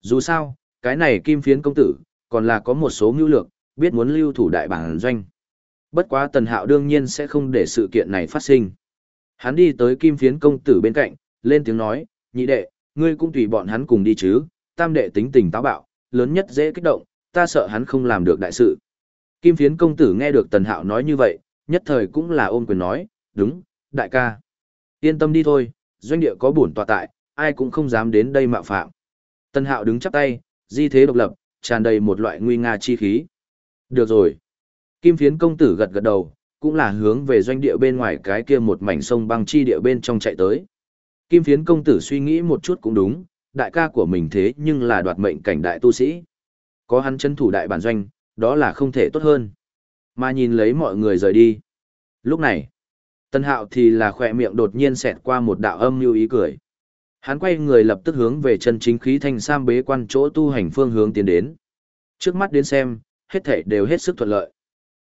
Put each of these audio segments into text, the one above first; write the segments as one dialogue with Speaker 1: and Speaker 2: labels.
Speaker 1: Dù sao, cái này kim phiến công tử, còn là có một số mưu lược, biết muốn lưu thủ đại bản doanh. Bất quá tần hạo đương nhiên sẽ không để sự kiện này phát sinh. Hắn đi tới kim phiến công tử bên cạnh, lên tiếng nói, nhị đệ, ngươi cũng tùy bọn hắn cùng đi chứ, tam đệ tính tình táo bạo, lớn nhất dễ kích động, ta sợ hắn không làm được đại sự. Kim phiến công tử nghe được tần hạo nói như vậy, nhất thời cũng là ôm quyền nói, đúng, đại ca. Yên tâm đi thôi, doanh địa có bổn tọa tại, ai cũng không dám đến đây mạo phạm. Tân hạo đứng chắp tay, di thế độc lập, tràn đầy một loại nguy nga chi khí. Được rồi. Kim phiến công tử gật gật đầu, cũng là hướng về doanh địa bên ngoài cái kia một mảnh sông băng chi địa bên trong chạy tới. Kim phiến công tử suy nghĩ một chút cũng đúng, đại ca của mình thế nhưng là đoạt mệnh cảnh đại tu sĩ. Có hắn chân thủ đại bản doanh, đó là không thể tốt hơn. Mà nhìn lấy mọi người rời đi. Lúc này, Tân Hạo thì là khỏe miệng đột nhiên xẹt qua một đạo âm như ý cười. Hắn quay người lập tức hướng về chân chính khí thanh sam bế quan chỗ tu hành phương hướng tiến đến. Trước mắt đến xem, hết thảy đều hết sức thuận lợi.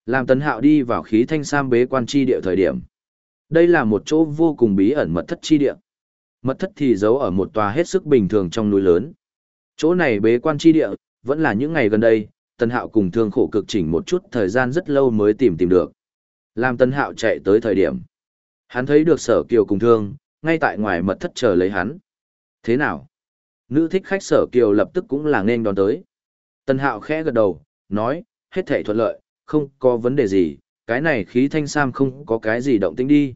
Speaker 1: Làm Tấn Hạo đi vào khí thanh sam bế quan chi địa thời điểm. Đây là một chỗ vô cùng bí ẩn mật thất chi địa. Mật thất thì giấu ở một tòa hết sức bình thường trong núi lớn. Chỗ này bế quan chi địa, vẫn là những ngày gần đây, Tần Hạo cùng thương khổ cực chỉnh một chút thời gian rất lâu mới tìm tìm được. Làm Tần Hạo chạy tới thời điểm. Hắn thấy được sở kiều cùng thương, ngay tại ngoài mật thất chờ lấy hắn. Thế nào? Nữ thích khách sở kiều lập tức cũng là nên đón tới. Tần Hạo khẽ gật đầu, nói, hết thể thuận lợi, không có vấn đề gì, cái này khí thanh sam không có cái gì động tĩnh đi.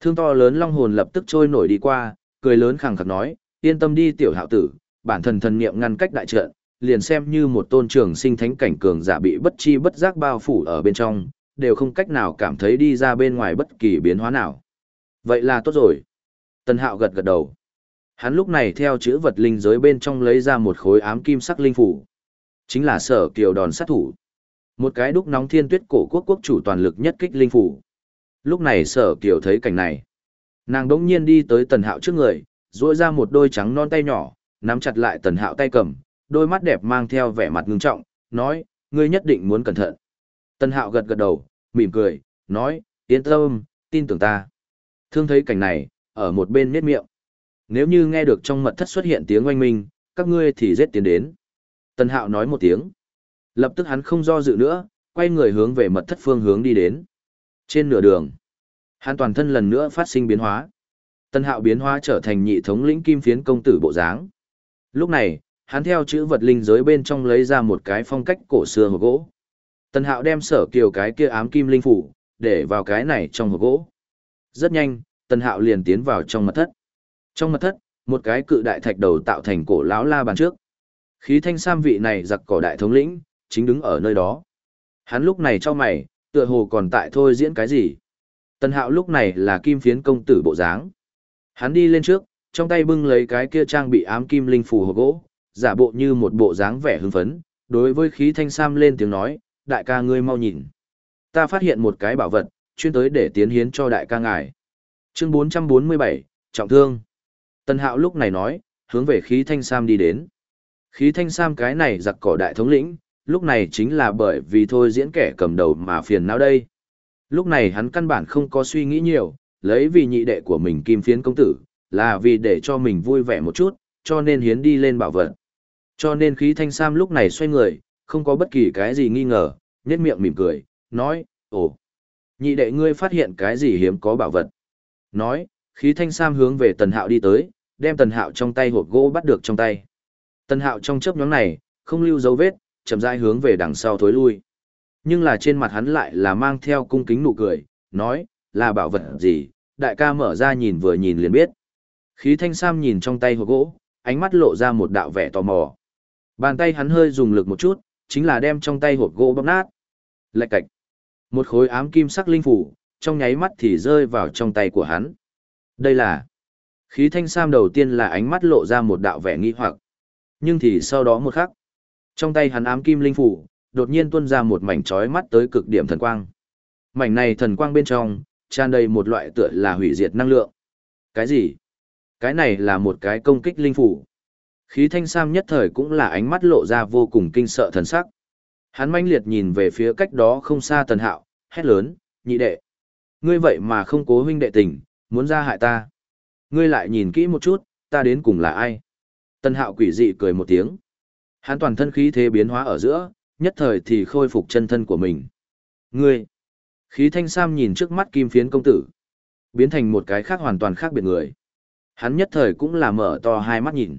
Speaker 1: Thương to lớn long hồn lập tức trôi nổi đi qua, cười lớn khẳng khặc nói, yên tâm đi tiểu hạo tử, bản thân thần niệm ngăn cách đại trận, liền xem như một tôn trưởng sinh thánh cảnh cường giả bị bất chi bất giác bao phủ ở bên trong, đều không cách nào cảm thấy đi ra bên ngoài bất kỳ biến hóa nào. Vậy là tốt rồi. Tần Hạo gật gật đầu. Hắn lúc này theo chữ vật linh giới bên trong lấy ra một khối ám kim sắc linh phủ. Chính là sở kiều đòn sát thủ. Một cái đúc nóng thiên tuyết cổ quốc quốc chủ toàn lực nhất kích linh phủ. Lúc này sở kiều thấy cảnh này. Nàng đống nhiên đi tới tần hạo trước người, duỗi ra một đôi trắng non tay nhỏ, nắm chặt lại tần hạo tay cầm, đôi mắt đẹp mang theo vẻ mặt ngưng trọng, nói, ngươi nhất định muốn cẩn thận. Tần hạo gật gật đầu, mỉm cười, nói, yên tâm, tin tưởng ta. Thương thấy cảnh này, ở một bên miết miệng. Nếu như nghe được trong mật thất xuất hiện tiếng oanh minh, các ngươi thì giết tiến đến. Tần hạo nói một tiếng. Lập tức hắn không do dự nữa, quay người hướng về mật thất phương hướng đi đến. Trên nửa đường, hắn toàn thân lần nữa phát sinh biến hóa. Tần hạo biến hóa trở thành nhị thống lĩnh kim phiến công tử bộ dáng. Lúc này, hắn theo chữ vật linh giới bên trong lấy ra một cái phong cách cổ xưa hộp gỗ. Tần hạo đem sở kiều cái kia ám kim linh phủ, để vào cái này trong hộp gỗ. Rất nhanh, tần hạo liền tiến vào trong mật thất. Trong mật thất, một cái cự đại thạch đầu tạo thành cổ lão la bàn trước. Khí thanh sam vị này giặc cỏ đại thống lĩnh, chính đứng ở nơi đó. Hắn lúc này cho mày, tựa hồ còn tại thôi diễn cái gì. Tần hạo lúc này là kim phiến công tử bộ dáng. Hắn đi lên trước, trong tay bưng lấy cái kia trang bị ám kim linh phù hộp gỗ, giả bộ như một bộ dáng vẻ hưng phấn, đối với khí thanh sam lên tiếng nói, đại ca ngươi mau nhìn. Ta phát hiện một cái bảo vật, chuyên tới để tiến hiến cho đại ca ngài. Chương 447, Trọng thương. Tần hạo lúc này nói, hướng về khí thanh sam đi đến. Khí thanh sam cái này giặc cỏ đại thống lĩnh, lúc này chính là bởi vì thôi diễn kẻ cầm đầu mà phiền não đây. Lúc này hắn căn bản không có suy nghĩ nhiều, lấy vì nhị đệ của mình kim phiến công tử, là vì để cho mình vui vẻ một chút, cho nên hiến đi lên bảo vật. Cho nên khí thanh sam lúc này xoay người, không có bất kỳ cái gì nghi ngờ, nhét miệng mỉm cười, nói, ồ, nhị đệ ngươi phát hiện cái gì hiếm có bảo vật. Nói, khí thanh sam hướng về tần hạo đi tới, đem tần hạo trong tay hộp gỗ bắt được trong tay. Tần hạo trong chớp nhóm này, không lưu dấu vết, chậm rãi hướng về đằng sau thối lui. Nhưng là trên mặt hắn lại là mang theo cung kính nụ cười, nói, là bảo vật gì, đại ca mở ra nhìn vừa nhìn liền biết. Khí thanh sam nhìn trong tay hộp gỗ, ánh mắt lộ ra một đạo vẻ tò mò. Bàn tay hắn hơi dùng lực một chút, chính là đem trong tay hộp gỗ bóp nát. Lạch cạch. Một khối ám kim sắc linh phủ, trong nháy mắt thì rơi vào trong tay của hắn. Đây là... Khí thanh sam đầu tiên là ánh mắt lộ ra một đạo vẻ nghi hoặc. Nhưng thì sau đó một khắc, trong tay hắn ám kim linh phủ, đột nhiên tuôn ra một mảnh chói mắt tới cực điểm thần quang. Mảnh này thần quang bên trong, tràn đầy một loại tựa là hủy diệt năng lượng. Cái gì? Cái này là một cái công kích linh phủ. Khí thanh sam nhất thời cũng là ánh mắt lộ ra vô cùng kinh sợ thần sắc. Hắn manh liệt nhìn về phía cách đó không xa tần hạo, hét lớn, nhị đệ. Ngươi vậy mà không cố huynh đệ tình, muốn ra hại ta. Ngươi lại nhìn kỹ một chút, ta đến cùng là ai? Tân hạo quỷ dị cười một tiếng. Hắn toàn thân khí thế biến hóa ở giữa, nhất thời thì khôi phục chân thân của mình. Ngươi! Khí thanh sam nhìn trước mắt kim phiến công tử. Biến thành một cái khác hoàn toàn khác biệt người. Hắn nhất thời cũng là mở to hai mắt nhìn.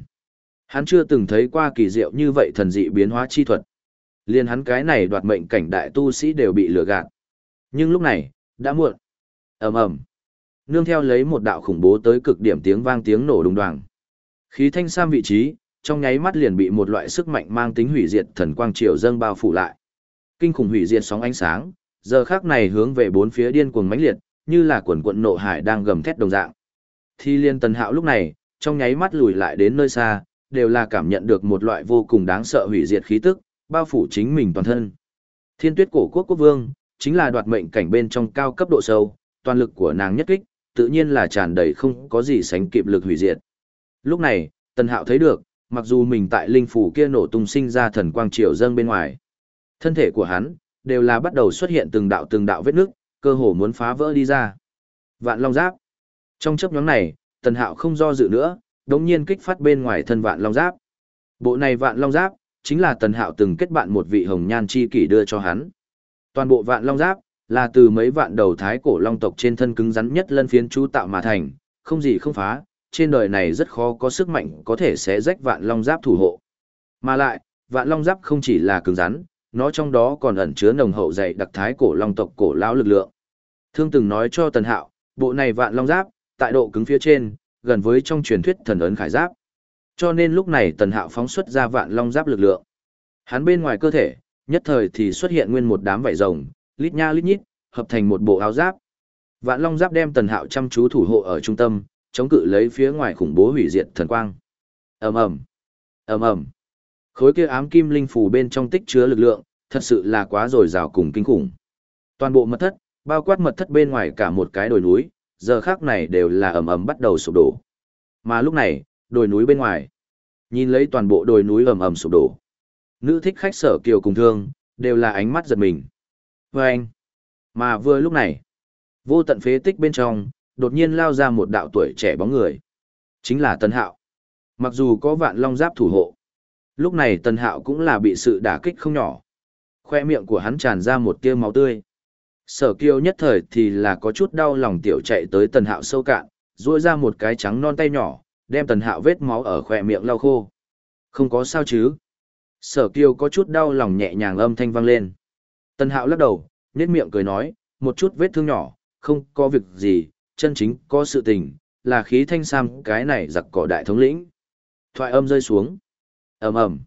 Speaker 1: Hắn chưa từng thấy qua kỳ diệu như vậy thần dị biến hóa chi thuật. Liên hắn cái này đoạt mệnh cảnh đại tu sĩ đều bị lừa gạt. Nhưng lúc này, đã muộn ầm ầm Nương theo lấy một đạo khủng bố tới cực điểm tiếng vang tiếng nổ đùng đoàng. Khí thanh sam vị trí, trong nháy mắt liền bị một loại sức mạnh mang tính hủy diệt thần quang triều dâng bao phủ lại. Kinh khủng hủy diệt sóng ánh sáng, giờ khác này hướng về bốn phía điên cuồng mãnh liệt, như là quần quận nộ hải đang gầm thét đồng dạng. Thi liên tần hạo lúc này, trong nháy mắt lùi lại đến nơi xa, đều là cảm nhận được một loại vô cùng đáng sợ hủy diệt khí tức, bao phủ chính mình toàn thân. Thiên tuyết cổ quốc quốc vương, chính là đoạt mệnh cảnh bên trong cao cấp độ sâu, toàn lực của nàng nhất kích, tự nhiên là tràn đầy không có gì sánh kịp lực hủy diệt. Lúc này, Tần Hạo thấy được, mặc dù mình tại linh phủ kia nổ tung sinh ra thần quang triều dâng bên ngoài, thân thể của hắn đều là bắt đầu xuất hiện từng đạo từng đạo vết nước, cơ hồ muốn phá vỡ đi ra. Vạn Long Giáp. Trong chấp nhóm này, Tần Hạo không do dự nữa, đống nhiên kích phát bên ngoài thân Vạn Long Giáp. Bộ này Vạn Long Giáp, chính là Tần Hạo từng kết bạn một vị hồng nhan chi kỷ đưa cho hắn. Toàn bộ Vạn Long Giáp, là từ mấy vạn đầu thái cổ long tộc trên thân cứng rắn nhất lân phiến chú tạo mà thành, không gì không phá, trên đời này rất khó có sức mạnh có thể xé rách vạn long giáp thủ hộ. Mà lại, vạn long giáp không chỉ là cứng rắn, nó trong đó còn ẩn chứa nồng hậu dày đặc thái cổ long tộc cổ lão lực lượng. Thương từng nói cho Tần Hạo, bộ này vạn long giáp, tại độ cứng phía trên, gần với trong truyền thuyết thần ấn khải giáp. Cho nên lúc này Tần Hạo phóng xuất ra vạn long giáp lực lượng. Hắn bên ngoài cơ thể, nhất thời thì xuất hiện nguyên một đám vảy rồng, lít nha lít nhít, hợp thành một bộ áo giáp. Vạn long giáp đem Tần Hạo chăm chú thủ hộ ở trung tâm, chống cự lấy phía ngoài khủng bố hủy diệt thần quang. Ầm ầm. Ầm ầm. Khối kia ám kim linh phù bên trong tích chứa lực lượng, thật sự là quá rồi rào cùng kinh khủng. Toàn bộ mật thất, bao quát mật thất bên ngoài cả một cái đồi núi, giờ khắc này đều là ầm ầm bắt đầu sụp đổ. Mà lúc này, đồi núi bên ngoài, nhìn lấy toàn bộ đồi núi ầm ầm sụp đổ. Nữ thích khách sở kiều cùng thương, đều là ánh mắt giật mình. Vâng! Mà vừa lúc này, vô tận phế tích bên trong, đột nhiên lao ra một đạo tuổi trẻ bóng người. Chính là Tân Hạo. Mặc dù có vạn long giáp thủ hộ, lúc này Tân Hạo cũng là bị sự đả kích không nhỏ. Khoe miệng của hắn tràn ra một tia máu tươi. Sở kiêu nhất thời thì là có chút đau lòng tiểu chạy tới Tần Hạo sâu cạn, duỗi ra một cái trắng non tay nhỏ, đem Tần Hạo vết máu ở khoe miệng lau khô. Không có sao chứ. Sở kiêu có chút đau lòng nhẹ nhàng âm thanh vang lên. Tần Hạo lắc đầu, nhếch miệng cười nói, một chút vết thương nhỏ, không có việc gì, chân chính có sự tình, là khí thanh sam cái này giặc cỏ đại thống lĩnh. Thoại âm rơi xuống. ầm ầm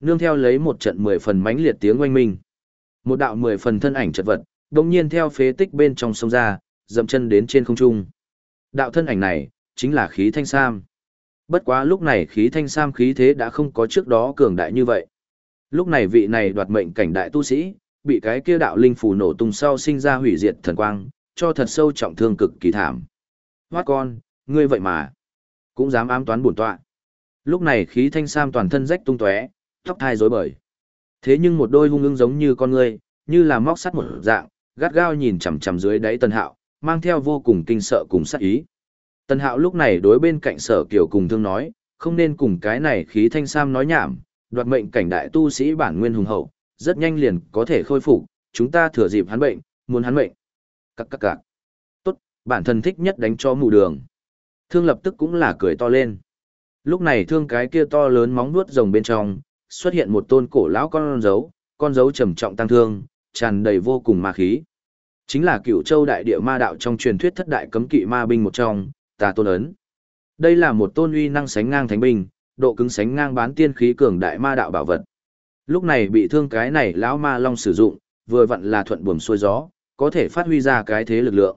Speaker 1: Nương theo lấy một trận mười phần mãnh liệt tiếng oanh minh. Một đạo mười phần thân ảnh chật vật, đồng nhiên theo phế tích bên trong sông ra, dậm chân đến trên không trung. Đạo thân ảnh này, chính là khí thanh sam. Bất quá lúc này khí thanh sam khí thế đã không có trước đó cường đại như vậy. Lúc này vị này đoạt mệnh cảnh đại tu sĩ, bị cái kia đạo linh phù nổ tung sau sinh ra hủy diệt thần quang, cho thật sâu trọng thương cực kỳ thảm. Hoát con, ngươi vậy mà, cũng dám ám toán bổn tọa. Lúc này khí thanh sam toàn thân rách tung tóe, tóc thai rối bời. Thế nhưng một đôi hung ưng giống như con ngươi, như là móc sắt một dạng, gắt gao nhìn chằm chằm dưới đáy Tân Hạo, mang theo vô cùng kinh sợ cùng sát ý. Tân Hạo lúc này đối bên cạnh Sở Kiều cùng thương nói, không nên cùng cái này khí thanh sam nói nhảm, đoạt mệnh cảnh đại tu sĩ bản nguyên hùng hậu, rất nhanh liền có thể khôi phục, chúng ta thừa dịp hắn bệnh, muốn hắn bệnh. Cắc cắc cạc. Tốt, bản thân thích nhất đánh cho mù đường. Thương lập tức cũng là cười to lên. Lúc này thương cái kia to lớn móng nuốt rồng bên trong, xuất hiện một tôn cổ lão con dấu, con dấu trầm trọng tăng thương, tràn đầy vô cùng ma khí. Chính là cựu châu đại địa ma đạo trong truyền thuyết thất đại cấm kỵ ma binh một trong, tà tôn ấn. Đây là một tôn uy năng sánh ngang thánh binh, độ cứng sánh ngang bán tiên khí cường đại ma đạo bảo vật. Lúc này bị thương cái này lão ma long sử dụng, vừa vặn là thuận buồm xuôi gió, có thể phát huy ra cái thế lực lượng.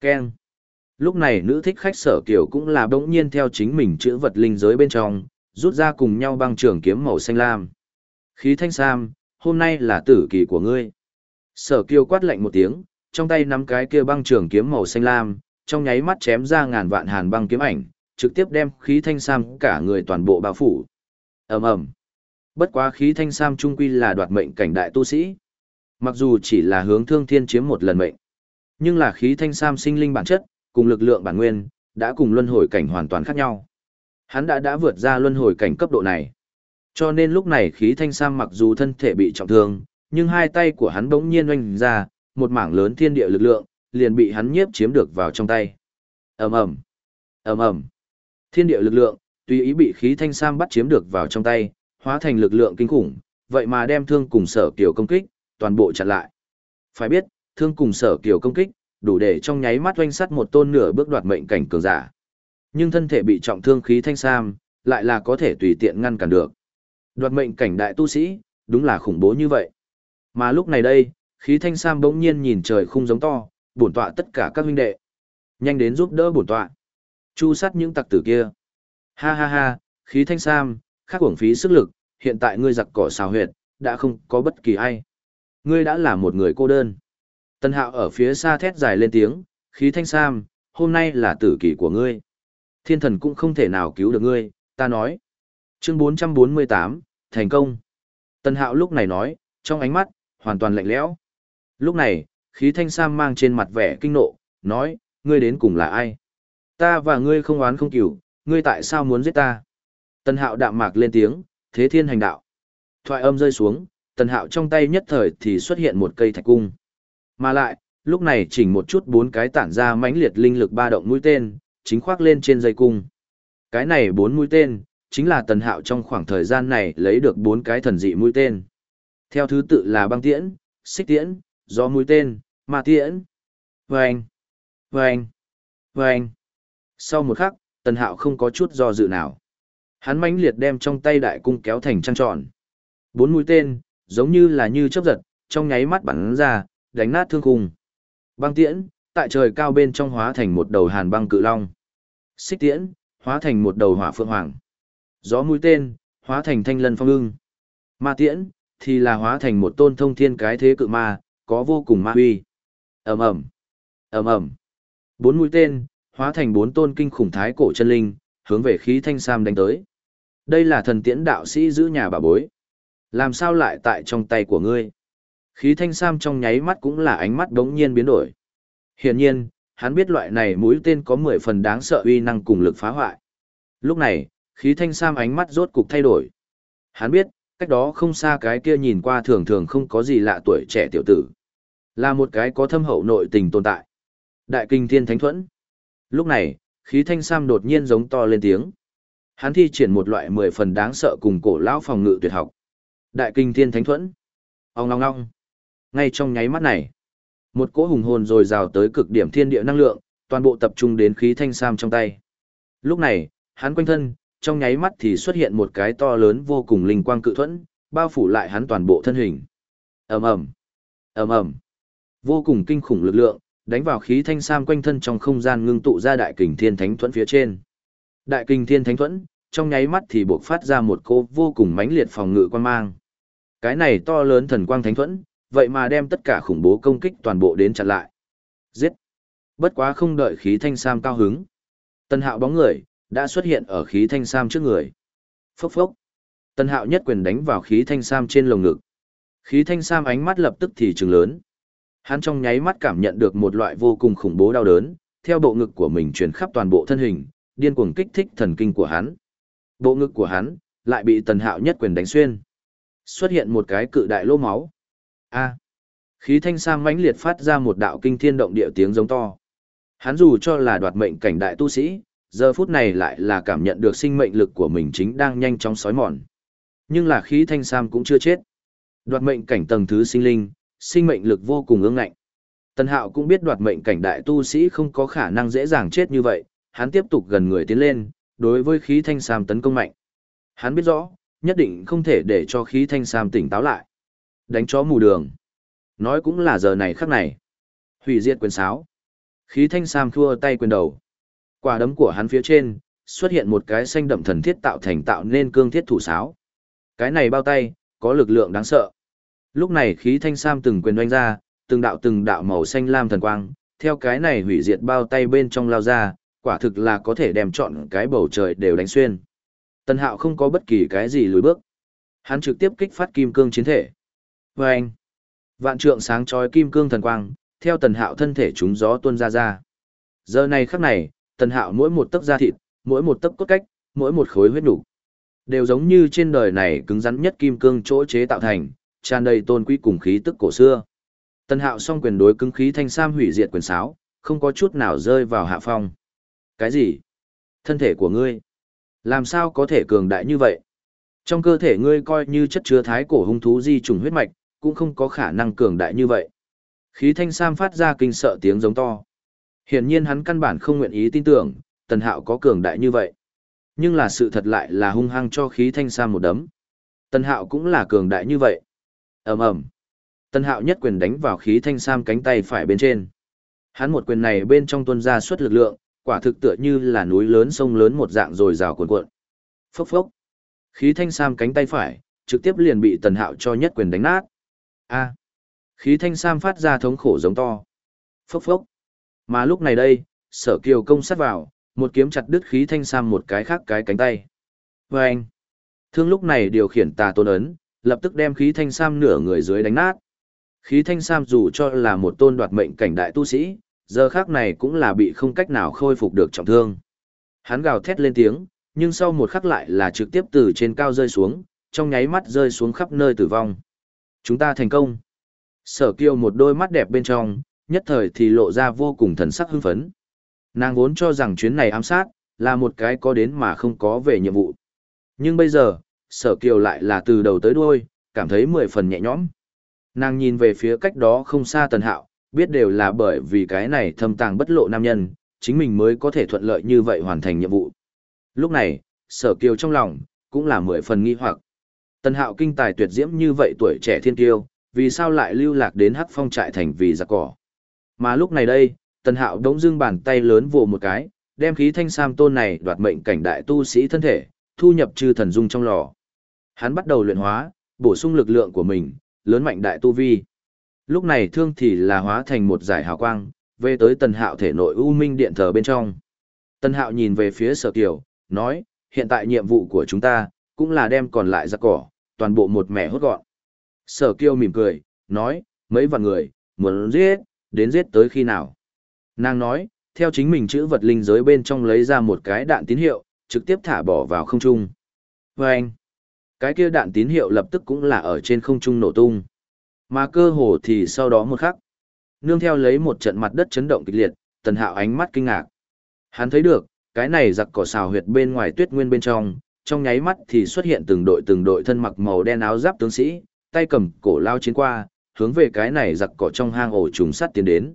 Speaker 1: keng Lúc này nữ thích khách sở kiểu cũng là bỗng nhiên theo chính mình chữ vật linh giới bên trong, rút ra cùng nhau băng trường kiếm màu xanh lam. Khí thanh sam, hôm nay là tử kỳ của ngươi. Sở kiêu quát lạnh một tiếng, trong tay nắm cái kia băng trường kiếm màu xanh lam, trong nháy mắt chém ra ngàn vạn hàn băng kiếm ảnh, trực tiếp đem khí thanh sam cả người toàn bộ bao phủ. ầm ầm Bất quá khí thanh sam trung quy là đoạt mệnh cảnh đại tu sĩ. Mặc dù chỉ là hướng thương thiên chiếm một lần mệnh, nhưng là khí thanh sam sinh linh bản chất, cùng lực lượng bản nguyên, đã cùng luân hồi cảnh hoàn toàn khác nhau. Hắn đã đã vượt ra luân hồi cảnh cấp độ này. Cho nên lúc này khí thanh sam mặc dù thân thể bị trọng thương, nhưng hai tay của hắn bỗng nhiên oanh ra, một mảng lớn thiên địa lực lượng, liền bị hắn nhiếp chiếm được vào trong tay. ầm ầm ầm ầm Thiên địa lực lượng, tùy ý bị khí thanh sam bắt chiếm được vào trong tay, hóa thành lực lượng kinh khủng, vậy mà đem thương cùng sở kiểu công kích, toàn bộ chặn lại. Phải biết, thương cùng sở kiểu công kích, đủ để trong nháy mắt oanh sắt một tôn nửa bước đoạt mệnh cảnh cường giả. Nhưng thân thể bị trọng thương khí thanh sam, lại là có thể tùy tiện ngăn cản được. Đoạt mệnh cảnh đại tu sĩ, đúng là khủng bố như vậy. Mà lúc này đây, khí thanh sam bỗng nhiên nhìn trời khung giống to, bổn tọa tất cả các huynh đệ. Nhanh đến giúp đỡ bổn tọa. Chu sát những tặc tử kia. Ha ha ha, khí thanh sam, khắc uổng phí sức lực, hiện tại ngươi giặc cỏ xào huyệt, đã không có bất kỳ ai. Ngươi đã là một người cô đơn. Tân hạo ở phía xa thét dài lên tiếng, khí thanh sam, hôm nay là tử kỷ của ngươi. Thiên thần cũng không thể nào cứu được ngươi, ta nói. Chương 448, thành công. Tân hạo lúc này nói, trong ánh mắt, hoàn toàn lạnh lẽo. Lúc này, khí thanh sam mang trên mặt vẻ kinh nộ, nói, ngươi đến cùng là ai? Ta và ngươi không oán không cửu, ngươi tại sao muốn giết ta? Tân hạo đạm mạc lên tiếng, thế thiên hành đạo. Thoại âm rơi xuống, tần hạo trong tay nhất thời thì xuất hiện một cây thạch cung. Mà lại, lúc này chỉnh một chút bốn cái tản ra mãnh liệt linh lực ba động mũi tên, chính khoác lên trên dây cung. Cái này bốn mũi tên, chính là tần hạo trong khoảng thời gian này lấy được bốn cái thần dị mũi tên. Theo thứ tự là băng tiễn, xích tiễn, gió mũi tên, ma tiễn. Vâng! Vâng! Vâng! Sau một khắc, tần hạo không có chút do dự nào. Hắn mãnh liệt đem trong tay đại cung kéo thành trăng tròn. Bốn mũi tên, giống như là như chớp giật, trong nháy mắt bắn ra, đánh nát thương khung. Băng tiễn, tại trời cao bên trong hóa thành một đầu hàn băng cự long. Xích tiễn, hóa thành một đầu hỏa phượng hoàng. Gió mũi tên, hóa thành thanh lân phong ưng. Ma tiễn, thì là hóa thành một tôn thông thiên cái thế cự ma, có vô cùng ma huy. ầm ầm, ầm ầm. Bốn mũi tên, hóa thành bốn tôn kinh khủng thái cổ chân linh, hướng về khí thanh sam đánh tới. Đây là thần tiễn đạo sĩ giữ nhà bà bối. Làm sao lại tại trong tay của ngươi? Khí thanh sam trong nháy mắt cũng là ánh mắt đống nhiên biến đổi. Hiển nhiên, hắn biết loại này mũi tên có 10 phần đáng sợ uy năng cùng lực phá hoại. Lúc này, khí thanh sam ánh mắt rốt cục thay đổi. Hắn biết, cách đó không xa cái kia nhìn qua thường thường không có gì lạ tuổi trẻ tiểu tử. Là một cái có thâm hậu nội tình tồn tại. Đại kinh thiên thánh thuẫn. Lúc này, khí thanh sam đột nhiên giống to lên tiếng. Hắn thi triển một loại mười phần đáng sợ cùng cổ lão phòng ngự tuyệt học. Đại kinh thiên thánh thuẫn. Ông long long, Ngay trong nháy mắt này, một cỗ hùng hồn rồi rào tới cực điểm thiên địa năng lượng, toàn bộ tập trung đến khí thanh sam trong tay. Lúc này, hắn quanh thân, trong nháy mắt thì xuất hiện một cái to lớn vô cùng linh quang cự thuẫn, bao phủ lại hắn toàn bộ thân hình. Ầm ầm, ầm ầm. Vô cùng kinh khủng lực lượng, đánh vào khí thanh sam quanh thân trong không gian ngưng tụ ra đại kình thiên thánh thuẫn phía trên. Đại kinh thiên thánh thuẫn, trong nháy mắt thì buộc phát ra một cô vô cùng mãnh liệt phòng ngự quan mang. Cái này to lớn thần quang thánh thuẫn, vậy mà đem tất cả khủng bố công kích toàn bộ đến chặn lại. Giết! Bất quá không đợi khí thanh sam cao hứng. Tân hạo bóng người, đã xuất hiện ở khí thanh sam trước người. Phốc phốc! Tân hạo nhất quyền đánh vào khí thanh sam trên lồng ngực. Khí thanh sam ánh mắt lập tức thì trừng lớn. Hắn trong nháy mắt cảm nhận được một loại vô cùng khủng bố đau đớn, theo bộ ngực của mình truyền khắp toàn bộ thân hình, điên cuồng kích thích thần kinh của hắn. Bộ ngực của hắn lại bị Tần Hạo nhất quyền đánh xuyên. Xuất hiện một cái cự đại lỗ máu. A. Khí thanh sam mãnh liệt phát ra một đạo kinh thiên động địa tiếng giống to. Hắn dù cho là đoạt mệnh cảnh đại tu sĩ, giờ phút này lại là cảm nhận được sinh mệnh lực của mình chính đang nhanh chóng sói mòn. Nhưng là khí thanh sam cũng chưa chết. Đoạt mệnh cảnh tầng thứ sinh linh, sinh mệnh lực vô cùng ương ngạnh. Tần Hạo cũng biết đoạt mệnh cảnh đại tu sĩ không có khả năng dễ dàng chết như vậy, hắn tiếp tục gần người tiến lên, đối với khí thanh sam tấn công mạnh. Hắn biết rõ, nhất định không thể để cho khí thanh sam tỉnh táo lại. Đánh chó mù đường. Nói cũng là giờ này khắc này. Hủy diệt quyền sáo. Khí thanh sam thua tay quyền đầu. Quả đấm của hắn phía trên, xuất hiện một cái xanh đậm thần thiết tạo thành tạo nên cương thiết thủ sáo. Cái này bao tay, có lực lượng đáng sợ. Lúc này khí thanh sam từng quyền oanh ra, từng đạo từng đạo màu xanh lam thần quang, theo cái này hủy diệt bao tay bên trong lao ra, quả thực là có thể đem chọn cái bầu trời đều đánh xuyên. Tần Hạo không có bất kỳ cái gì lùi bước. Hắn trực tiếp kích phát kim cương chiến thể. Và anh, vạn trượng sáng chói kim cương thần quang, theo Tần Hạo thân thể chúng gió tuôn ra ra. Giờ này khắc này, Tần Hạo mỗi một tấc da thịt, mỗi một tấc cốt cách, mỗi một khối huyết đủ, đều giống như trên đời này cứng rắn nhất kim cương chỗ chế tạo thành, tràn đầy tôn quý cùng khí tức cổ xưa. Tần Hạo song quyền đối cứng khí thanh sam hủy diệt quyền sáo, không có chút nào rơi vào hạ phong. Cái gì? Thân thể của ngươi? Làm sao có thể cường đại như vậy? Trong cơ thể ngươi coi như chất chứa thái cổ hung thú di trùng huyết mạch, cũng không có khả năng cường đại như vậy. Khí thanh sam phát ra kinh sợ tiếng giống to. Hiển nhiên hắn căn bản không nguyện ý tin tưởng, tần hạo có cường đại như vậy. Nhưng là sự thật lại là hung hăng cho khí thanh sam một đấm. Tần hạo cũng là cường đại như vậy. ầm ầm Tần hạo nhất quyền đánh vào khí thanh sam cánh tay phải bên trên. Hắn một quyền này bên trong tuân ra suất lực lượng, quả thực tựa như là núi lớn sông lớn một dạng rồi rào cuồn cuộn. Phốc phốc. Khí thanh sam cánh tay phải, trực tiếp liền bị tần hạo cho nhất quyền đánh nát. A. Khí thanh sam phát ra thống khổ giống to. Phốc phốc. Mà lúc này đây, sở kiều công sát vào, một kiếm chặt đứt khí thanh sam một cái khác cái cánh tay. Và anh. Thương lúc này điều khiển tà tôn ấn, lập tức đem khí thanh sam nửa người dưới đánh nát. Khí thanh sam dù cho là một tôn đoạt mệnh cảnh đại tu sĩ, giờ khác này cũng là bị không cách nào khôi phục được trọng thương. Hắn gào thét lên tiếng, nhưng sau một khắc lại là trực tiếp từ trên cao rơi xuống, trong nháy mắt rơi xuống khắp nơi tử vong. Chúng ta thành công. Sở kiêu một đôi mắt đẹp bên trong, nhất thời thì lộ ra vô cùng thần sắc hưng phấn. Nàng vốn cho rằng chuyến này ám sát, là một cái có đến mà không có về nhiệm vụ. Nhưng bây giờ, sở kiều lại là từ đầu tới đuôi, cảm thấy mười phần nhẹ nhõm. Nàng nhìn về phía cách đó không xa tần hạo, biết đều là bởi vì cái này thâm tàng bất lộ nam nhân, chính mình mới có thể thuận lợi như vậy hoàn thành nhiệm vụ. Lúc này, sở kiều trong lòng, cũng là mười phần nghi hoặc. Tần hạo kinh tài tuyệt diễm như vậy tuổi trẻ thiên kiêu, vì sao lại lưu lạc đến hắc phong trại thành vì giặc cỏ. Mà lúc này đây, tần hạo đống dưng bàn tay lớn vồ một cái, đem khí thanh sam tôn này đoạt mệnh cảnh đại tu sĩ thân thể, thu nhập chư thần dung trong lò. Hắn bắt đầu luyện hóa, bổ sung lực lượng của mình, lớn mạnh đại tu vi. Lúc này thương thì là hóa thành một giải hào quang, về tới tần hạo thể nội u minh điện thờ bên trong. Tần hạo nhìn về phía sở kiều, nói, hiện tại nhiệm vụ của chúng ta, cũng là đem còn lại ra cỏ, toàn bộ một mẻ hốt gọn. Sở kiều mỉm cười, nói, mấy vạn người, muốn giết, đến giết tới khi nào. Nàng nói, theo chính mình chữ vật linh giới bên trong lấy ra một cái đạn tín hiệu, trực tiếp thả bỏ vào không trung. Và anh, cái kia đạn tín hiệu lập tức cũng là ở trên không trung nổ tung. Mà cơ hồ thì sau đó một khắc, nương theo lấy một trận mặt đất chấn động kịch liệt, tần hạo ánh mắt kinh ngạc. Hắn thấy được, cái này giặc cỏ xào huyệt bên ngoài tuyết nguyên bên trong, trong nháy mắt thì xuất hiện từng đội từng đội thân mặc màu đen áo giáp tướng sĩ, tay cầm cổ lao chiến qua, hướng về cái này giặc cỏ trong hang ổ trùng sắt tiến đến.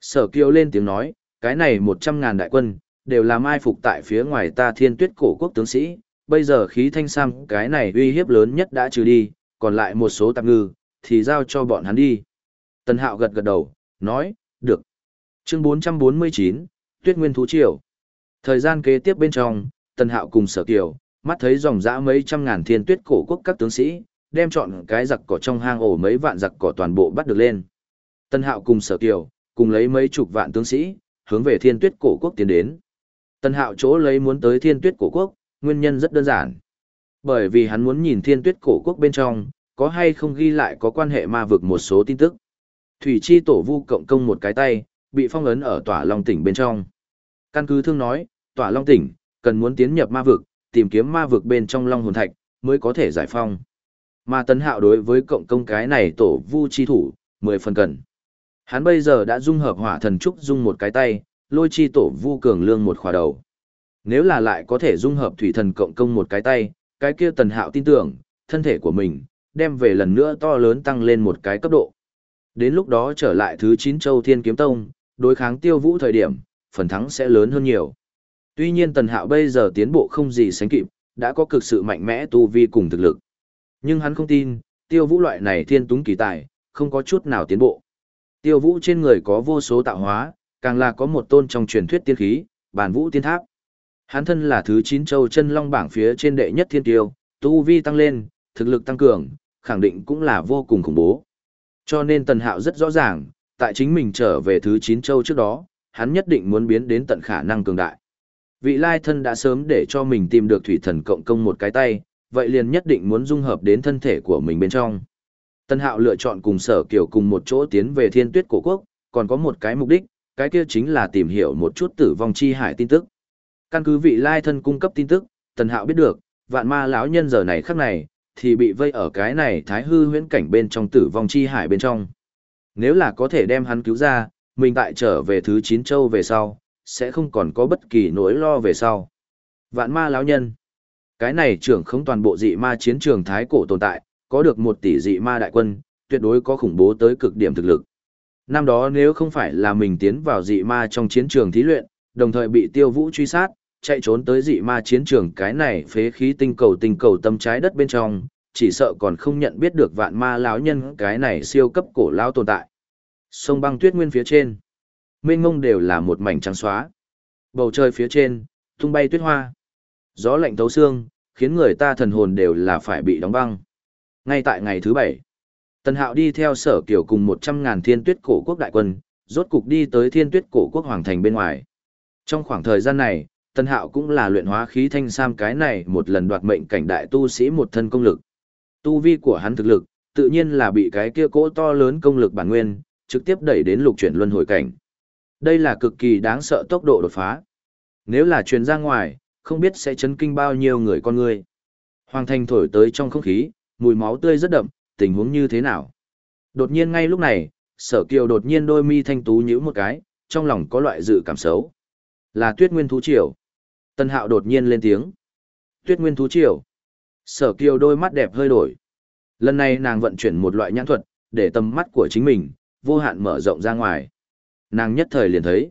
Speaker 1: Sở kiêu lên tiếng nói, cái này một trăm ngàn đại quân, đều là mai phục tại phía ngoài ta thiên tuyết cổ quốc tướng sĩ, bây giờ khí thanh sam cái này uy hiếp lớn nhất đã trừ đi, còn lại một số tạp ngư, thì giao cho bọn hắn đi. Tần Hạo gật gật đầu, nói, được. Chương 449, Tuyết Nguyên Thú Triều. Thời gian kế tiếp bên trong, Tần Hạo cùng Sở Kiều, mắt thấy dòng dã mấy trăm ngàn thiên tuyết cổ quốc các tướng sĩ, đem chọn cái giặc cỏ trong hang ổ mấy vạn giặc cỏ toàn bộ bắt được lên. Tần Hạo cùng Sở Kiều, cùng lấy mấy chục vạn tướng sĩ, hướng về thiên tuyết cổ quốc tiến đến. Tần Hạo chỗ lấy muốn tới thiên tuyết cổ quốc, nguyên nhân rất đơn giản. Bởi vì hắn muốn nhìn thiên tuyết cổ quốc bên trong, có hay không ghi lại có quan hệ ma vực một số tin tức. Thủy chi tổ vu cộng công một cái tay, bị phong ấn ở tỏa long tỉnh bên trong. Căn cứ thương nói, tỏa long tỉnh, cần muốn tiến nhập ma vực, tìm kiếm ma vực bên trong long hồn thạch, mới có thể giải phong. Mà tấn hạo đối với cộng công cái này tổ vu chi thủ, mười phần cần. Hắn bây giờ đã dung hợp hỏa thần trúc dung một cái tay, lôi chi tổ vu cường lương một khỏa đầu. Nếu là lại có thể dung hợp thủy thần cộng công một cái tay, cái kia tần hạo tin tưởng, thân thể của mình, đem về lần nữa to lớn tăng lên một cái cấp độ. Đến lúc đó trở lại thứ 9 châu Thiên Kiếm Tông, đối kháng tiêu vũ thời điểm, phần thắng sẽ lớn hơn nhiều. Tuy nhiên Tần Hạo bây giờ tiến bộ không gì sánh kịp, đã có cực sự mạnh mẽ tu vi cùng thực lực. Nhưng hắn không tin, tiêu vũ loại này thiên túng kỳ tài, không có chút nào tiến bộ. Tiêu vũ trên người có vô số tạo hóa, càng là có một tôn trong truyền thuyết tiên khí, bản vũ tiên tháp. Hắn thân là thứ 9 châu chân long bảng phía trên đệ nhất thiên tiêu, tu vi tăng lên, thực lực tăng cường, khẳng định cũng là vô cùng khủng bố. Cho nên Tần Hạo rất rõ ràng, tại chính mình trở về thứ 9 châu trước đó, hắn nhất định muốn biến đến tận khả năng cường đại. Vị lai thân đã sớm để cho mình tìm được thủy thần cộng công một cái tay, vậy liền nhất định muốn dung hợp đến thân thể của mình bên trong. Tân Hạo lựa chọn cùng sở kiểu cùng một chỗ tiến về thiên tuyết cổ quốc, còn có một cái mục đích, cái kia chính là tìm hiểu một chút tử vong chi hải tin tức. Căn cứ vị lai thân cung cấp tin tức, Tần Hạo biết được, vạn ma lão nhân giờ này khắc này, thì bị vây ở cái này thái hư huyễn cảnh bên trong tử vong chi hải bên trong. Nếu là có thể đem hắn cứu ra, mình tại trở về thứ chín châu về sau, sẽ không còn có bất kỳ nỗi lo về sau. Vạn ma lão nhân. Cái này trưởng không toàn bộ dị ma chiến trường thái cổ tồn tại, có được một tỷ dị ma đại quân, tuyệt đối có khủng bố tới cực điểm thực lực. Năm đó nếu không phải là mình tiến vào dị ma trong chiến trường thí luyện, đồng thời bị tiêu vũ truy sát, chạy trốn tới dị ma chiến trường cái này phế khí tinh cầu tinh cầu tâm trái đất bên trong, chỉ sợ còn không nhận biết được vạn ma lão nhân cái này siêu cấp cổ lão tồn tại. Sông băng tuyết nguyên phía trên, mênh mông đều là một mảnh trắng xóa. Bầu trời phía trên, tung bay tuyết hoa. Gió lạnh thấu xương, khiến người ta thần hồn đều là phải bị đóng băng. Ngay tại ngày thứ bảy, Tần Hạo đi theo sở kiểu cùng một trăm ngàn thiên tuyết cổ quốc đại quân, rốt cục đi tới thiên tuyết cổ quốc hoàng thành bên ngoài. Trong khoảng thời gian này, Tân Hạo cũng là luyện hóa khí thanh sam cái này một lần đoạt mệnh cảnh đại tu sĩ một thân công lực. Tu vi của hắn thực lực, tự nhiên là bị cái kia cỗ to lớn công lực bản nguyên, trực tiếp đẩy đến lục chuyển luân hồi cảnh. Đây là cực kỳ đáng sợ tốc độ đột phá. Nếu là truyền ra ngoài, không biết sẽ chấn kinh bao nhiêu người con người. Hoàng thành thổi tới trong không khí, mùi máu tươi rất đậm, tình huống như thế nào? Đột nhiên ngay lúc này, sở kiều đột nhiên đôi mi thanh tú nhíu một cái, trong lòng có loại dự cảm xấu. Là tuyết nguyên thú triều. Tân hạo đột nhiên lên tiếng. Tuyết nguyên thú triều. Sở kiều đôi mắt đẹp hơi đổi. Lần này nàng vận chuyển một loại nhãn thuật, để tầm mắt của chính mình, vô hạn mở rộng ra ngoài. Nàng nhất thời liền thấy.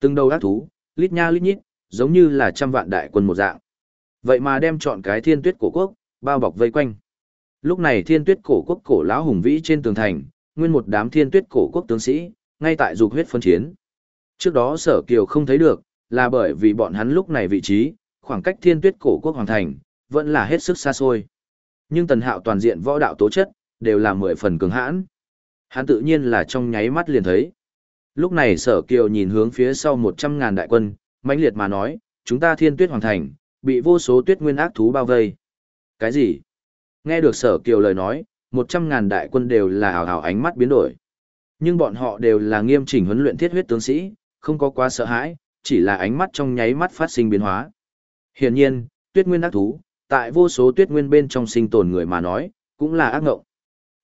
Speaker 1: Từng đầu ác thú, lít nha lít nhít, giống như là trăm vạn đại quân một dạng. Vậy mà đem chọn cái thiên tuyết cổ quốc, bao bọc vây quanh. Lúc này thiên tuyết cổ quốc cổ lão hùng vĩ trên tường thành, nguyên một đám thiên tuyết cổ quốc tướng sĩ, ngay tại dục huyết phân chiến. Trước đó sở kiều không thấy được, là bởi vì bọn hắn lúc này vị trí, khoảng cách thiên tuyết cổ quốc hoàng thành, vẫn là hết sức xa xôi. Nhưng tần hạo toàn diện võ đạo tố chất, đều là mười phần cường hãn. Hắn tự nhiên là trong nháy mắt liền thấy. Lúc này sở kiều nhìn hướng phía sau một trăm ngàn đại quân, mãnh liệt mà nói, chúng ta thiên tuyết hoàng thành, bị vô số tuyết nguyên ác thú bao vây. Cái gì? Nghe được sở kiều lời nói, một trăm ngàn đại quân đều là hào hào ánh mắt biến đổi. Nhưng bọn họ đều là nghiêm chỉnh huấn luyện thiết huyết tướng sĩ, không có quá sợ hãi, chỉ là ánh mắt trong nháy mắt phát sinh biến hóa. Hiển nhiên, tuyết nguyên ác thú, tại vô số tuyết nguyên bên trong sinh tồn người mà nói, cũng là ác ngộng.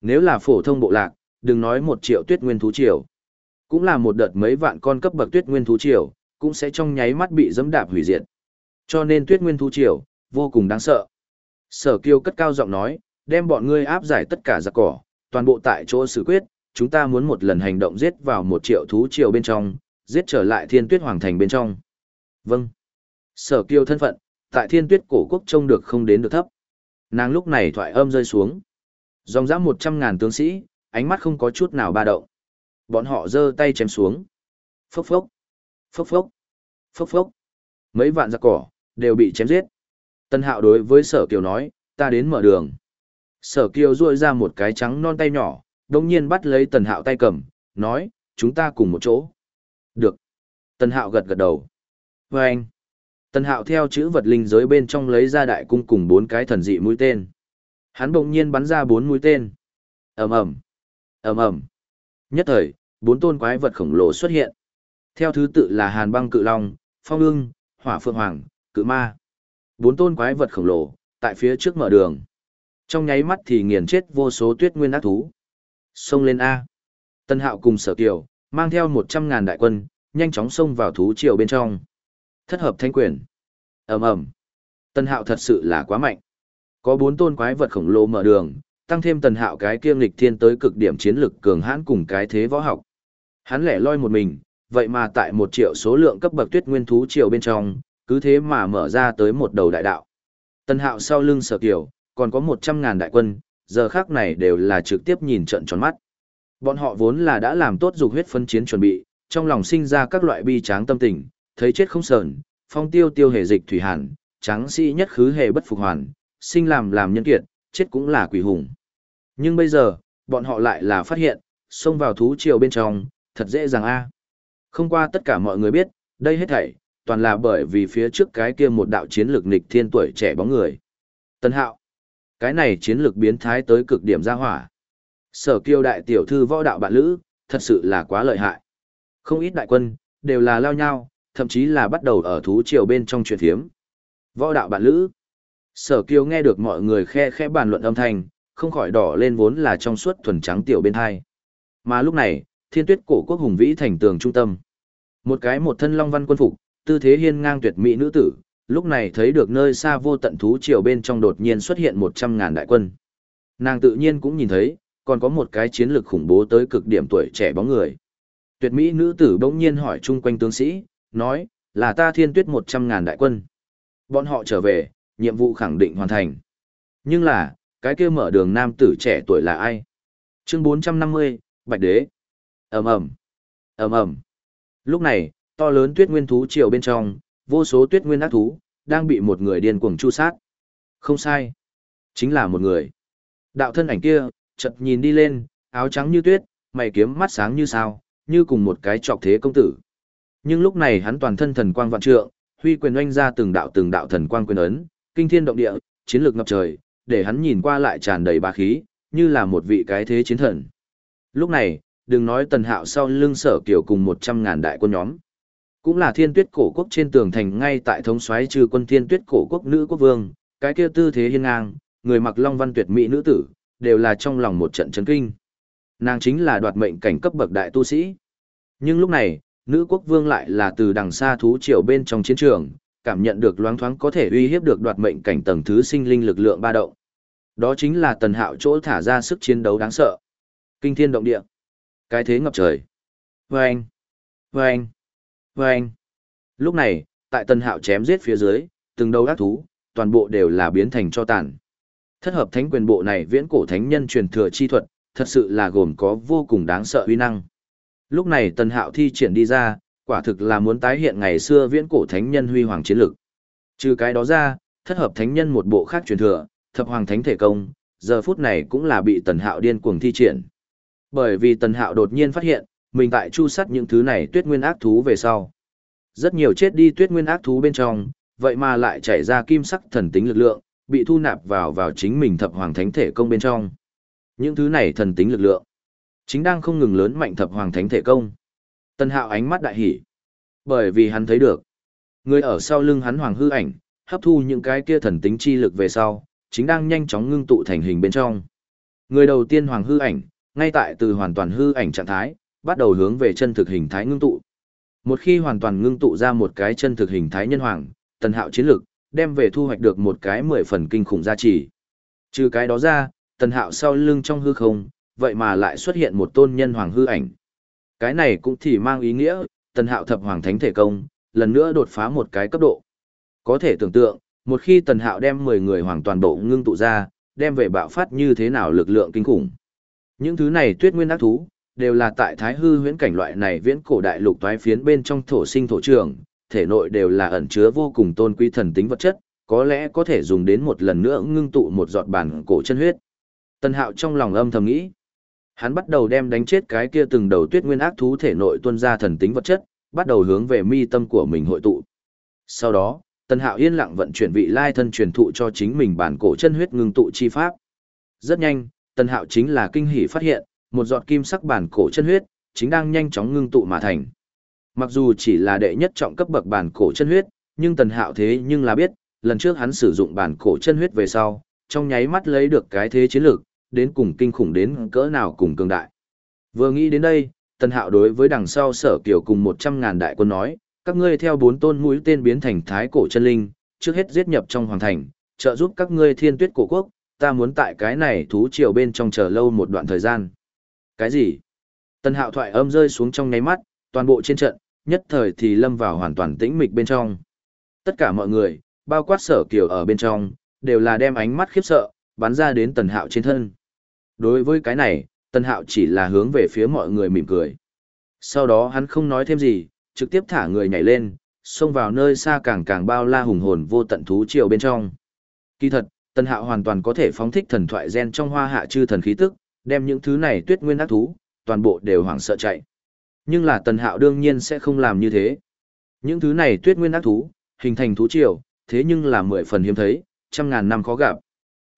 Speaker 1: Nếu là phổ thông bộ lạc, đừng nói một triệu tuyết nguyên thú triều. Cũng là một đợt mấy vạn con cấp bậc tuyết nguyên thú triều, cũng sẽ trong nháy mắt bị dẫm đạp hủy diệt. Cho nên tuyết nguyên thú triều, vô cùng đáng sợ. Sở kiêu cất cao giọng nói, đem bọn ngươi áp giải tất cả giặc cỏ, toàn bộ tại chỗ xử quyết, chúng ta muốn một lần hành động giết vào một triệu thú triều bên trong, giết trở lại thiên tuyết hoàng thành bên trong. Vâng. Sở kiêu thân phận, tại thiên tuyết cổ quốc trông được không đến được thấp. Nàng lúc này thoại âm rơi xuống. Dòng dã một trăm ngàn tướng sĩ, ánh mắt không có chút nào ba động. Bọn họ giơ tay chém xuống. Phốc phốc. Phốc phốc. Phốc phốc. Mấy vạn giặc cỏ, đều bị chém giết. Tân hạo đối với sở kiều nói, ta đến mở đường. Sở kiều ruôi ra một cái trắng non tay nhỏ, đồng nhiên bắt lấy tần hạo tay cầm, nói, chúng ta cùng một chỗ. Được. Tần hạo gật gật đầu. Và anh. Tần hạo theo chữ vật linh giới bên trong lấy ra đại cung cùng bốn cái thần dị mũi tên. Hắn bỗng nhiên bắn ra bốn mũi tên. ầm ầm ầm ầm Nhất thời, bốn tôn quái vật khổng lồ xuất hiện. Theo thứ tự là hàn băng cự long, phong ưng, hỏa phượng hoàng, cự ma. Bốn tôn quái vật khổng lồ, tại phía trước mở đường. Trong nháy mắt thì nghiền chết vô số tuyết nguyên ác thú. Xông lên A. Tân hạo cùng sở kiều, mang theo một trăm ngàn đại quân, nhanh chóng xông vào thú triều bên trong. Thất hợp thanh quyền. ầm ầm tần hạo thật sự là quá mạnh. Có bốn tôn quái vật khổng lồ mở đường, tăng thêm tần hạo cái kiêm lịch thiên tới cực điểm chiến lực cường hãn cùng cái thế võ học. Hắn lẻ loi một mình, vậy mà tại một triệu số lượng cấp bậc tuyết nguyên thú triều bên trong, cứ thế mà mở ra tới một đầu đại đạo. tần hạo sau lưng sở kiểu, còn có một trăm ngàn đại quân, giờ khác này đều là trực tiếp nhìn trận tròn mắt. Bọn họ vốn là đã làm tốt dục huyết phân chiến chuẩn bị, trong lòng sinh ra các loại bi tráng tâm tình, thấy chết không sờn, phong tiêu tiêu hề dịch thủy hàn, tráng sĩ nhất khứ hề bất phục hoàn, sinh làm làm nhân kiệt, chết cũng là quỷ hùng. Nhưng bây giờ, bọn họ lại là phát hiện, xông vào thú triều bên trong, thật dễ dàng a. Không qua tất cả mọi người biết, đây hết thảy, toàn là bởi vì phía trước cái kia một đạo chiến lược nịch thiên tuổi trẻ bóng người. Tân Hạo. Cái này chiến lược biến thái tới cực điểm ra hỏa. Sở kiêu đại tiểu thư võ đạo bạn lữ, thật sự là quá lợi hại. Không ít đại quân, đều là lao nhau, thậm chí là bắt đầu ở thú triều bên trong truyền thiếm. Võ đạo bạn lữ. Sở kiêu nghe được mọi người khe khẽ bàn luận âm thanh, không khỏi đỏ lên vốn là trong suốt thuần trắng tiểu bên hai. Mà lúc này, thiên tuyết cổ quốc hùng vĩ thành tường trung tâm. Một cái một thân long văn quân phục, tư thế hiên ngang tuyệt mỹ nữ tử, lúc này thấy được nơi xa vô tận thú triều bên trong đột nhiên xuất hiện một trăm ngàn đại quân. Nàng tự nhiên cũng nhìn thấy, còn có một cái chiến lược khủng bố tới cực điểm tuổi trẻ bóng người. Tuyệt mỹ nữ tử bỗng nhiên hỏi chung quanh tướng sĩ, nói, là ta thiên tuyết một trăm ngàn đại quân. Bọn họ trở về, nhiệm vụ khẳng định hoàn thành. Nhưng là, cái kia mở đường nam tử trẻ tuổi là ai? Chương 450, Bạch Đế. ầm ầm ầm ầm Lúc này, to lớn tuyết nguyên thú triều bên trong, vô số tuyết nguyên ác thú, đang bị một người điên cuồng chu sát. Không sai. Chính là một người. Đạo thân ảnh kia, chợt nhìn đi lên, áo trắng như tuyết, mày kiếm mắt sáng như sao, như cùng một cái trọc thế công tử. Nhưng lúc này hắn toàn thân thần quang vạn trượng, huy quyền oanh ra từng đạo từng đạo thần quang quyền ấn, kinh thiên động địa, chiến lược ngập trời, để hắn nhìn qua lại tràn đầy bá khí, như là một vị cái thế chiến thần. Lúc này, đừng nói tần hạo sau lưng sở kiểu cùng một trăm ngàn đại quân nhóm. Cũng là thiên tuyết cổ quốc trên tường thành ngay tại thống xoáy trừ quân thiên tuyết cổ quốc nữ quốc vương, cái kia tư thế hiên ngang, người mặc long văn tuyệt mỹ nữ tử, đều là trong lòng một trận chấn kinh. Nàng chính là đoạt mệnh cảnh cấp bậc đại tu sĩ. Nhưng lúc này, nữ quốc vương lại là từ đằng xa thú triều bên trong chiến trường, cảm nhận được loáng thoáng có thể uy hiếp được đoạt mệnh cảnh tầng thứ sinh linh lực lượng ba động. Đó chính là tần hạo chỗ thả ra sức chiến đấu đáng sợ. Kinh thiên động địa. Cái thế ngập trời. Vâng! Vâng! Vâng! Lúc này, tại tần hạo chém giết phía dưới, từng đầu ác thú, toàn bộ đều là biến thành cho tàn. Thất hợp thánh quyền bộ này viễn cổ thánh nhân truyền thừa chi thuật, thật sự là gồm có vô cùng đáng sợ uy năng. Lúc này tần hạo thi triển đi ra, quả thực là muốn tái hiện ngày xưa viễn cổ thánh nhân huy hoàng chiến lực. Trừ cái đó ra, thất hợp thánh nhân một bộ khác truyền thừa, thập hoàng thánh thể công, giờ phút này cũng là bị tần hạo điên cuồng thi triển. Bởi vì tần hạo đột nhiên phát hiện, mình tại chu sắt những thứ này tuyết nguyên ác thú về sau. Rất nhiều chết đi tuyết nguyên ác thú bên trong, vậy mà lại chảy ra kim sắc thần tính lực lượng, bị thu nạp vào vào chính mình thập hoàng thánh thể công bên trong. Những thứ này thần tính lực lượng, chính đang không ngừng lớn mạnh thập hoàng thánh thể công. Tần hạo ánh mắt đại hỉ. Bởi vì hắn thấy được, người ở sau lưng hắn hoàng hư ảnh, hấp thu những cái kia thần tính chi lực về sau, chính đang nhanh chóng ngưng tụ thành hình bên trong. Người đầu tiên hoàng hư ảnh, ngay tại từ hoàn toàn hư ảnh trạng thái, bắt đầu hướng về chân thực hình thái ngưng tụ. Một khi hoàn toàn ngưng tụ ra một cái chân thực hình thái nhân hoàng, tần hạo chiến lực, đem về thu hoạch được một cái mười phần kinh khủng gia trì. Trừ cái đó ra, tần hạo sau lưng trong hư không, vậy mà lại xuất hiện một tôn nhân hoàng hư ảnh. Cái này cũng thì mang ý nghĩa, tần hạo thập hoàng thánh thể công, lần nữa đột phá một cái cấp độ. Có thể tưởng tượng, một khi tần hạo đem 10 người hoàn toàn bộ ngưng tụ ra, đem về bạo phát như thế nào lực lượng kinh khủng. Những thứ này tuyết nguyên ác thú, đều là tại thái hư huyễn cảnh loại này viễn cổ đại lục toái phiến bên trong thổ sinh thổ trường, thể nội đều là ẩn chứa vô cùng tôn quý thần tính vật chất, có lẽ có thể dùng đến một lần nữa ngưng tụ một giọt bản cổ chân huyết. Tân Hạo trong lòng âm thầm nghĩ, hắn bắt đầu đem đánh chết cái kia từng đầu tuyết nguyên ác thú thể nội tuôn ra thần tính vật chất, bắt đầu hướng về mi tâm của mình hội tụ. Sau đó, Tân Hạo yên lặng vận chuyển vị lai thân truyền thụ cho chính mình bản cổ chân huyết ngưng tụ chi pháp. Rất nhanh, Tân Hạo chính là kinh hỉ phát hiện, một giọt kim sắc bản cổ chân huyết chính đang nhanh chóng ngưng tụ mà thành. Mặc dù chỉ là đệ nhất trọng cấp bậc bản cổ chân huyết, nhưng Tần Hạo thế nhưng là biết, lần trước hắn sử dụng bản cổ chân huyết về sau, trong nháy mắt lấy được cái thế chiến lược, đến cùng kinh khủng đến cỡ nào cùng cường đại. Vừa nghĩ đến đây, Tần Hạo đối với đằng sau sở kiểu cùng 100.000 đại quân nói, các ngươi theo bốn tôn mũi tên biến thành thái cổ chân linh, trước hết giết nhập trong hoàng thành, trợ giúp các ngươi thiên tuyết cổ quốc, ta muốn tại cái này thú triều bên trong chờ lâu một đoạn thời gian. Cái gì? Tần hạo thoại âm rơi xuống trong nháy mắt, toàn bộ trên trận, nhất thời thì lâm vào hoàn toàn tĩnh mịch bên trong. Tất cả mọi người, bao quát sở kiều ở bên trong, đều là đem ánh mắt khiếp sợ, bắn ra đến tần hạo trên thân. Đối với cái này, tần hạo chỉ là hướng về phía mọi người mỉm cười. Sau đó hắn không nói thêm gì, trực tiếp thả người nhảy lên, xông vào nơi xa càng càng bao la hùng hồn vô tận thú triều bên trong. Kỳ thật, Tần Hạo hoàn toàn có thể phóng thích thần thoại gen trong hoa hạ chư thần khí tức, đem những thứ này tuyết nguyên ác thú, toàn bộ đều hoảng sợ chạy. Nhưng là Tần Hạo đương nhiên sẽ không làm như thế. Những thứ này tuyết nguyên ác thú, hình thành thú triều, thế nhưng là mười phần hiếm thấy, trăm ngàn năm khó gặp.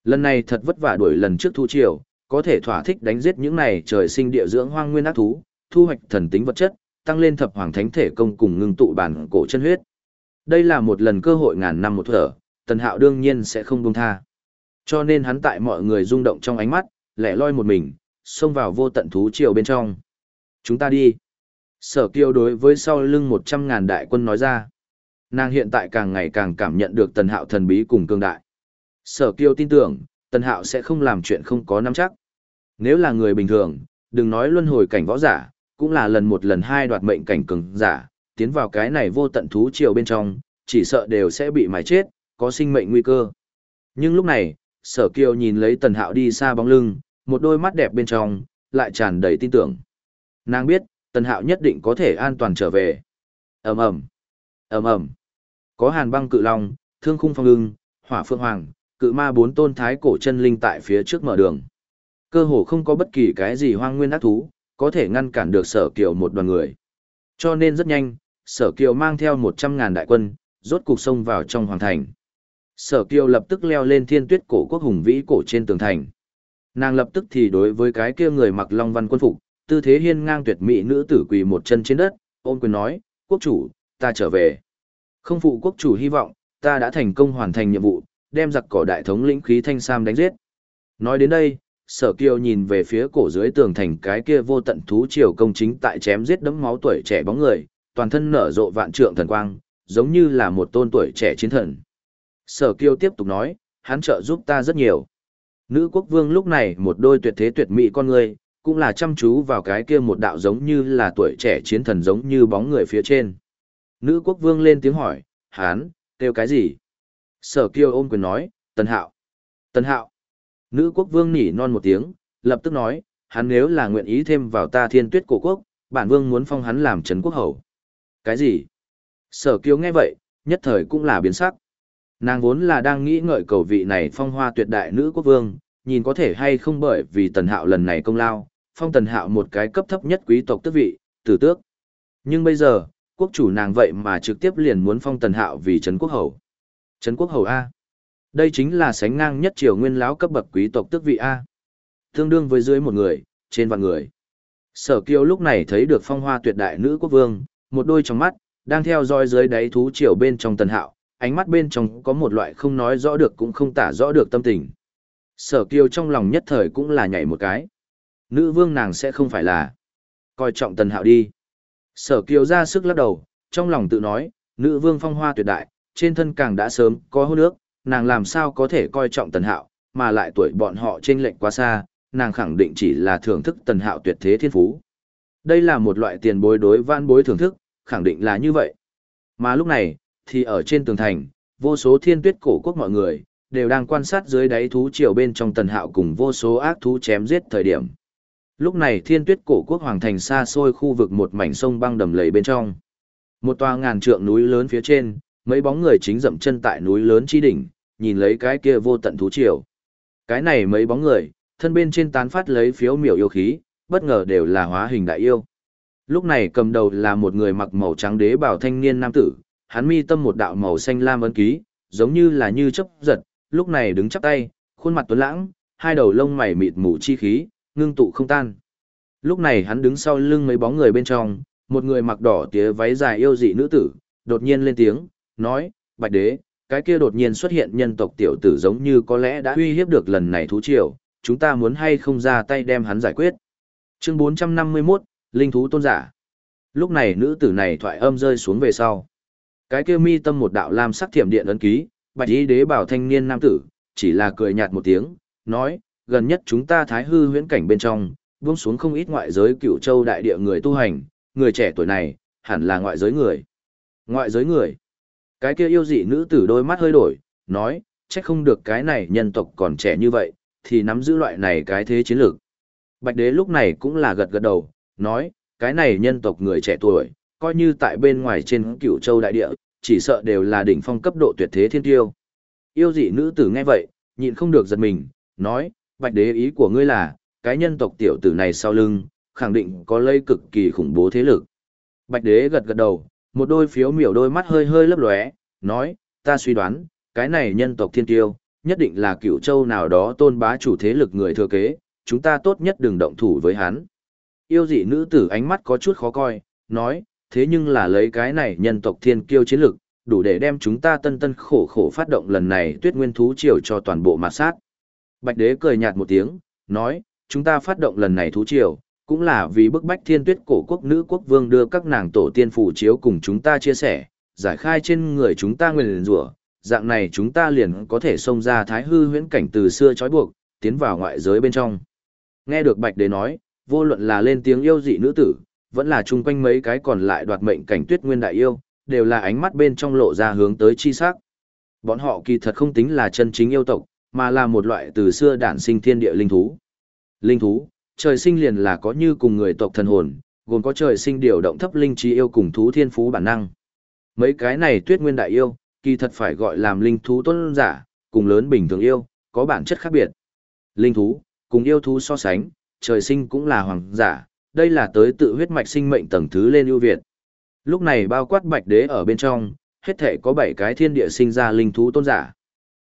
Speaker 1: Lần này thật vất vả đuổi lần trước thú triều, có thể thỏa thích đánh giết những này trời sinh địa dưỡng hoang nguyên ác thú, thu hoạch thần tính vật chất, tăng lên thập hoàng thánh thể công cùng ngưng tụ bản cổ chân huyết. Đây là một lần cơ hội ngàn năm một thở, tần hạo đương nhiên sẽ không buông tha. Cho nên hắn tại mọi người rung động trong ánh mắt, lẻ loi một mình, xông vào vô tận thú triều bên trong. Chúng ta đi. Sở kiêu đối với sau lưng một trăm ngàn đại quân nói ra. Nàng hiện tại càng ngày càng cảm nhận được tần hạo thần bí cùng cương đại. Sở kiêu tin tưởng, tần hạo sẽ không làm chuyện không có nắm chắc. Nếu là người bình thường, đừng nói luân hồi cảnh võ giả, cũng là lần một lần hai đoạt mệnh cảnh cường giả, tiến vào cái này vô tận thú triều bên trong, chỉ sợ đều sẽ bị mài chết, có sinh mệnh nguy cơ. Nhưng lúc này, sở kiều nhìn lấy tần hạo đi xa bóng lưng, một đôi mắt đẹp bên trong, lại tràn đầy tin tưởng. Nàng biết, tần hạo nhất định có thể an toàn trở về. ầm ầm ầm ầm Có hàn băng cự long, thương khung phong ưng, hỏa phượng hoàng, cự ma bốn tôn thái cổ chân linh tại phía trước mở đường. Cơ hồ không có bất kỳ cái gì hoang nguyên ác thú, có thể ngăn cản được sở kiều một đoàn người. Cho nên rất nhanh, sở kiều mang theo một trăm ngàn đại quân, rốt cục xông vào trong hoàng thành. Sở kiều lập tức leo lên thiên tuyết cổ quốc hùng vĩ cổ trên tường thành. Nàng lập tức thì đối với cái kia người mặc long văn quân phục, tư thế hiên ngang tuyệt mỹ nữ tử quỳ một chân trên đất, ôm quyền nói, quốc chủ, ta trở về. Không phụ quốc chủ hy vọng, ta đã thành công hoàn thành nhiệm vụ, đem giặc cỏ đại thống lĩnh khí thanh sam đánh giết. Nói đến đây, sở kiều nhìn về phía cổ dưới tường thành cái kia vô tận thú triều công chính tại chém giết đấm máu tuổi trẻ bóng người, toàn thân nở rộ vạn trượng thần quang, giống như là một tôn tuổi trẻ chiến thần. Sở kiều tiếp tục nói, hắn trợ giúp ta rất nhiều. Nữ quốc vương lúc này một đôi tuyệt thế tuyệt mỹ con người, cũng là chăm chú vào cái kia một đạo giống như là tuổi trẻ chiến thần giống như bóng người phía trên. Nữ quốc vương lên tiếng hỏi, hắn, kêu cái gì? Sở kiêu ôm quyền nói, tần hạo. Tần hạo. Nữ quốc vương nỉ non một tiếng, lập tức nói, hắn nếu là nguyện ý thêm vào ta thiên tuyết cổ quốc, bản vương muốn phong hắn làm trấn quốc hầu. Cái gì? Sở kiêu nghe vậy, nhất thời cũng là biến sắc. Nàng vốn là đang nghĩ ngợi cầu vị này phong hoa tuyệt đại nữ quốc vương, nhìn có thể hay không bởi vì tần hạo lần này công lao, phong tần hạo một cái cấp thấp nhất quý tộc tước vị, tử tước. Nhưng bây giờ, quốc chủ nàng vậy mà trực tiếp liền muốn phong tần hạo vì trấn quốc hầu. Trấn quốc hầu A. Đây chính là sánh ngang nhất triều nguyên lão cấp bậc quý tộc tước vị A. Tương đương với dưới một người, trên vạn người. Sở kiêu lúc này thấy được phong hoa tuyệt đại nữ quốc vương, một đôi trong mắt, đang theo dõi dưới đáy thú triều bên trong tần hạo, ánh mắt bên trong có một loại không nói rõ được cũng không tả rõ được tâm tình. Sở kiêu trong lòng nhất thời cũng là nhảy một cái. Nữ vương nàng sẽ không phải là coi trọng tần hạo đi. Sở kiều ra sức lắc đầu, trong lòng tự nói, nữ vương phong hoa tuyệt đại, trên thân càng đã sớm có hôn nước, nàng làm sao có thể coi trọng tần hạo, mà lại tuổi bọn họ trên lệnh quá xa, nàng khẳng định chỉ là thưởng thức tần hạo tuyệt thế thiên phú. Đây là một loại tiền bối đối van bối thưởng thức, khẳng định là như vậy. Mà lúc này, thì ở trên tường thành, vô số thiên tuyết cổ quốc mọi người, đều đang quan sát dưới đáy thú triều bên trong tần hạo cùng vô số ác thú chém giết thời điểm. Lúc này thiên tuyết cổ quốc hoàng thành xa xôi khu vực một mảnh sông băng đầm lầy bên trong. Một tòa ngàn trượng núi lớn phía trên, mấy bóng người chính dậm chân tại núi lớn chi đỉnh, nhìn lấy cái kia vô tận thú triều. Cái này mấy bóng người, thân bên trên tán phát lấy phiếu miểu yêu khí, bất ngờ đều là hóa hình đại yêu. Lúc này cầm đầu là một người mặc màu trắng đế bảo thanh niên nam tử, hắn mi tâm một đạo màu xanh lam ấn ký, giống như là như chấp giật, lúc này đứng chắp tay, khuôn mặt tuấn lãng, hai đầu lông mày mịt mù chi khí, ngưng tụ không tan. Lúc này hắn đứng sau lưng mấy bóng người bên trong, một người mặc đỏ tía váy dài yêu dị nữ tử, đột nhiên lên tiếng, nói, bạch đế, cái kia đột nhiên xuất hiện nhân tộc tiểu tử giống như có lẽ đã uy hiếp được lần này thú triều, chúng ta muốn hay không ra tay đem hắn giải quyết. Chương 451, Linh thú tôn giả. Lúc này nữ tử này thoại âm rơi xuống về sau. Cái kia mi tâm một đạo lam sắc thiểm điện ấn ký, bạch y đế bảo thanh niên nam tử, chỉ là cười nhạt một tiếng, nói, gần nhất chúng ta thái hư huyễn cảnh bên trong, buông xuống không ít ngoại giới cựu châu đại địa người tu hành, người trẻ tuổi này, hẳn là ngoại giới người. Ngoại giới người. Cái kia yêu dị nữ tử đôi mắt hơi đổi, nói, trách không được cái này nhân tộc còn trẻ như vậy, thì nắm giữ loại này cái thế chiến lược. Bạch đế lúc này cũng là gật gật đầu, nói, cái này nhân tộc người trẻ tuổi, coi như tại bên ngoài trên cựu châu đại địa, chỉ sợ đều là đỉnh phong cấp độ tuyệt thế thiên tiêu. Yêu dị nữ tử nghe vậy, nhịn không được giật mình, nói, bạch đế ý của ngươi là, cái nhân tộc tiểu tử này sau lưng, khẳng định có lây cực kỳ khủng bố thế lực. Bạch đế gật gật đầu, một đôi phiếu miểu đôi mắt hơi hơi lấp lóe, nói, ta suy đoán, cái này nhân tộc thiên tiêu, nhất định là cựu châu nào đó tôn bá chủ thế lực người thừa kế, chúng ta tốt nhất đừng động thủ với hắn. Yêu dị nữ tử ánh mắt có chút khó coi, nói, thế nhưng là lấy cái này nhân tộc thiên kiêu chiến lực, đủ để đem chúng ta tân tân khổ khổ phát động lần này tuyết nguyên thú triều cho toàn bộ mặt sát. Bạch đế cười nhạt một tiếng, nói, chúng ta phát động lần này thú triều, cũng là vì bức bách thiên tuyết cổ quốc nữ quốc vương đưa các nàng tổ tiên phủ chiếu cùng chúng ta chia sẻ, giải khai trên người chúng ta nguyên rủa dạng này chúng ta liền có thể xông ra thái hư huyễn cảnh từ xưa trói buộc, tiến vào ngoại giới bên trong. Nghe được Bạch Đế nói, vô luận là lên tiếng yêu dị nữ tử, vẫn là chung quanh mấy cái còn lại đoạt mệnh cảnh tuyết nguyên đại yêu, đều là ánh mắt bên trong lộ ra hướng tới chi sắc. Bọn họ kỳ thật không tính là chân chính yêu tộc, mà là một loại từ xưa đản sinh thiên địa linh thú. Linh thú, trời sinh liền là có như cùng người tộc thần hồn, gồm có trời sinh điều động thấp linh trí yêu cùng thú thiên phú bản năng. Mấy cái này tuyết nguyên đại yêu, kỳ thật phải gọi làm linh thú tôn giả, cùng lớn bình thường yêu, có bản chất khác biệt. Linh thú, cùng yêu thú so sánh, trời sinh cũng là hoàng giả, đây là tới tự huyết mạch sinh mệnh tầng thứ lên ưu việt. Lúc này bao quát bạch đế ở bên trong, hết thể có 7 cái thiên địa sinh ra linh thú tôn giả.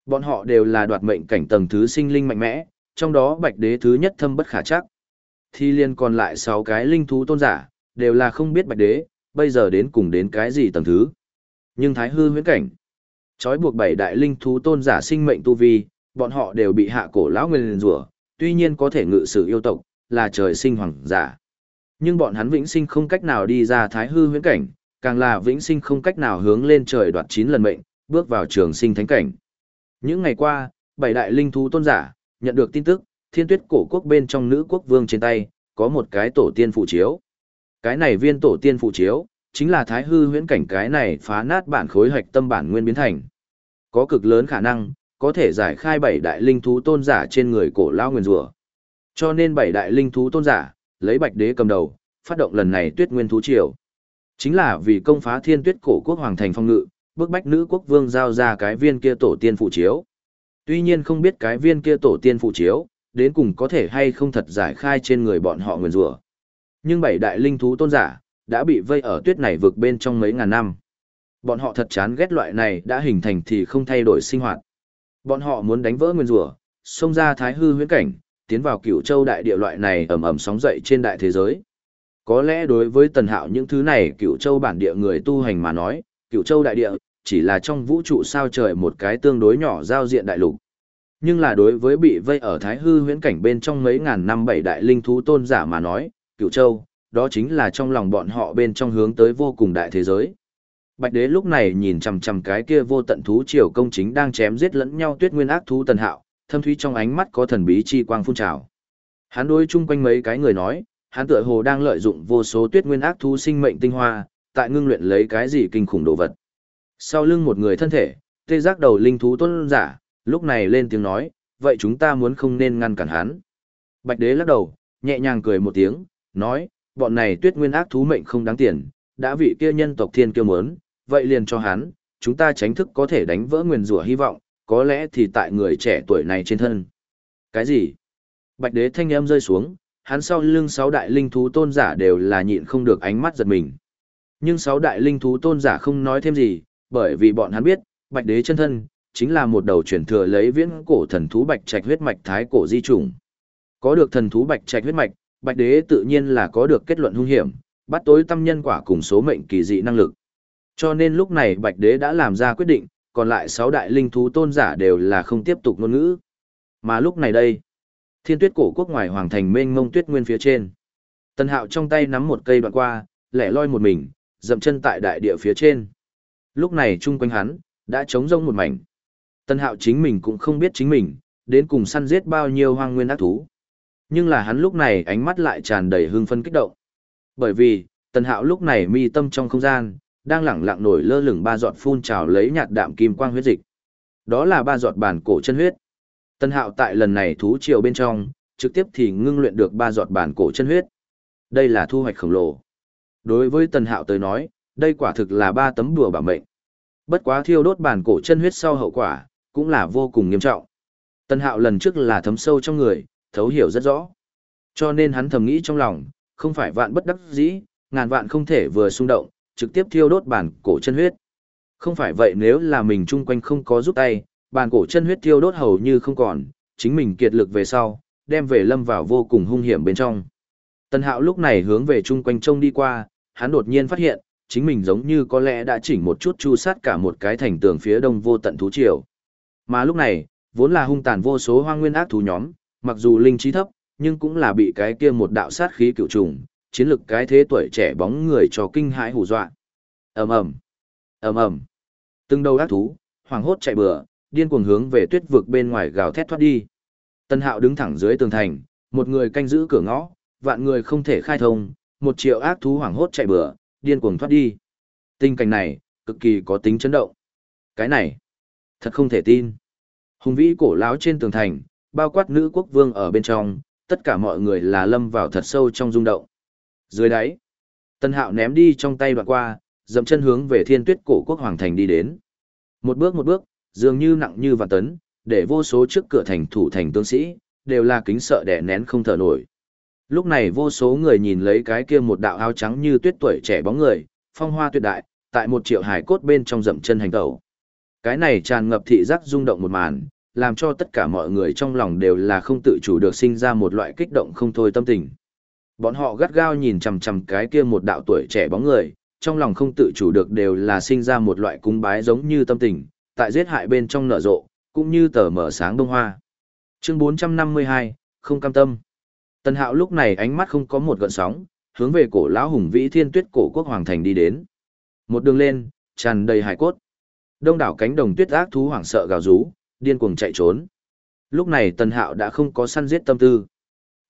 Speaker 1: Bọn họ đều là đoạt mệnh cảnh tầng thứ sinh linh mạnh mẽ, trong đó bạch đế thứ nhất thâm bất khả chắc. thi liên còn lại 6 cái linh thú tôn giả, đều là không biết bạch đế, bây giờ đến cùng đến cái gì tầng thứ. Nhưng thái hư huyễn cảnh, trói buộc bảy đại linh thú tôn giả sinh mệnh tu vi, bọn họ đều bị hạ cổ lão nguyên rủa, tuy nhiên có thể ngự sử yêu tộc, là trời sinh hoàng giả. Nhưng bọn hắn vĩnh sinh không cách nào đi ra thái hư huyễn cảnh, càng là vĩnh sinh không cách nào hướng lên trời đoạt chín lần mệnh, bước vào trường sinh thánh cảnh. Những ngày qua, bảy đại linh thú tôn giả, nhận được tin tức, thiên tuyết cổ quốc bên trong nữ quốc vương trên tay, có một cái tổ tiên phụ chiếu. Cái này viên tổ tiên phụ chiếu, chính là thái hư huyễn cảnh cái này phá nát bản khối hạch tâm bản nguyên biến thành. Có cực lớn khả năng, có thể giải khai bảy đại linh thú tôn giả trên người cổ lao nguyên rủa Cho nên bảy đại linh thú tôn giả, lấy bạch đế cầm đầu, phát động lần này tuyết nguyên thú triều. Chính là vì công phá thiên tuyết cổ quốc hoàng thành phong ngự, bức bách nữ quốc vương giao ra cái viên kia tổ tiên phụ chiếu. Tuy nhiên không biết cái viên kia tổ tiên phụ chiếu, đến cùng có thể hay không thật giải khai trên người bọn họ nguyên rùa. Nhưng bảy đại linh thú tôn giả, đã bị vây ở tuyết này vực bên trong mấy ngàn năm. Bọn họ thật chán ghét loại này đã hình thành thì không thay đổi sinh hoạt. Bọn họ muốn đánh vỡ nguyên rùa, xông ra thái hư huyễn cảnh, tiến vào cửu châu đại địa loại này ầm ầm sóng dậy trên đại thế giới. Có lẽ đối với tần hạo những thứ này cửu châu bản địa người tu hành mà nói, cửu châu đại địa, chỉ là trong vũ trụ sao trời một cái tương đối nhỏ giao diện đại lục. Nhưng là đối với bị vây ở thái hư huyễn cảnh bên trong mấy ngàn năm bảy đại linh thú tôn giả mà nói, cửu châu, đó chính là trong lòng bọn họ bên trong hướng tới vô cùng đại thế giới. Bạch đế lúc này nhìn chằm chằm cái kia vô tận thú triều công chính đang chém giết lẫn nhau tuyết nguyên ác thú tần hạo, thâm thúy trong ánh mắt có thần bí chi quang phun trào. Hắn đối chung quanh mấy cái người nói, hắn tựa hồ đang lợi dụng vô số tuyết nguyên ác thú sinh mệnh tinh hoa, tại ngưng luyện lấy cái gì kinh khủng đồ vật. Sau lưng một người thân thể, tê giác đầu linh thú tôn giả, lúc này lên tiếng nói, vậy chúng ta muốn không nên ngăn cản hắn. Bạch đế lắc đầu, nhẹ nhàng cười một tiếng, nói, bọn này tuyết nguyên ác thú mệnh không đáng tiền, đã vị kia nhân tộc thiên kiêu muốn, vậy liền cho hắn, chúng ta tránh thức có thể đánh vỡ nguyền rủa hy vọng, có lẽ thì tại người trẻ tuổi này trên thân. Cái gì? Bạch đế thanh âm rơi xuống, hắn sau lưng sáu đại linh thú tôn giả đều là nhịn không được ánh mắt giật mình. Nhưng sáu đại linh thú tôn giả không nói thêm gì, bởi vì bọn hắn biết, bạch đế chân thân, chính là một đầu chuyển thừa lấy viễn cổ thần thú bạch trạch huyết mạch thái cổ di trùng. Có được thần thú bạch trạch huyết mạch, bạch đế tự nhiên là có được kết luận hung hiểm, bắt tối tâm nhân quả cùng số mệnh kỳ dị năng lực. Cho nên lúc này bạch đế đã làm ra quyết định, còn lại sáu đại linh thú tôn giả đều là không tiếp tục ngôn ngữ. Mà lúc này đây, thiên tuyết cổ quốc ngoài hoàng thành mênh mông tuyết nguyên phía trên. Tần hạo trong tay nắm một cây đoạn qua, lẻ loi một mình, dậm chân tại đại địa phía trên. Lúc này chung quanh hắn, đã trống rông một mảnh. Tần hạo chính mình cũng không biết chính mình, đến cùng săn giết bao nhiêu hoang nguyên ác thú. Nhưng là hắn lúc này ánh mắt lại tràn đầy hưng phấn kích động. Bởi vì, tần hạo lúc này mi tâm trong không gian, đang lẳng lặng nổi lơ lửng ba giọt phun trào lấy nhạt đạm kim quang huyết dịch. Đó là ba giọt bản cổ chân huyết. Tân Hạo tại lần này thú triều bên trong, trực tiếp thì ngưng luyện được ba giọt bản cổ chân huyết. Đây là thu hoạch khổng lồ. Đối với Tần Hạo tới nói, đây quả thực là ba tấm đùa bảo mệnh. Bất quá thiêu đốt bản cổ chân huyết sau hậu quả, cũng là vô cùng nghiêm trọng. Tần Hạo lần trước là thấm sâu trong người, thấu hiểu rất rõ. Cho nên hắn thầm nghĩ trong lòng, không phải vạn bất đắc dĩ, ngàn vạn không thể vừa xung động, trực tiếp thiêu đốt bản cổ chân huyết. Không phải vậy nếu là mình chung quanh không có giúp tay, bản cổ chân huyết thiêu đốt hầu như không còn, chính mình kiệt lực về sau, đem về lâm vào vô cùng hung hiểm bên trong. Tần Hạo lúc này hướng về chung quanh trông đi qua, hắn đột nhiên phát hiện, chính mình giống như có lẽ đã chỉnh một chút chu sát cả một cái thành tường phía đông vô tận thú triều. Mà lúc này, vốn là hung tàn vô số hoang nguyên ác thú nhóm, mặc dù linh trí thấp, nhưng cũng là bị cái kia một đạo sát khí cựu trùng, chiến lực cái thế tuổi trẻ bóng người cho kinh hãi hù dọa. Ầm ầm, ầm ầm. Từng đầu ác thú, hoàng hốt chạy bừa, điên cuồng hướng về tuyết vực bên ngoài gào thét thoát đi. Tân Hạo đứng thẳng dưới tường thành, một người canh giữ cửa ngõ, vạn người không thể khai thông, một triệu ác thú hoàng hốt chạy bừa, điên cuồng thoát đi. Tình cảnh này, cực kỳ có tính chấn động. Cái này, thật không thể tin. Hùng vĩ cổ láo trên tường thành, bao quát nữ quốc vương ở bên trong, tất cả mọi người là lâm vào thật sâu trong rung động. Dưới đáy, Tân Hạo ném đi trong tay đoạn qua, dậm chân hướng về thiên tuyết cổ quốc hoàng thành đi đến. Một bước một bước, dường như nặng như vạn tấn, để vô số trước cửa thành thủ thành tướng sĩ, đều là kính sợ đẻ nén không thở nổi. Lúc này vô số người nhìn lấy cái kia một đạo áo trắng như tuyết tuổi trẻ bóng người, phong hoa tuyệt đại, tại một triệu hải cốt bên trong dậm chân hành tẩu. Cái này tràn ngập thị giác rung động một màn, làm cho tất cả mọi người trong lòng đều là không tự chủ được sinh ra một loại kích động không thôi tâm tình. Bọn họ gắt gao nhìn chằm chằm cái kia một đạo tuổi trẻ bóng người, trong lòng không tự chủ được đều là sinh ra một loại cúng bái giống như tâm tình, tại giết hại bên trong nở rộ, cũng như tờ mở sáng đông hoa. Chương 452, không cam tâm. Tần Hạo lúc này ánh mắt không có một gợn sóng, hướng về cổ lão hùng vĩ thiên tuyết cổ quốc hoàng thành đi đến. Một đường lên, tràn đầy hải cốt. Đông đảo cánh đồng tuyết ác thú hoảng sợ gào rú, điên cuồng chạy trốn. Lúc này Tần Hạo đã không có săn giết tâm tư.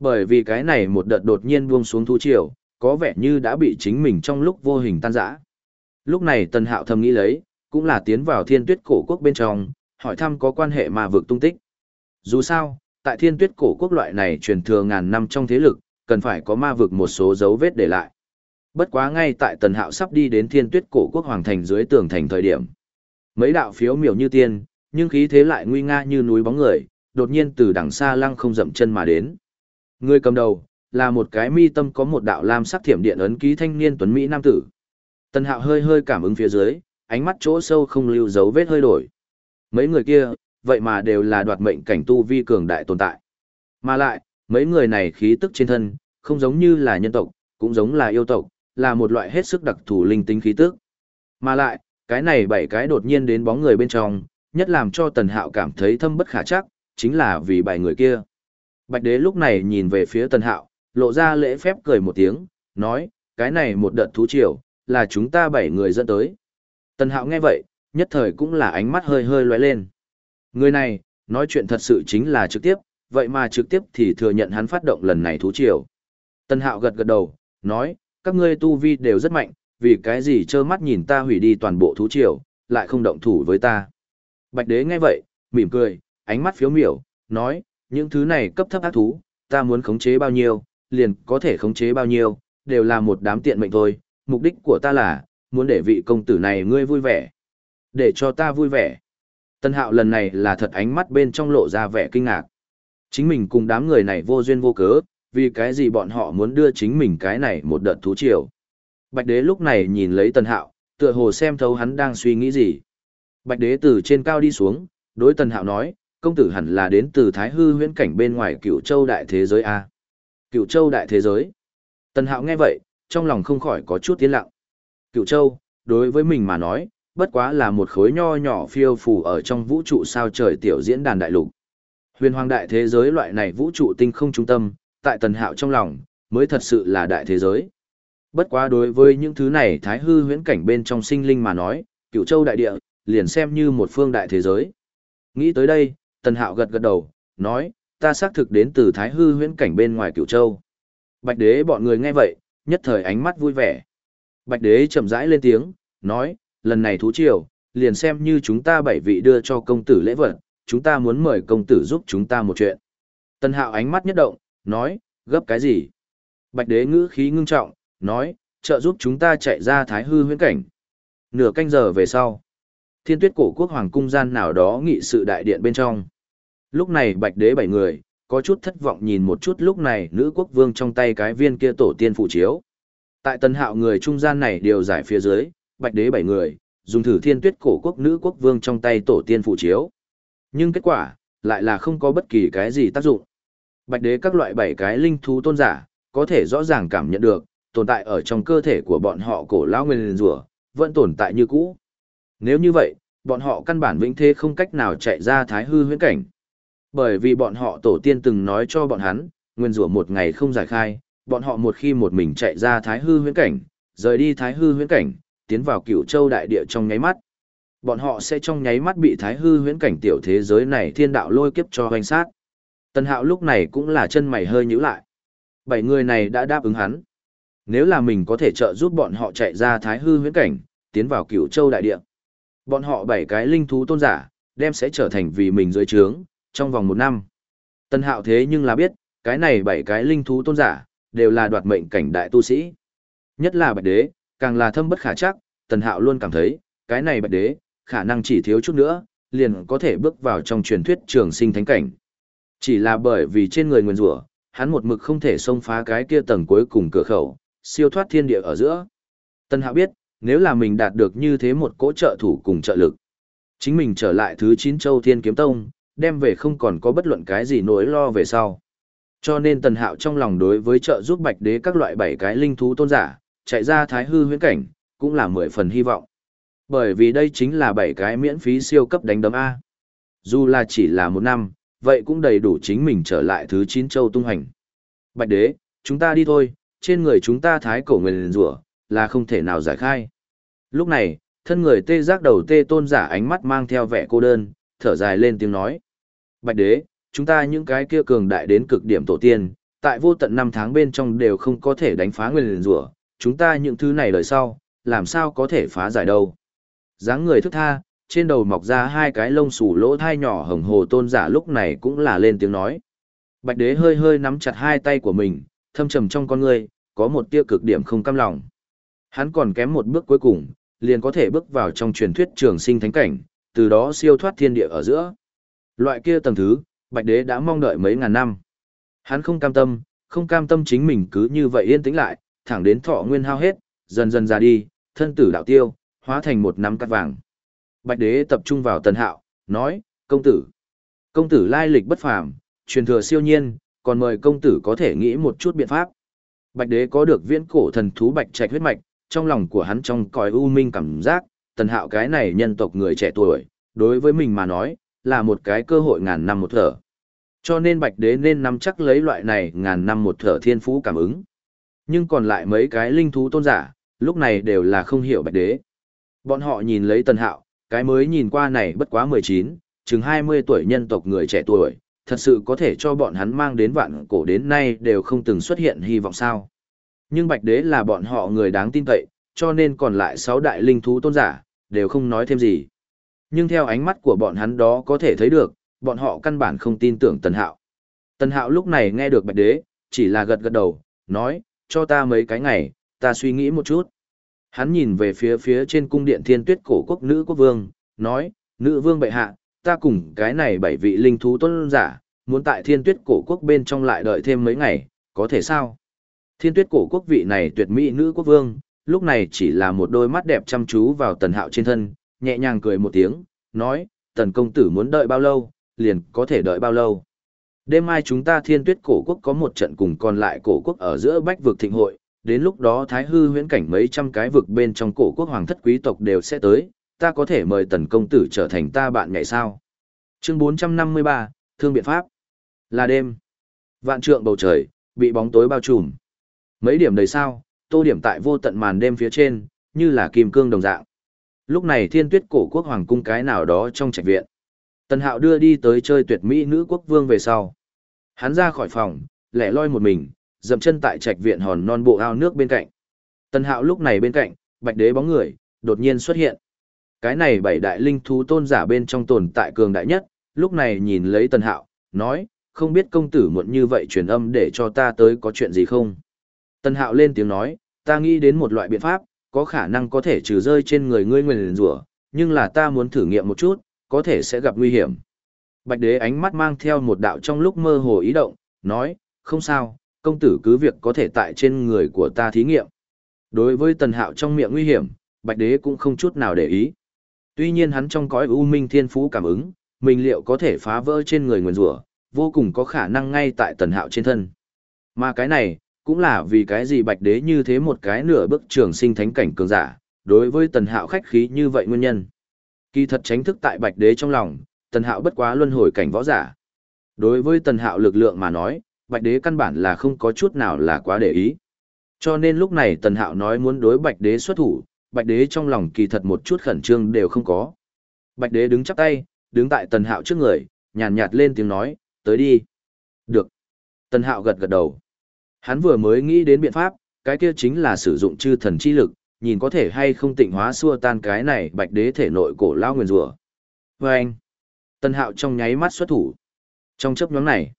Speaker 1: Bởi vì cái này một đợt đột nhiên buông xuống thu triều, có vẻ như đã bị chính mình trong lúc vô hình tan rã. Lúc này Tần Hạo thầm nghĩ lấy, cũng là tiến vào thiên tuyết cổ quốc bên trong, hỏi thăm có quan hệ mà vực tung tích. Dù sao, tại thiên tuyết cổ quốc loại này truyền thừa ngàn năm trong thế lực, cần phải có ma vực một số dấu vết để lại. Bất quá ngay tại Tần Hạo sắp đi đến thiên tuyết cổ quốc hoàng thành dưới tường thành thời điểm. Mấy đạo phiếu miểu như tiên, nhưng khí thế lại nguy nga như núi bóng người, đột nhiên từ đằng xa lăng không dậm chân mà đến. Người cầm đầu, là một cái mi tâm có một đạo lam sắc thiểm điện ấn ký thanh niên tuấn Mỹ nam tử. Tần Hạo hơi hơi cảm ứng phía dưới, ánh mắt chỗ sâu không lưu dấu vết hơi đổi. Mấy người kia, vậy mà đều là đoạt mệnh cảnh tu vi cường đại tồn tại. Mà lại, mấy người này khí tức trên thân, không giống như là nhân tộc, cũng giống là yêu tộc, là một loại hết sức đặc thù linh tính khí tức. Mà lại, cái này bảy cái đột nhiên đến bóng người bên trong, nhất làm cho Tần Hạo cảm thấy thâm bất khả chắc, chính là vì bảy người kia. Bạch đế lúc này nhìn về phía Tần Hạo, lộ ra lễ phép cười một tiếng, nói, cái này một đợt thú triều, là chúng ta bảy người dẫn tới. Tần Hạo nghe vậy, nhất thời cũng là ánh mắt hơi hơi lóe lên. Người này, nói chuyện thật sự chính là trực tiếp, vậy mà trực tiếp thì thừa nhận hắn phát động lần này thú triều. Tần Hạo gật gật đầu, nói, các ngươi tu vi đều rất mạnh, vì cái gì trơ mắt nhìn ta hủy đi toàn bộ thú triều, lại không động thủ với ta. Bạch đế nghe vậy, mỉm cười, ánh mắt phiếu miểu, nói, những thứ này cấp thấp ác thú, ta muốn khống chế bao nhiêu, liền có thể khống chế bao nhiêu, đều là một đám tiện mệnh thôi, mục đích của ta là, muốn để vị công tử này ngươi vui vẻ. Để cho ta vui vẻ. Tân hạo lần này là thật ánh mắt bên trong lộ ra vẻ kinh ngạc. Chính mình cùng đám người này vô duyên vô cớ, vì cái gì bọn họ muốn đưa chính mình cái này một đợt thú triều. Bạch đế lúc này nhìn lấy tân hạo, tựa hồ xem thấu hắn đang suy nghĩ gì. Bạch đế từ trên cao đi xuống, đối tân hạo nói, công tử hẳn là đến từ thái hư huyễn cảnh bên ngoài cựu châu đại thế giới A. Cựu châu đại thế giới. tần hạo nghe vậy, trong lòng không khỏi có chút tiến lặng. Cựu châu, đối với mình mà nói, bất quá là một khối nho nhỏ phiêu phù ở trong vũ trụ sao trời tiểu diễn đàn đại lục. Huyền hoàng đại thế giới loại này vũ trụ tinh không trung tâm, tại tần hạo trong lòng, mới thật sự là đại thế giới. Bất quá đối với những thứ này thái hư huyễn cảnh bên trong sinh linh mà nói, cựu châu đại địa, liền xem như một phương đại thế giới. Nghĩ tới đây, tần hạo gật gật đầu, nói, ta xác thực đến từ thái hư huyễn cảnh bên ngoài Cửu châu. Bạch đế bọn người nghe vậy, nhất thời ánh mắt vui vẻ. Bạch đế chậm rãi lên tiếng, nói, lần này thú triều, liền xem như chúng ta bảy vị đưa cho công tử lễ vật, chúng ta muốn mời công tử giúp chúng ta một chuyện. Tần hạo ánh mắt nhất động, nói, gấp cái gì? Bạch đế ngữ khí ngưng trọng, nói, trợ giúp chúng ta chạy ra thái hư huyễn cảnh. Nửa canh giờ về sau, thiên tuyết cổ quốc hoàng cung gian nào đó nghị sự đại điện bên trong. Lúc này bạch đế bảy người, có chút thất vọng nhìn một chút lúc này nữ quốc vương trong tay cái viên kia tổ tiên phụ chiếu. Tại tân hạo người trung gian này điều giải phía dưới, bạch đế bảy người, dùng thử thiên tuyết cổ quốc nữ quốc vương trong tay tổ tiên phụ chiếu. Nhưng kết quả, lại là không có bất kỳ cái gì tác dụng. Bạch đế các loại bảy cái linh thú tôn giả, có thể rõ ràng cảm nhận được, tồn tại ở trong cơ thể của bọn họ cổ lão nguyên rủa vẫn tồn tại như cũ. Nếu như vậy, bọn họ căn bản vĩnh thế không cách nào chạy ra thái hư huyễn cảnh. Bởi vì bọn họ tổ tiên từng nói cho bọn hắn, nguyên rủa một ngày không giải khai, bọn họ một khi một mình chạy ra thái hư huyễn cảnh, rời đi thái hư huyễn cảnh, tiến vào cửu châu đại địa trong nháy mắt. Bọn họ sẽ trong nháy mắt bị thái hư huyễn cảnh tiểu thế giới này thiên đạo lôi kiếp cho hoành sát. Tân hạo lúc này cũng là chân mày hơi nhíu lại. Bảy người này đã đáp ứng hắn. Nếu là mình có thể trợ giúp bọn họ chạy ra thái hư huyễn cảnh, tiến vào cửu châu đại địa. Bọn họ bảy cái linh thú tôn giả, đem sẽ trở thành vì mình dưới trướng, trong vòng một năm. Tân hạo thế nhưng là biết, cái này bảy cái linh thú tôn giả, đều là đoạt mệnh cảnh đại tu sĩ. Nhất là bạch đế, càng là thâm bất khả chắc, tần hạo luôn cảm thấy, cái này bạch đế, khả năng chỉ thiếu chút nữa, liền có thể bước vào trong truyền thuyết trường sinh thánh cảnh. Chỉ là bởi vì trên người nguyên rủa hắn một mực không thể xông phá cái kia tầng cuối cùng cửa khẩu, siêu thoát thiên địa ở giữa. Tân Hạo biết, nếu là mình đạt được như thế một cỗ trợ thủ cùng trợ lực, chính mình trở lại thứ 9 châu Thiên Kiếm Tông, đem về không còn có bất luận cái gì nỗi lo về sau. Cho nên Tần Hạo trong lòng đối với trợ giúp Bạch Đế các loại bảy cái linh thú tôn giả, chạy ra thái hư huyễn cảnh, cũng là mười phần hy vọng. Bởi vì đây chính là bảy cái miễn phí siêu cấp đánh đấm A. Dù là chỉ là một năm, vậy cũng đầy đủ chính mình trở lại thứ 9 châu tung hành. Bạch Đế, chúng ta đi thôi, trên người chúng ta thái cổ nguyền rủa là không thể nào giải khai. Lúc này, thân người tê giác đầu tê tôn giả ánh mắt mang theo vẻ cô đơn, thở dài lên tiếng nói. Bạch đế, chúng ta những cái kia cường đại đến cực điểm tổ tiên, tại vô tận năm tháng bên trong đều không có thể đánh phá nguyên rủa chúng ta những thứ này lời sau, làm sao có thể phá giải đâu. dáng người thức tha, trên đầu mọc ra hai cái lông xù lỗ thai nhỏ hồng hồ tôn giả lúc này cũng là lên tiếng nói. Bạch đế hơi hơi nắm chặt hai tay của mình, thâm trầm trong con người, có một tia cực điểm không cam lòng. Hắn còn kém một bước cuối cùng, liền có thể bước vào trong truyền thuyết trường sinh thánh cảnh, từ đó siêu thoát thiên địa ở giữa. Loại kia tầng thứ, Bạch Đế đã mong đợi mấy ngàn năm. Hắn không cam tâm, không cam tâm chính mình cứ như vậy yên tĩnh lại, thẳng đến thọ nguyên hao hết, dần dần ra đi, thân tử đạo tiêu, hóa thành một nắm cát vàng. Bạch Đế tập trung vào Tần Hạo, nói, công tử. Công tử lai lịch bất phàm, truyền thừa siêu nhiên, còn mời công tử có thể nghĩ một chút biện pháp. Bạch Đế có được viễn cổ thần thú Bạch Trạch huyết mạch, trong lòng của hắn trong cõi u minh cảm giác, Tần Hạo cái này nhân tộc người trẻ tuổi, đối với mình mà nói, là một cái cơ hội ngàn năm một thở. Cho nên Bạch Đế nên nắm chắc lấy loại này ngàn năm một thở thiên phú cảm ứng. Nhưng còn lại mấy cái linh thú tôn giả, lúc này đều là không hiểu Bạch Đế. Bọn họ nhìn lấy Tần Hạo, cái mới nhìn qua này bất quá 19, chừng 20 tuổi nhân tộc người trẻ tuổi, thật sự có thể cho bọn hắn mang đến vạn cổ đến nay đều không từng xuất hiện hy vọng sao. Nhưng Bạch Đế là bọn họ người đáng tin cậy, cho nên còn lại sáu đại linh thú tôn giả, đều không nói thêm gì. Nhưng theo ánh mắt của bọn hắn đó có thể thấy được, bọn họ căn bản không tin tưởng Tần Hạo. Tần Hạo lúc này nghe được Bạch Đế, chỉ là gật gật đầu, nói, cho ta mấy cái ngày, ta suy nghĩ một chút. Hắn nhìn về phía phía trên cung điện thiên tuyết cổ quốc nữ quốc vương, nói, nữ vương bệ hạ, ta cùng cái này bảy vị linh thú tôn giả, muốn tại thiên tuyết cổ quốc bên trong lại đợi thêm mấy ngày, có thể sao? Thiên tuyết cổ quốc vị này tuyệt mỹ nữ quốc vương, lúc này chỉ là một đôi mắt đẹp chăm chú vào tần hạo trên thân, nhẹ nhàng cười một tiếng, nói, tần công tử muốn đợi bao lâu, liền có thể đợi bao lâu. Đêm mai chúng ta thiên tuyết cổ quốc có một trận cùng còn lại cổ quốc ở giữa bách vực thịnh hội, đến lúc đó thái hư huyễn cảnh mấy trăm cái vực bên trong cổ quốc hoàng thất quý tộc đều sẽ tới, ta có thể mời tần công tử trở thành ta bạn ngày sao. Chương 453, Thương biện pháp. Là đêm. Vạn trượng bầu trời, bị bóng tối bao trùm. Mấy điểm đầy sao, tô điểm tại vô tận màn đêm phía trên, như là kim cương đồng dạng. Lúc này thiên tuyết cổ quốc hoàng cung cái nào đó trong trạch viện. Tần hạo đưa đi tới chơi tuyệt mỹ nữ quốc vương về sau. Hắn ra khỏi phòng, lẻ loi một mình, dậm chân tại trạch viện hòn non bộ ao nước bên cạnh. Tần hạo lúc này bên cạnh, bạch đế bóng người, đột nhiên xuất hiện. Cái này bảy đại linh thú tôn giả bên trong tồn tại cường đại nhất, lúc này nhìn lấy tần hạo, nói, không biết công tử muộn như vậy truyền âm để cho ta tới có chuyện gì không. Tần hạo lên tiếng nói, ta nghĩ đến một loại biện pháp, có khả năng có thể trừ rơi trên người ngươi nguyền rủa nhưng là ta muốn thử nghiệm một chút, có thể sẽ gặp nguy hiểm. Bạch đế ánh mắt mang theo một đạo trong lúc mơ hồ ý động, nói, không sao, công tử cứ việc có thể tại trên người của ta thí nghiệm. Đối với tần hạo trong miệng nguy hiểm, bạch đế cũng không chút nào để ý. Tuy nhiên hắn trong cõi u minh thiên phú cảm ứng, mình liệu có thể phá vỡ trên người nguyền rủa vô cùng có khả năng ngay tại tần hạo trên thân. Mà cái này, cũng là vì cái gì bạch đế như thế một cái nửa bước trường sinh thánh cảnh cường giả, đối với tần hạo khách khí như vậy nguyên nhân. Kỳ thật tránh thức tại bạch đế trong lòng, tần hạo bất quá luân hồi cảnh võ giả. Đối với tần hạo lực lượng mà nói, bạch đế căn bản là không có chút nào là quá để ý. Cho nên lúc này tần hạo nói muốn đối bạch đế xuất thủ, bạch đế trong lòng kỳ thật một chút khẩn trương đều không có. Bạch đế đứng chắp tay, đứng tại tần hạo trước người, nhàn nhạt lên tiếng nói, tới đi. Được. Tần hạo gật gật đầu. Hắn vừa mới nghĩ đến biện pháp, cái kia chính là sử dụng chư thần chi lực, nhìn có thể hay không tịnh hóa xua tan cái này bạch đế thể nội cổ lao nguyền rủa. Và anh, Tân hạo trong nháy mắt xuất thủ. Trong chấp nhóm này,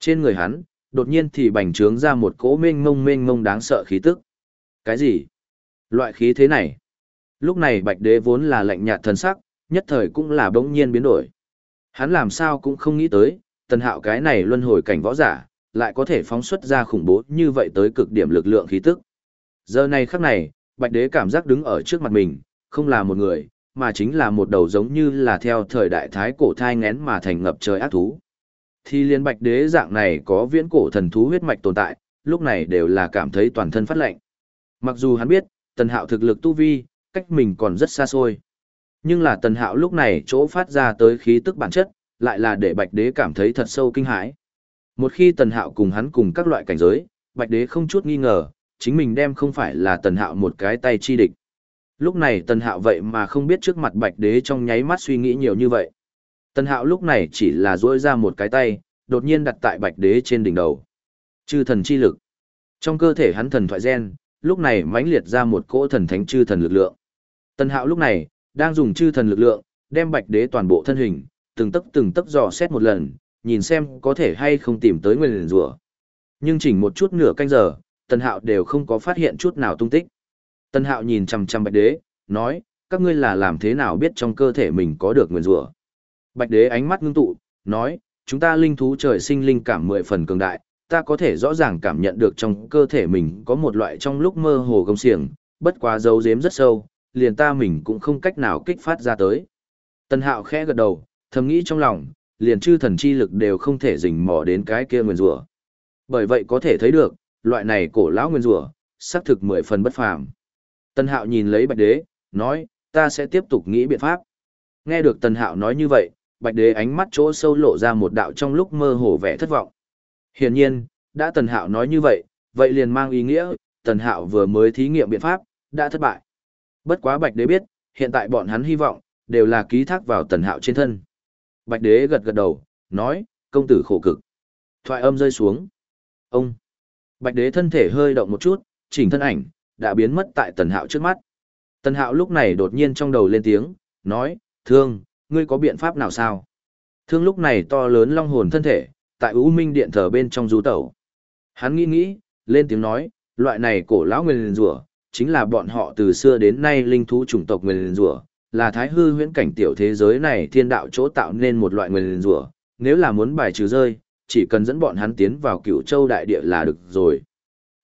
Speaker 1: trên người hắn, đột nhiên thì bành trướng ra một cỗ mênh mông mênh mông đáng sợ khí tức. Cái gì? Loại khí thế này? Lúc này bạch đế vốn là lạnh nhạt thần sắc, nhất thời cũng là bỗng nhiên biến đổi. Hắn làm sao cũng không nghĩ tới, tần hạo cái này luân hồi cảnh võ giả, lại có thể phóng xuất ra khủng bố như vậy tới cực điểm lực lượng khí tức. Giờ này khắc này, Bạch Đế cảm giác đứng ở trước mặt mình, không là một người, mà chính là một đầu giống như là theo thời đại thái cổ thai ngén mà thành ngập trời ác thú. Thì liên Bạch Đế dạng này có viễn cổ thần thú huyết mạch tồn tại, lúc này đều là cảm thấy toàn thân phát lạnh. Mặc dù hắn biết, Tần Hạo thực lực tu vi, cách mình còn rất xa xôi. Nhưng là Tần Hạo lúc này chỗ phát ra tới khí tức bản chất, lại là để Bạch Đế cảm thấy thật sâu kinh hãi. Một khi Tần Hạo cùng hắn cùng các loại cảnh giới, Bạch Đế không chút nghi ngờ, chính mình đem không phải là Tần Hạo một cái tay chi địch. Lúc này Tần Hạo vậy mà không biết trước mặt Bạch Đế trong nháy mắt suy nghĩ nhiều như vậy. Tần Hạo lúc này chỉ là duỗi ra một cái tay, đột nhiên đặt tại Bạch Đế trên đỉnh đầu. Chư thần chi lực. Trong cơ thể hắn thần thoại gen, lúc này mãnh liệt ra một cỗ thần thánh chư thần lực lượng. Tần Hạo lúc này đang dùng chư thần lực lượng, đem Bạch Đế toàn bộ thân hình, từng tấc từng tấc dò xét một lần, nhìn xem có thể hay không tìm tới nguyên rủa. Nhưng chỉnh một chút nửa canh giờ, Tần Hạo đều không có phát hiện chút nào tung tích. Tần Hạo nhìn chằm chằm Bạch Đế, nói, các ngươi là làm thế nào biết trong cơ thể mình có được nguyên rủa? Bạch Đế ánh mắt ngưng tụ, nói, chúng ta linh thú trời sinh linh cảm mười phần cường đại, ta có thể rõ ràng cảm nhận được trong cơ thể mình có một loại trong lúc mơ hồ gông xiềng, bất quá dấu giếm rất sâu, liền ta mình cũng không cách nào kích phát ra tới. Tần Hạo khẽ gật đầu, thầm nghĩ trong lòng, liền chư thần chi lực đều không thể rình mò đến cái kia nguyên rủa. Bởi vậy có thể thấy được, loại này cổ lão nguyên rủa, xác thực mười phần bất phàm. Tân Hạo nhìn lấy Bạch Đế, nói, ta sẽ tiếp tục nghĩ biện pháp. Nghe được Tân Hạo nói như vậy, Bạch Đế ánh mắt chỗ sâu lộ ra một đạo trong lúc mơ hồ vẻ thất vọng. Hiển nhiên, đã Tần Hạo nói như vậy, vậy liền mang ý nghĩa, Tần Hạo vừa mới thí nghiệm biện pháp, đã thất bại. Bất quá Bạch Đế biết, hiện tại bọn hắn hy vọng, đều là ký thác vào Tần Hạo trên thân. Bạch đế gật gật đầu, nói, công tử khổ cực. Thoại âm rơi xuống. Ông. Bạch đế thân thể hơi động một chút, chỉnh thân ảnh, đã biến mất tại tần hạo trước mắt. Tần hạo lúc này đột nhiên trong đầu lên tiếng, nói, thương, ngươi có biện pháp nào sao? Thương lúc này to lớn long hồn thân thể, tại U Minh điện thờ bên trong du tẩu. Hắn nghĩ nghĩ, lên tiếng nói, loại này cổ lão nguyên rủa chính là bọn họ từ xưa đến nay linh thú chủng tộc nguyên rủa là thái hư huyễn cảnh tiểu thế giới này thiên đạo chỗ tạo nên một loại nguyên rủa, nếu là muốn bài trừ rơi, chỉ cần dẫn bọn hắn tiến vào cựu châu đại địa là được rồi.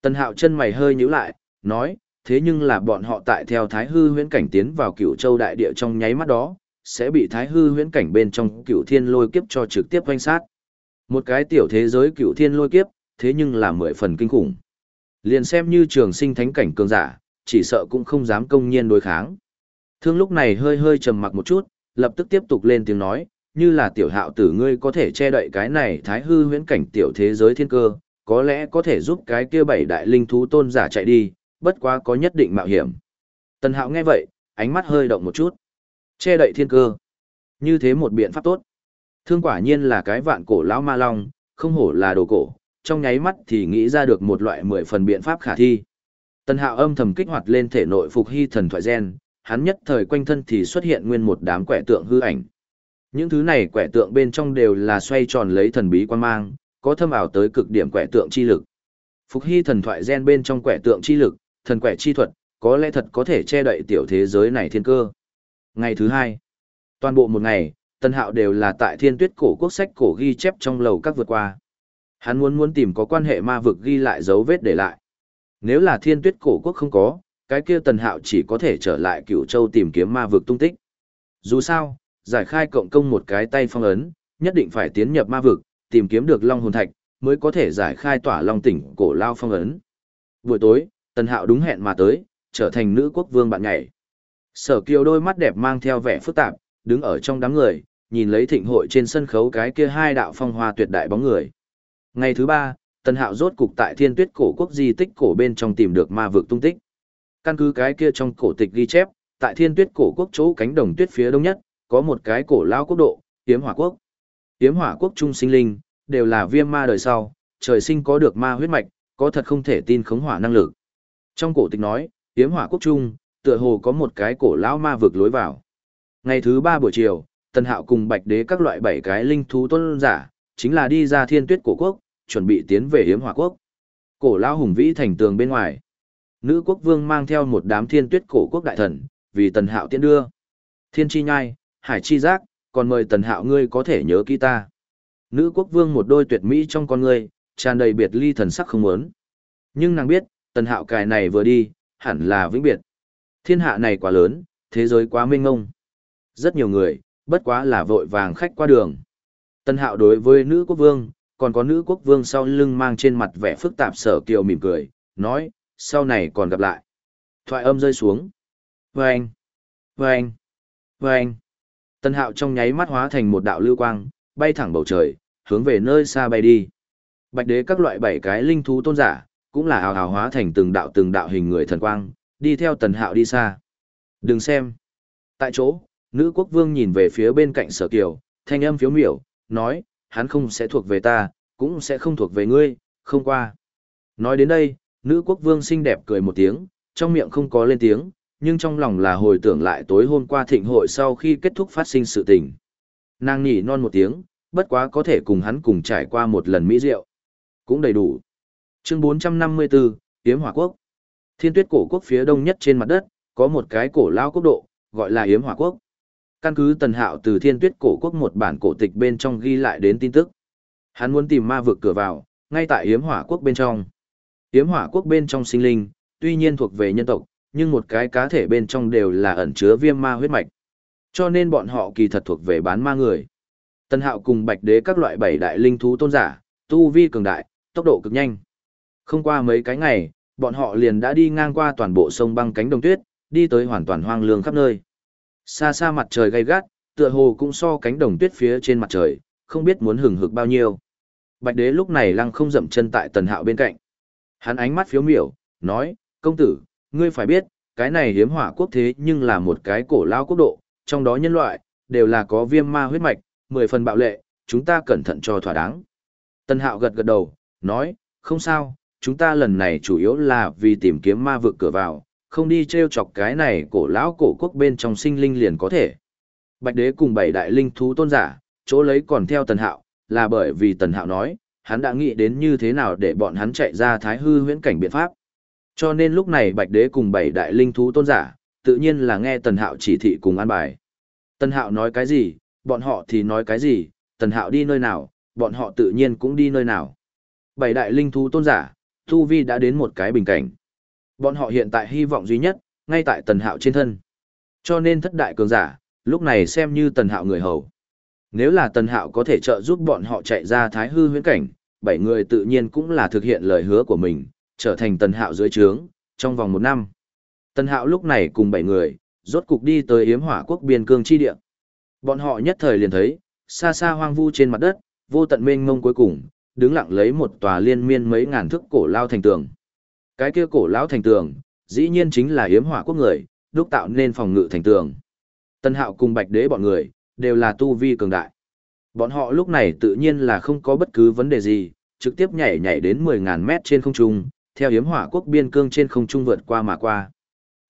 Speaker 1: Tần hạo chân mày hơi nhíu lại, nói, thế nhưng là bọn họ tại theo thái hư huyễn cảnh tiến vào cựu châu đại địa trong nháy mắt đó, sẽ bị thái hư huyễn cảnh bên trong cựu thiên lôi kiếp cho trực tiếp quanh sát. Một cái tiểu thế giới cựu thiên lôi kiếp, thế nhưng là mười phần kinh khủng. Liền xem như trường sinh thánh cảnh cường giả, chỉ sợ cũng không dám công nhiên đối kháng. Thương lúc này hơi hơi trầm mặc một chút, lập tức tiếp tục lên tiếng nói, như là tiểu hạo tử ngươi có thể che đậy cái này thái hư huyễn cảnh tiểu thế giới thiên cơ, có lẽ có thể giúp cái kia bảy đại linh thú tôn giả chạy đi, bất quá có nhất định mạo hiểm. Tần hạo nghe vậy, ánh mắt hơi động một chút. Che đậy thiên cơ. Như thế một biện pháp tốt. Thương quả nhiên là cái vạn cổ lão ma long, không hổ là đồ cổ, trong nháy mắt thì nghĩ ra được một loại mười phần biện pháp khả thi. Tần hạo âm thầm kích hoạt lên thể nội phục hy thần thoại gen, hắn nhất thời quanh thân thì xuất hiện nguyên một đám quẻ tượng hư ảnh. Những thứ này quẻ tượng bên trong đều là xoay tròn lấy thần bí quan mang, có thâm ảo tới cực điểm quẻ tượng chi lực. Phục hy thần thoại gen bên trong quẻ tượng chi lực, thần quẻ chi thuật, có lẽ thật có thể che đậy tiểu thế giới này thiên cơ. Ngày thứ hai, toàn bộ một ngày, Tân Hạo đều là tại thiên tuyết cổ quốc sách cổ ghi chép trong lầu các vượt qua. Hắn muốn muốn tìm có quan hệ ma vực ghi lại dấu vết để lại. Nếu là thiên tuyết cổ quốc không có, cái kia tần hạo chỉ có thể trở lại cửu châu tìm kiếm ma vực tung tích. Dù sao, giải khai cộng công một cái tay phong ấn, nhất định phải tiến nhập ma vực, tìm kiếm được long hồn thạch, mới có thể giải khai tỏa long tỉnh cổ lao phong ấn. Buổi tối, Tần Hạo đúng hẹn mà tới, trở thành nữ quốc vương bạn nhảy. Sở Kiều đôi mắt đẹp mang theo vẻ phức tạp, đứng ở trong đám người, nhìn lấy thịnh hội trên sân khấu cái kia hai đạo phong hoa tuyệt đại bóng người. Ngày thứ ba, Tần Hạo rốt cục tại Thiên Tuyết cổ quốc di tích cổ bên trong tìm được ma vực tung tích. Căn cứ cái kia trong cổ tịch ghi chép, tại Thiên Tuyết cổ quốc chỗ cánh đồng tuyết phía đông nhất, có một cái cổ lao quốc độ, Tiếm Hỏa quốc. Tiếm Hỏa quốc trung sinh linh, đều là viêm ma đời sau, trời sinh có được ma huyết mạch, có thật không thể tin khống hỏa năng lực. Trong cổ tịch nói, Tiếm Hỏa quốc trung, tựa hồ có một cái cổ lão ma vực lối vào. Ngày thứ ba buổi chiều, Tần Hạo cùng Bạch Đế các loại bảy cái linh thú tôn giả, chính là đi ra Thiên Tuyết cổ quốc, chuẩn bị tiến về Hiếm Hỏa quốc. Cổ lão hùng vĩ thành tường bên ngoài. Nữ quốc vương mang theo một đám Thiên Tuyết cổ quốc đại thần, vì Tần Hạo tiễn đưa. Thiên chi nhai, hải chi giác, còn mời Tần Hạo ngươi có thể nhớ kỹ ta. Nữ quốc vương một đôi tuyệt mỹ trong con ngươi, tràn đầy biệt ly thần sắc không muốn. Nhưng nàng biết, Tần Hạo cài này vừa đi, hẳn là vĩnh biệt. Thiên hạ này quá lớn, thế giới quá mênh mông. Rất nhiều người, bất quá là vội vàng khách qua đường. tần hạo đối với nữ quốc vương, còn có nữ quốc vương sau lưng mang trên mặt vẻ phức tạp sở kiều mỉm cười, nói, sau này còn gặp lại. Thoại âm rơi xuống. Vâng! Vâng! Vâng! Tân hạo trong nháy mắt hóa thành một đạo lưu quang, bay thẳng bầu trời, hướng về nơi xa bay đi. Bạch đế các loại bảy cái linh thú tôn giả, cũng là hào hào hóa thành từng đạo từng đạo hình người thần quang, đi theo tần hạo đi xa. Đừng xem. Tại chỗ, nữ quốc vương nhìn về phía bên cạnh sở kiều, thanh âm phiếu miểu, nói, hắn không sẽ thuộc về ta, cũng sẽ không thuộc về ngươi, không qua. Nói đến đây, nữ quốc vương xinh đẹp cười một tiếng, trong miệng không có lên tiếng, nhưng trong lòng là hồi tưởng lại tối hôm qua thịnh hội sau khi kết thúc phát sinh sự tình. Nàng nhỉ non một tiếng, bất quá có thể cùng hắn cùng trải qua một lần mỹ rượu. Cũng đầy đủ. Chương 454, Yếm Hỏa Quốc. Thiên tuyết cổ quốc phía đông nhất trên mặt đất, có một cái cổ lao quốc độ, gọi là Yếm Hỏa Quốc. Căn cứ tần hạo từ thiên tuyết cổ quốc một bản cổ tịch bên trong ghi lại đến tin tức. Hắn muốn tìm ma vực cửa vào, ngay tại Yếm Hỏa Quốc bên trong. Yếm Hỏa Quốc bên trong sinh linh, tuy nhiên thuộc về nhân tộc, nhưng một cái cá thể bên trong đều là ẩn chứa viêm ma huyết mạch. Cho nên bọn họ kỳ thật thuộc về bán ma người. Tần Hạo cùng Bạch Đế các loại bảy đại linh thú tôn giả, tu vi cường đại, tốc độ cực nhanh. Không qua mấy cái ngày, bọn họ liền đã đi ngang qua toàn bộ sông băng cánh đồng tuyết, đi tới hoàn toàn hoang lương khắp nơi. Xa xa mặt trời gay gắt, tựa hồ cũng so cánh đồng tuyết phía trên mặt trời, không biết muốn hừng hực bao nhiêu. Bạch đế lúc này lăng không dậm chân tại tần hạo bên cạnh. Hắn ánh mắt phiếu miểu, nói, công tử, ngươi phải biết, cái này hiếm hỏa quốc thế nhưng là một cái cổ lao quốc độ, trong đó nhân loại, đều là có viêm ma huyết mạch, mười phần bạo lệ, chúng ta cẩn thận cho thỏa đáng. Tần hạo gật gật đầu, nói, không sao, chúng ta lần này chủ yếu là vì tìm kiếm ma vực cửa vào, không đi treo chọc cái này cổ lão cổ quốc bên trong sinh linh liền có thể. Bạch đế cùng bảy đại linh thú tôn giả, chỗ lấy còn theo tần hạo, là bởi vì tần hạo nói, hắn đã nghĩ đến như thế nào để bọn hắn chạy ra thái hư huyễn cảnh biện pháp. Cho nên lúc này bạch đế cùng bảy đại linh thú tôn giả, tự nhiên là nghe tần hạo chỉ thị cùng an bài. Tần hạo nói cái gì, bọn họ thì nói cái gì, tần hạo đi nơi nào, bọn họ tự nhiên cũng đi nơi nào. Bảy đại linh thú tôn giả, Thu Vi đã đến một cái bình cảnh. Bọn họ hiện tại hy vọng duy nhất, ngay tại tần hạo trên thân. Cho nên thất đại cường giả, lúc này xem như tần hạo người hầu. Nếu là tần hạo có thể trợ giúp bọn họ chạy ra thái hư huyễn cảnh, bảy người tự nhiên cũng là thực hiện lời hứa của mình, trở thành tần hạo dưới trướng, trong vòng một năm. Tần hạo lúc này cùng bảy người, rốt cục đi tới yếm hỏa quốc biên cương chi địa. Bọn họ nhất thời liền thấy, xa xa hoang vu trên mặt đất, vô tận mênh mông cuối cùng, đứng lặng lấy một tòa liên miên mấy ngàn thước cổ lao thành tường. Cái kia cổ lão thành tường, dĩ nhiên chính là yếm hỏa quốc người, đúc tạo nên phòng ngự thành tường. Tân hạo cùng bạch đế bọn người, đều là tu vi cường đại. Bọn họ lúc này tự nhiên là không có bất cứ vấn đề gì, trực tiếp nhảy nhảy đến 10.000 mét trên không trung, theo hiếm hỏa quốc biên cương trên không trung vượt qua mà qua.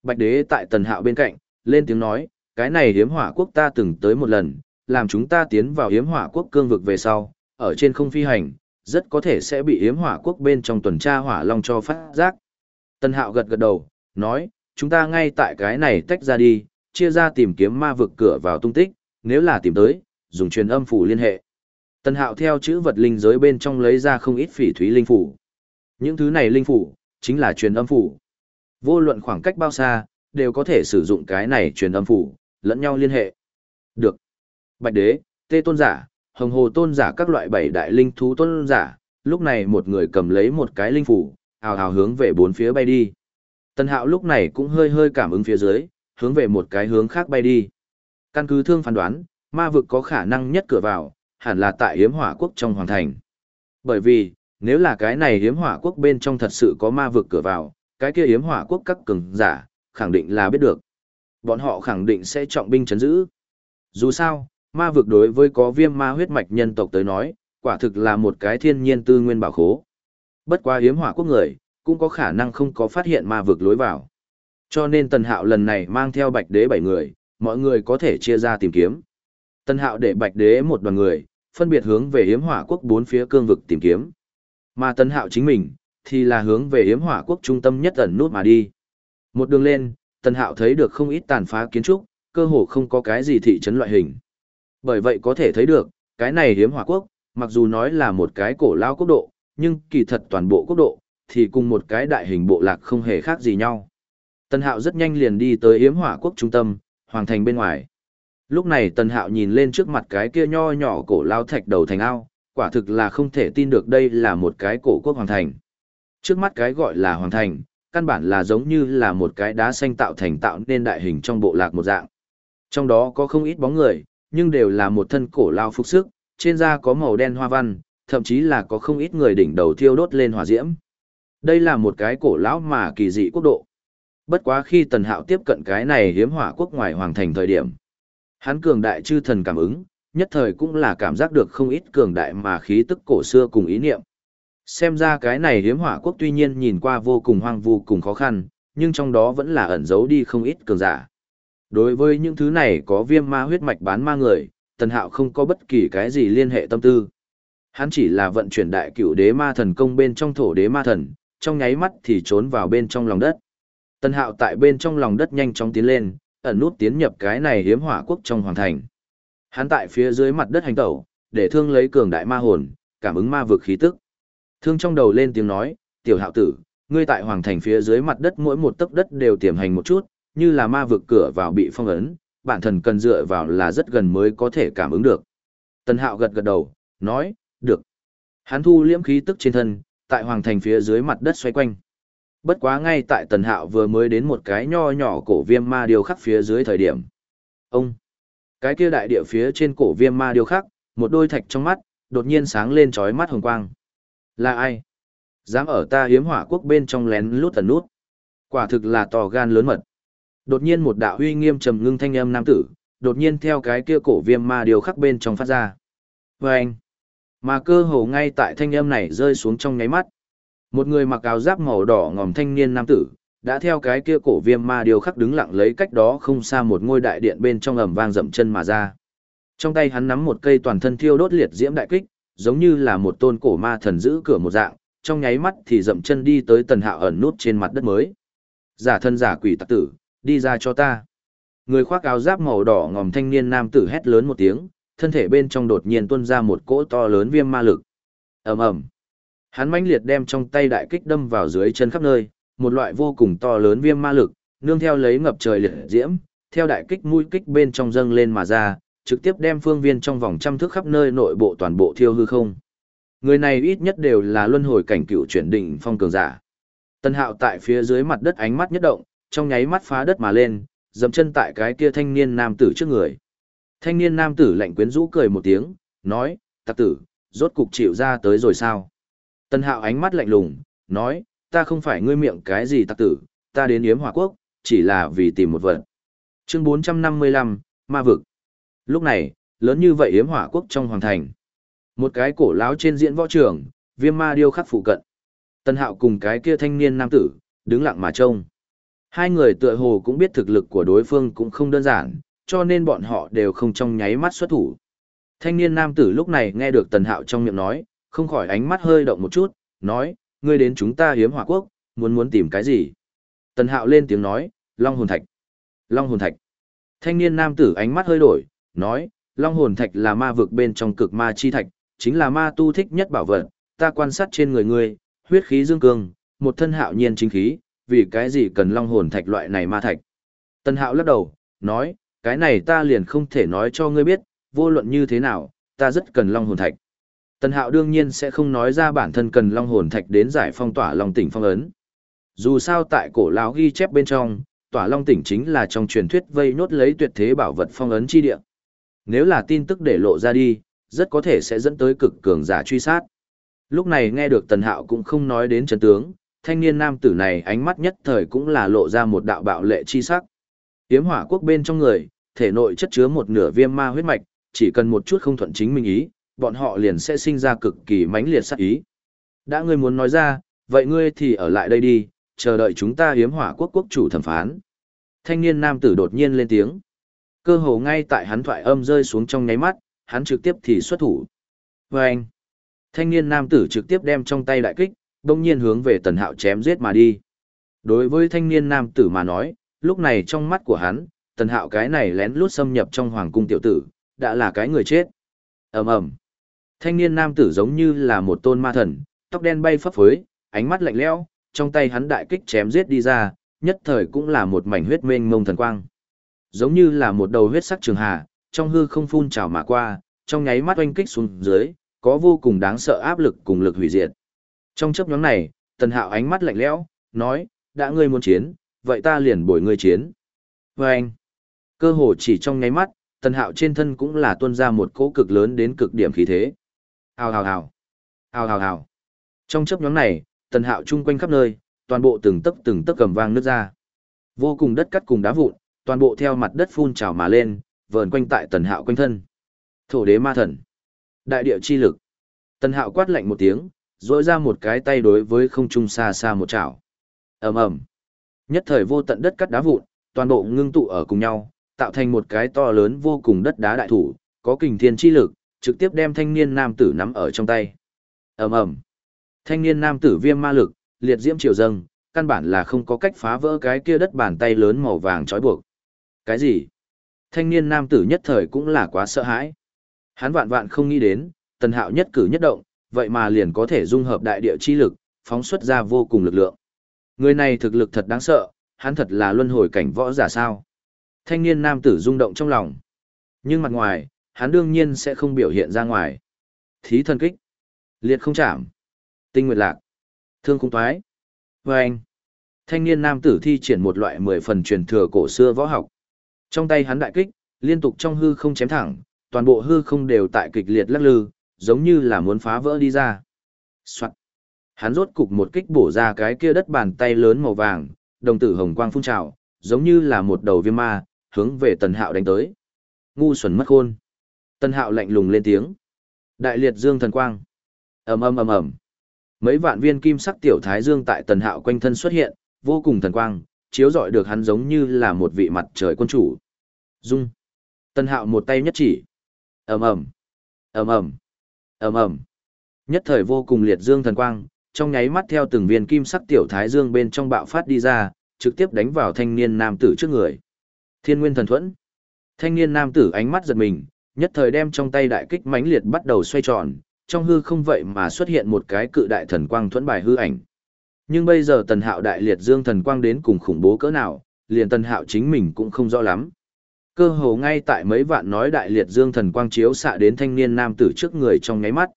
Speaker 1: Bạch đế tại tần hạo bên cạnh, lên tiếng nói, cái này hiếm hỏa quốc ta từng tới một lần, làm chúng ta tiến vào hiếm hỏa quốc cương vực về sau, ở trên không phi hành, rất có thể sẽ bị hiếm hỏa quốc bên trong tuần tra hỏa long cho phát giác. Tần hạo gật gật đầu, nói, chúng ta ngay tại cái này tách ra đi, chia ra tìm kiếm ma vực cửa vào tung tích, nếu là tìm tới, dùng truyền âm phủ liên hệ. Tần hạo theo chữ vật linh giới bên trong lấy ra không ít phỉ thúy linh phủ. Những thứ này linh phủ, chính là truyền âm phủ. Vô luận khoảng cách bao xa, đều có thể sử dụng cái này truyền âm phủ, lẫn nhau liên hệ. Được. Bạch đế, tê tôn giả, hồng hồ tôn giả các loại bảy đại linh thú tôn giả, lúc này một người cầm lấy một cái linh phủ, hào hào hướng về bốn phía bay đi. Tần Hạo lúc này cũng hơi hơi cảm ứng phía dưới, hướng về một cái hướng khác bay đi. Căn cứ thương phán đoán, ma vực có khả năng nhất cửa vào, hẳn là tại hiếm hỏa quốc trong hoàng thành. Bởi vì, nếu là cái này hiếm hỏa quốc bên trong thật sự có ma vực cửa vào, cái kia hiếm hỏa quốc các cường giả, khẳng định là biết được. Bọn họ khẳng định sẽ trọng binh chấn giữ. Dù sao, ma vực đối với có viêm ma huyết mạch nhân tộc tới nói, quả thực là một cái thiên nhiên tư nguyên bảo khố. Bất quá hiếm hỏa quốc người, cũng có khả năng không có phát hiện ma vực lối vào. Cho nên Tần Hạo lần này mang theo Bạch Đế 7 người, mọi người có thể chia ra tìm kiếm. Tân Hạo để Bạch Đế một đoàn người, phân biệt hướng về hiếm hỏa quốc bốn phía cương vực tìm kiếm. Mà Tân Hạo chính mình, thì là hướng về hiếm hỏa quốc trung tâm nhất ẩn nút mà đi. Một đường lên, Tân Hạo thấy được không ít tàn phá kiến trúc, cơ hồ không có cái gì thị trấn loại hình. Bởi vậy có thể thấy được, cái này hiếm hỏa quốc, mặc dù nói là một cái cổ lao quốc độ, nhưng kỳ thật toàn bộ quốc độ, thì cùng một cái đại hình bộ lạc không hề khác gì nhau. Tân Hạo rất nhanh liền đi tới hiếm hỏa quốc trung tâm, hoàng thành bên ngoài. Lúc này Tần Hạo nhìn lên trước mặt cái kia nho nhỏ cổ lao thạch đầu thành ao, quả thực là không thể tin được đây là một cái cổ quốc hoàng thành. Trước mắt cái gọi là hoàng thành, căn bản là giống như là một cái đá xanh tạo thành tạo nên đại hình trong bộ lạc một dạng. Trong đó có không ít bóng người, nhưng đều là một thân cổ lao phục sức, trên da có màu đen hoa văn, thậm chí là có không ít người đỉnh đầu thiêu đốt lên hỏa diễm. Đây là một cái cổ lão mà kỳ dị quốc độ. Bất quá khi Tần Hạo tiếp cận cái này hiếm hỏa quốc ngoài hoàng thành thời điểm. Hắn cường đại chư thần cảm ứng, nhất thời cũng là cảm giác được không ít cường đại mà khí tức cổ xưa cùng ý niệm. Xem ra cái này hiếm hỏa quốc tuy nhiên nhìn qua vô cùng hoang vu cùng khó khăn, nhưng trong đó vẫn là ẩn giấu đi không ít cường giả. Đối với những thứ này có viêm ma huyết mạch bán ma người, Tần Hạo không có bất kỳ cái gì liên hệ tâm tư. Hắn chỉ là vận chuyển đại cửu đế ma thần công bên trong thổ đế ma thần, trong nháy mắt thì trốn vào bên trong lòng đất. Tần Hạo tại bên trong lòng đất nhanh chóng tiến lên, ẩn nút tiến nhập cái này hiếm hỏa quốc trong hoàng thành. Hắn tại phía dưới mặt đất hành tẩu, để thương lấy cường đại ma hồn, cảm ứng ma vực khí tức. Thương trong đầu lên tiếng nói, tiểu hạo tử, ngươi tại hoàng thành phía dưới mặt đất mỗi một tấc đất đều tiềm hành một chút, như là ma vực cửa vào bị phong ấn, bản thân cần dựa vào là rất gần mới có thể cảm ứng được. Tần hạo gật gật đầu, nói, được. Hắn thu liễm khí tức trên thân, tại hoàng thành phía dưới mặt đất xoay quanh. Bất quá ngay tại tần hạo vừa mới đến một cái nho nhỏ cổ viêm ma điều khắc phía dưới thời điểm. Ông! Cái kia đại địa phía trên cổ viêm ma điều khắc, một đôi thạch trong mắt, đột nhiên sáng lên trói mắt hồng quang. Là ai? Dám ở ta hiếm hỏa quốc bên trong lén lút tần nút. Quả thực là tò gan lớn mật. Đột nhiên một đạo huy nghiêm trầm ngưng thanh âm nam tử, đột nhiên theo cái kia cổ viêm ma điều khắc bên trong phát ra. Và anh, mà cơ hồ ngay tại thanh âm này rơi xuống trong nháy mắt. Một người mặc áo giáp màu đỏ ngòm thanh niên nam tử, đã theo cái kia cổ viêm ma điều khắc đứng lặng lấy cách đó không xa một ngôi đại điện bên trong ầm vang dậm chân mà ra. Trong tay hắn nắm một cây toàn thân thiêu đốt liệt diễm đại kích, giống như là một tôn cổ ma thần giữ cửa một dạng, trong nháy mắt thì dậm chân đi tới tần hạo ẩn nút trên mặt đất mới. Giả thân giả quỷ tặc tử, đi ra cho ta. Người khoác áo giáp màu đỏ ngòm thanh niên nam tử hét lớn một tiếng, thân thể bên trong đột nhiên tuôn ra một cỗ to lớn viêm ma lực. ầm ầm, hắn mãnh liệt đem trong tay đại kích đâm vào dưới chân khắp nơi, một loại vô cùng to lớn viêm ma lực, nương theo lấy ngập trời liệt diễm, theo đại kích mũi kích bên trong dâng lên mà ra, trực tiếp đem phương viên trong vòng trăm thước khắp nơi nội bộ toàn bộ thiêu hư không. Người này ít nhất đều là luân hồi cảnh cựu chuyển đỉnh phong cường giả. Tân Hạo tại phía dưới mặt đất ánh mắt nhất động, trong nháy mắt phá đất mà lên, dậm chân tại cái kia thanh niên nam tử trước người. Thanh niên nam tử lạnh quyến rũ cười một tiếng, nói, tạc tử, rốt cục chịu ra tới rồi sao? Tân hạo ánh mắt lạnh lùng, nói, ta không phải ngươi miệng cái gì tặc tử, ta đến yếm hỏa quốc, chỉ là vì tìm một vật. Chương 455, Ma Vực. Lúc này, lớn như vậy yếm hỏa quốc trong hoàng thành. Một cái cổ láo trên diễn võ trường, viêm ma điêu khắc phụ cận. Tân hạo cùng cái kia thanh niên nam tử, đứng lặng mà trông. Hai người tựa hồ cũng biết thực lực của đối phương cũng không đơn giản, cho nên bọn họ đều không trong nháy mắt xuất thủ. Thanh niên nam tử lúc này nghe được Tần Hạo trong miệng nói, không khỏi ánh mắt hơi động một chút, nói, ngươi đến chúng ta hiếm hỏa quốc, muốn muốn tìm cái gì? Tần Hạo lên tiếng nói, Long hồn thạch. Long hồn thạch. Thanh niên nam tử ánh mắt hơi đổi, nói, Long hồn thạch là ma vực bên trong cực ma chi thạch, chính là ma tu thích nhất bảo vật, ta quan sát trên người ngươi, huyết khí dương cường, một thân hạo nhiên chính khí, vì cái gì cần long hồn thạch loại này ma thạch. Tần hạo lắc đầu, nói, cái này ta liền không thể nói cho ngươi biết, vô luận như thế nào, ta rất cần long hồn thạch. Tần Hạo đương nhiên sẽ không nói ra bản thân cần long hồn thạch đến giải phong tỏa long tỉnh phong ấn. Dù sao tại cổ lão ghi chép bên trong, tỏa long tỉnh chính là trong truyền thuyết vây nốt lấy tuyệt thế bảo vật phong ấn chi địa. Nếu là tin tức để lộ ra đi, rất có thể sẽ dẫn tới cực cường giả truy sát. Lúc này nghe được Tần Hạo cũng không nói đến trận tướng, thanh niên nam tử này ánh mắt nhất thời cũng là lộ ra một đạo bạo lệ chi sắc. Tiếm hỏa quốc bên trong người, thể nội chất chứa một nửa viêm ma huyết mạch, chỉ cần một chút không thuận chính mình ý, bọn họ liền sẽ sinh ra cực kỳ mãnh liệt sát ý. Đã ngươi muốn nói ra, vậy ngươi thì ở lại đây đi, chờ đợi chúng ta hiếm hỏa quốc quốc chủ thẩm phán. Thanh niên nam tử đột nhiên lên tiếng. Cơ hồ ngay tại hắn thoại âm rơi xuống trong nháy mắt, hắn trực tiếp thì xuất thủ. Vâng! anh, thanh niên nam tử trực tiếp đem trong tay đại kích, đồng nhiên hướng về tần hạo chém giết mà đi. Đối với thanh niên nam tử mà nói, lúc này trong mắt của hắn, tần hạo cái này lén lút xâm nhập trong hoàng cung tiểu tử, đã là cái người chết. ầm ầm Thanh niên nam tử giống như là một tôn ma thần, tóc đen bay phấp phới, ánh mắt lạnh lẽo, trong tay hắn đại kích chém giết đi ra, nhất thời cũng là một mảnh huyết mênh mông thần quang. Giống như là một đầu huyết sắc trường hà, trong hư không phun trào mà qua, trong nháy mắt oanh kích xuống dưới, có vô cùng đáng sợ áp lực cùng lực hủy diệt. Trong chấp nhóm này, tần hạo ánh mắt lạnh lẽo, nói, đã ngươi muốn chiến, vậy ta liền bồi ngươi chiến. Và anh, cơ hồ chỉ trong nháy mắt, tần hạo trên thân cũng là tuôn ra một cỗ cực lớn đến cực điểm khí thế. Hào hào hào, hào hào hào. Trong chấp nhóm này, tần hạo chung quanh khắp nơi, toàn bộ từng tấc từng tấc cầm vang nước ra. Vô cùng đất cắt cùng đá vụn, toàn bộ theo mặt đất phun trào mà lên, vờn quanh tại tần hạo quanh thân. Thổ đế ma thần. Đại địa chi lực. Tần hạo quát lạnh một tiếng, rỗi ra một cái tay đối với không trung xa xa một chảo. ầm ầm Nhất thời vô tận đất cắt đá vụn, toàn bộ ngưng tụ ở cùng nhau, tạo thành một cái to lớn vô cùng đất đá đại thủ, có kình thiên chi lực, trực tiếp đem thanh niên nam tử nắm ở trong tay. ầm ầm Thanh niên nam tử viêm ma lực, liệt diễm triều dâng, căn bản là không có cách phá vỡ cái kia đất bàn tay lớn màu vàng trói buộc. Cái gì? Thanh niên nam tử nhất thời cũng là quá sợ hãi. Hắn vạn vạn không nghĩ đến, tần hạo nhất cử nhất động, vậy mà liền có thể dung hợp đại địa chi lực, phóng xuất ra vô cùng lực lượng. Người này thực lực thật đáng sợ, hắn thật là luân hồi cảnh võ giả sao. Thanh niên nam tử rung động trong lòng. Nhưng mặt ngoài, hắn đương nhiên sẽ không biểu hiện ra ngoài. Thí thần kích. Liệt không chạm. Tinh nguyệt lạc. Thương khung thoái. Và anh. Thanh niên nam tử thi triển một loại mười phần truyền thừa cổ xưa võ học. Trong tay hắn đại kích, liên tục trong hư không chém thẳng, toàn bộ hư không đều tại kịch liệt lắc lư, giống như là muốn phá vỡ đi ra. Soạn. Hắn rốt cục một kích bổ ra cái kia đất bàn tay lớn màu vàng, đồng tử hồng quang phun trào, giống như là một đầu viêm ma, hướng về tần hạo đánh tới. Ngu xuẩn mất khôn. Tần hạo lạnh lùng lên tiếng. Đại liệt dương thần quang. ầm ầm ầm ầm. Mấy vạn viên kim sắc tiểu thái dương tại tần hạo quanh thân xuất hiện, vô cùng thần quang, chiếu rọi được hắn giống như là một vị mặt trời quân chủ. Dung. Tần hạo một tay nhất chỉ. ầm ầm ầm ầm ầm ầm Nhất thời vô cùng liệt dương thần quang, trong nháy mắt theo từng viên kim sắc tiểu thái dương bên trong bạo phát đi ra, trực tiếp đánh vào thanh niên nam tử trước người. Thiên nguyên thần thuẫn. Thanh niên nam tử ánh mắt giật mình, nhất thời đem trong tay đại kích mãnh liệt bắt đầu xoay tròn, trong hư không vậy mà xuất hiện một cái cự đại thần quang thuẫn bài hư ảnh. Nhưng bây giờ tần hạo đại liệt dương thần quang đến cùng khủng bố cỡ nào, liền tần hạo chính mình cũng không rõ lắm. Cơ hồ ngay tại mấy vạn nói đại liệt dương thần quang chiếu xạ đến thanh niên nam tử trước người trong nháy mắt.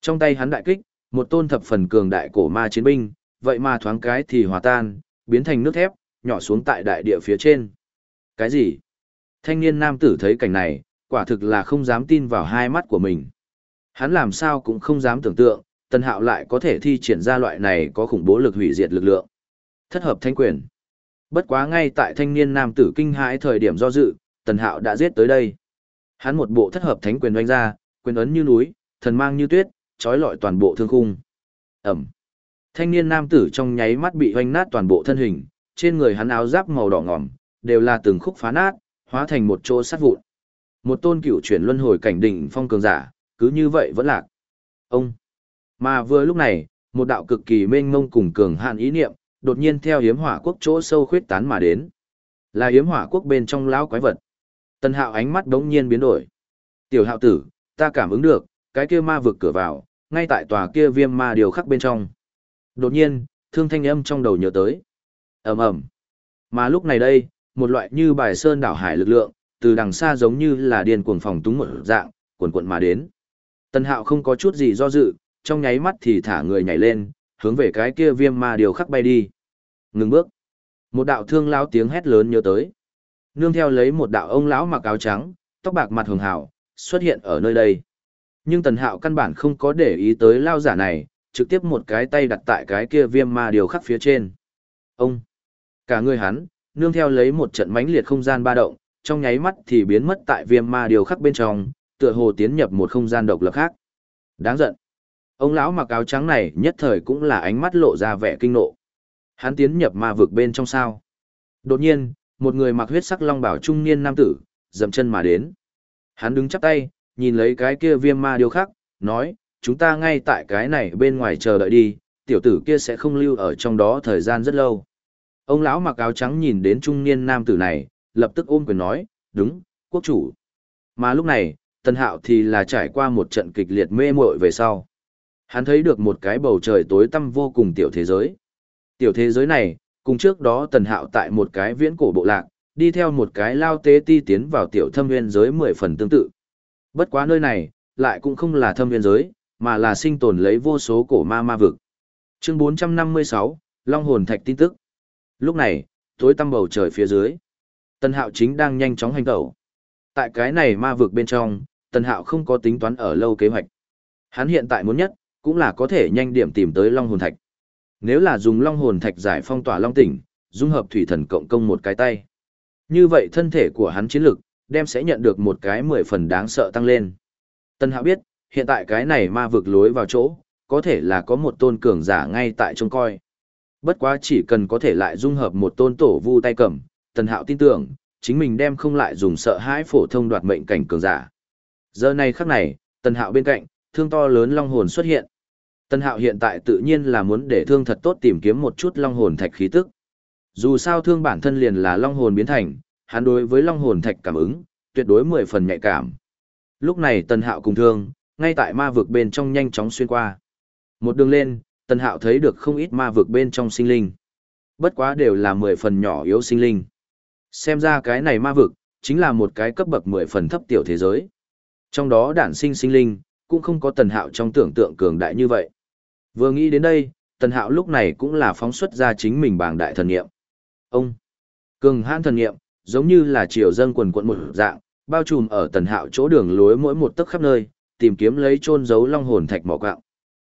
Speaker 1: Trong tay hắn đại kích, một tôn thập phần cường đại cổ ma chiến binh, vậy mà thoáng cái thì hòa tan, biến thành nước thép, nhỏ xuống tại đại địa phía trên. Cái gì? Thanh niên nam tử thấy cảnh này, quả thực là không dám tin vào hai mắt của mình. Hắn làm sao cũng không dám tưởng tượng, Tần Hạo lại có thể thi triển ra loại này có khủng bố lực hủy diệt lực lượng. Thất hợp thanh quyền. Bất quá ngay tại thanh niên nam tử kinh hãi thời điểm do dự, Tần Hạo đã giết tới đây. Hắn một bộ thất hợp thánh quyền doanh ra, quyền ấn như núi, thần mang như tuyết, trói lọi toàn bộ thương khung. Ẩm. Thanh niên nam tử trong nháy mắt bị hoanh nát toàn bộ thân hình, trên người hắn áo giáp màu đỏ ngòm, đều là từng khúc phá nát, hóa thành một chỗ sát vụn. Một tôn cựu chuyển luân hồi cảnh đỉnh phong cường giả, cứ như vậy vẫn lạc. Ông. Mà vừa lúc này, một đạo cực kỳ mênh mông cùng cường hạn ý niệm, đột nhiên theo hiếm hỏa quốc chỗ sâu khuyết tán mà đến. Là hiếm hỏa quốc bên trong lão quái vật. Tần hạo ánh mắt đống nhiên biến đổi. Tiểu hạo tử, ta cảm ứng được, cái kia ma vực cửa vào, ngay tại tòa kia viêm ma điều khắc bên trong. Đột nhiên, thương thanh âm trong đầu nhớ tới. ầm ầm Mà lúc này đây, một loại như bài sơn đảo hải lực lượng, từ đằng xa giống như là điên cuồng phòng túng một dạng, cuộn cuộn mà đến. Tần Hạo không có chút gì do dự, trong nháy mắt thì thả người nhảy lên, hướng về cái kia viêm ma điều khắc bay đi. Ngừng bước. Một đạo thương lão tiếng hét lớn nhớ tới. Nương theo lấy một đạo ông lão mặc áo trắng, tóc bạc mặt hường hảo, xuất hiện ở nơi đây. Nhưng Tần Hạo căn bản không có để ý tới lao giả này, trực tiếp một cái tay đặt tại cái kia viêm ma điều khắc phía trên. Ông! Cả người hắn, nương theo lấy một trận mãnh liệt không gian ba động, trong nháy mắt thì biến mất tại viêm ma điều khắc bên trong, tựa hồ tiến nhập một không gian độc lập khác. Đáng giận. Ông lão mặc áo trắng này nhất thời cũng là ánh mắt lộ ra vẻ kinh nộ. Hắn tiến nhập ma vực bên trong sao. Đột nhiên, một người mặc huyết sắc long bảo trung niên nam tử, dậm chân mà đến. Hắn đứng chắp tay, nhìn lấy cái kia viêm ma điều khắc, nói, chúng ta ngay tại cái này bên ngoài chờ đợi đi, tiểu tử kia sẽ không lưu ở trong đó thời gian rất lâu. Ông lão mặc áo trắng nhìn đến trung niên nam tử này, lập tức ôm quyền nói, đúng, quốc chủ. Mà lúc này, Tần Hạo thì là trải qua một trận kịch liệt mê muội về sau. Hắn thấy được một cái bầu trời tối tăm vô cùng tiểu thế giới. Tiểu thế giới này, cùng trước đó Tần Hạo tại một cái viễn cổ bộ lạc, đi theo một cái lao tế ti tiến vào tiểu thâm nguyên giới mười phần tương tự. Bất quá nơi này, lại cũng không là thâm nguyên giới, mà là sinh tồn lấy vô số cổ ma ma vực. Chương 456, Long hồn thạch tin tức. Lúc này, tối tăm bầu trời phía dưới. Tần Hạo chính đang nhanh chóng hành tẩu. Tại cái này ma vực bên trong, Tần Hạo không có tính toán ở lâu kế hoạch. Hắn hiện tại muốn nhất, cũng là có thể nhanh điểm tìm tới Long hồn thạch. Nếu là dùng Long hồn thạch giải phong tỏa Long tỉnh, dung hợp thủy thần cộng công một cái tay. Như vậy thân thể của hắn chiến lực, đem sẽ nhận được một cái mười phần đáng sợ tăng lên. Tần Hạo biết, hiện tại cái này ma vực lối vào chỗ, có thể là có một tôn cường giả ngay tại trông coi. Bất quá chỉ cần có thể lại dung hợp một tôn tổ vu tay cầm, Tần Hạo tin tưởng, chính mình đem không lại dùng sợ hãi phổ thông đoạt mệnh cảnh cường giả. Giờ này khắc này, Tần Hạo bên cạnh, thương to lớn long hồn xuất hiện. Tần Hạo hiện tại tự nhiên là muốn để thương thật tốt tìm kiếm một chút long hồn thạch khí tức. Dù sao thương bản thân liền là long hồn biến thành, hắn đối với long hồn thạch cảm ứng, tuyệt đối mười phần nhạy cảm. Lúc này Tần Hạo cùng thương, ngay tại ma vực bên trong nhanh chóng xuyên qua. Một đường lên, Tần Hạo thấy được không ít ma vực bên trong sinh linh. Bất quá đều là mười phần nhỏ yếu sinh linh. Xem ra cái này ma vực, chính là một cái cấp bậc mười phần thấp tiểu thế giới. Trong đó đản sinh sinh linh, cũng không có Tần Hạo trong tưởng tượng cường đại như vậy. Vừa nghĩ đến đây, Tần Hạo lúc này cũng là phóng xuất ra chính mình bảng đại thần nghiệm. Ông, cường hãn thần nghiệm, giống như là triều dâng quần quận một dạng, bao trùm ở Tần Hạo chỗ đường lối mỗi một tấc khắp nơi, tìm kiếm lấy chôn giấu long hồn thạch mỏ quạng.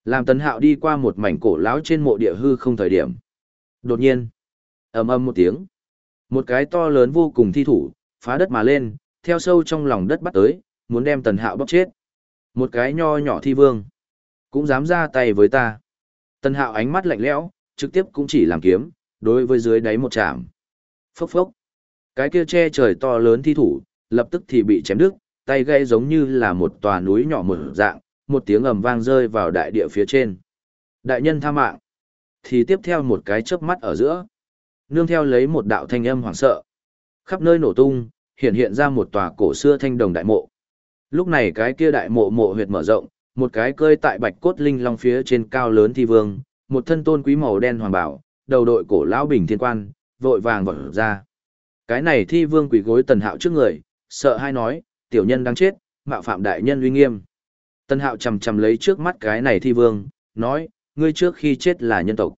Speaker 1: Làm Tần Hạo đi qua một mảnh cổ lão trên mộ địa hư không thời điểm. Đột nhiên, ầm ầm một tiếng, một cái to lớn vô cùng thi thủ, phá đất mà lên, theo sâu trong lòng đất bắt tới, muốn đem Tần Hạo bóc chết. Một cái nho nhỏ thi vương, cũng dám ra tay với ta. Tần Hạo ánh mắt lạnh lẽo, trực tiếp cũng chỉ làm kiếm, đối với dưới đáy một chạm. Phốc phốc. Cái kia che trời to lớn thi thủ, lập tức thì bị chém đứt, tay gãy giống như là một tòa núi nhỏ mở dạng, một tiếng ầm vang rơi vào đại địa phía trên. Đại nhân tha mạng. Thì tiếp theo một cái chớp mắt ở giữa. Nương theo lấy một đạo thanh âm hoảng sợ. Khắp nơi nổ tung, hiện hiện ra một tòa cổ xưa thanh đồng đại mộ. Lúc này cái kia đại mộ mộ huyệt mở rộng, một cái cơi tại bạch cốt linh long phía trên cao lớn thi vương, một thân tôn quý màu đen hoàng bảo, đầu đội cổ lão bình thiên quan, vội vàng vọt ra. Cái này thi vương quỳ gối tần hạo trước người, sợ hai nói, tiểu nhân đang chết, mạo phạm đại nhân uy nghiêm. Tân hạo chầm chầm lấy trước mắt cái này thi vương, nói, ngươi trước khi chết là nhân tộc.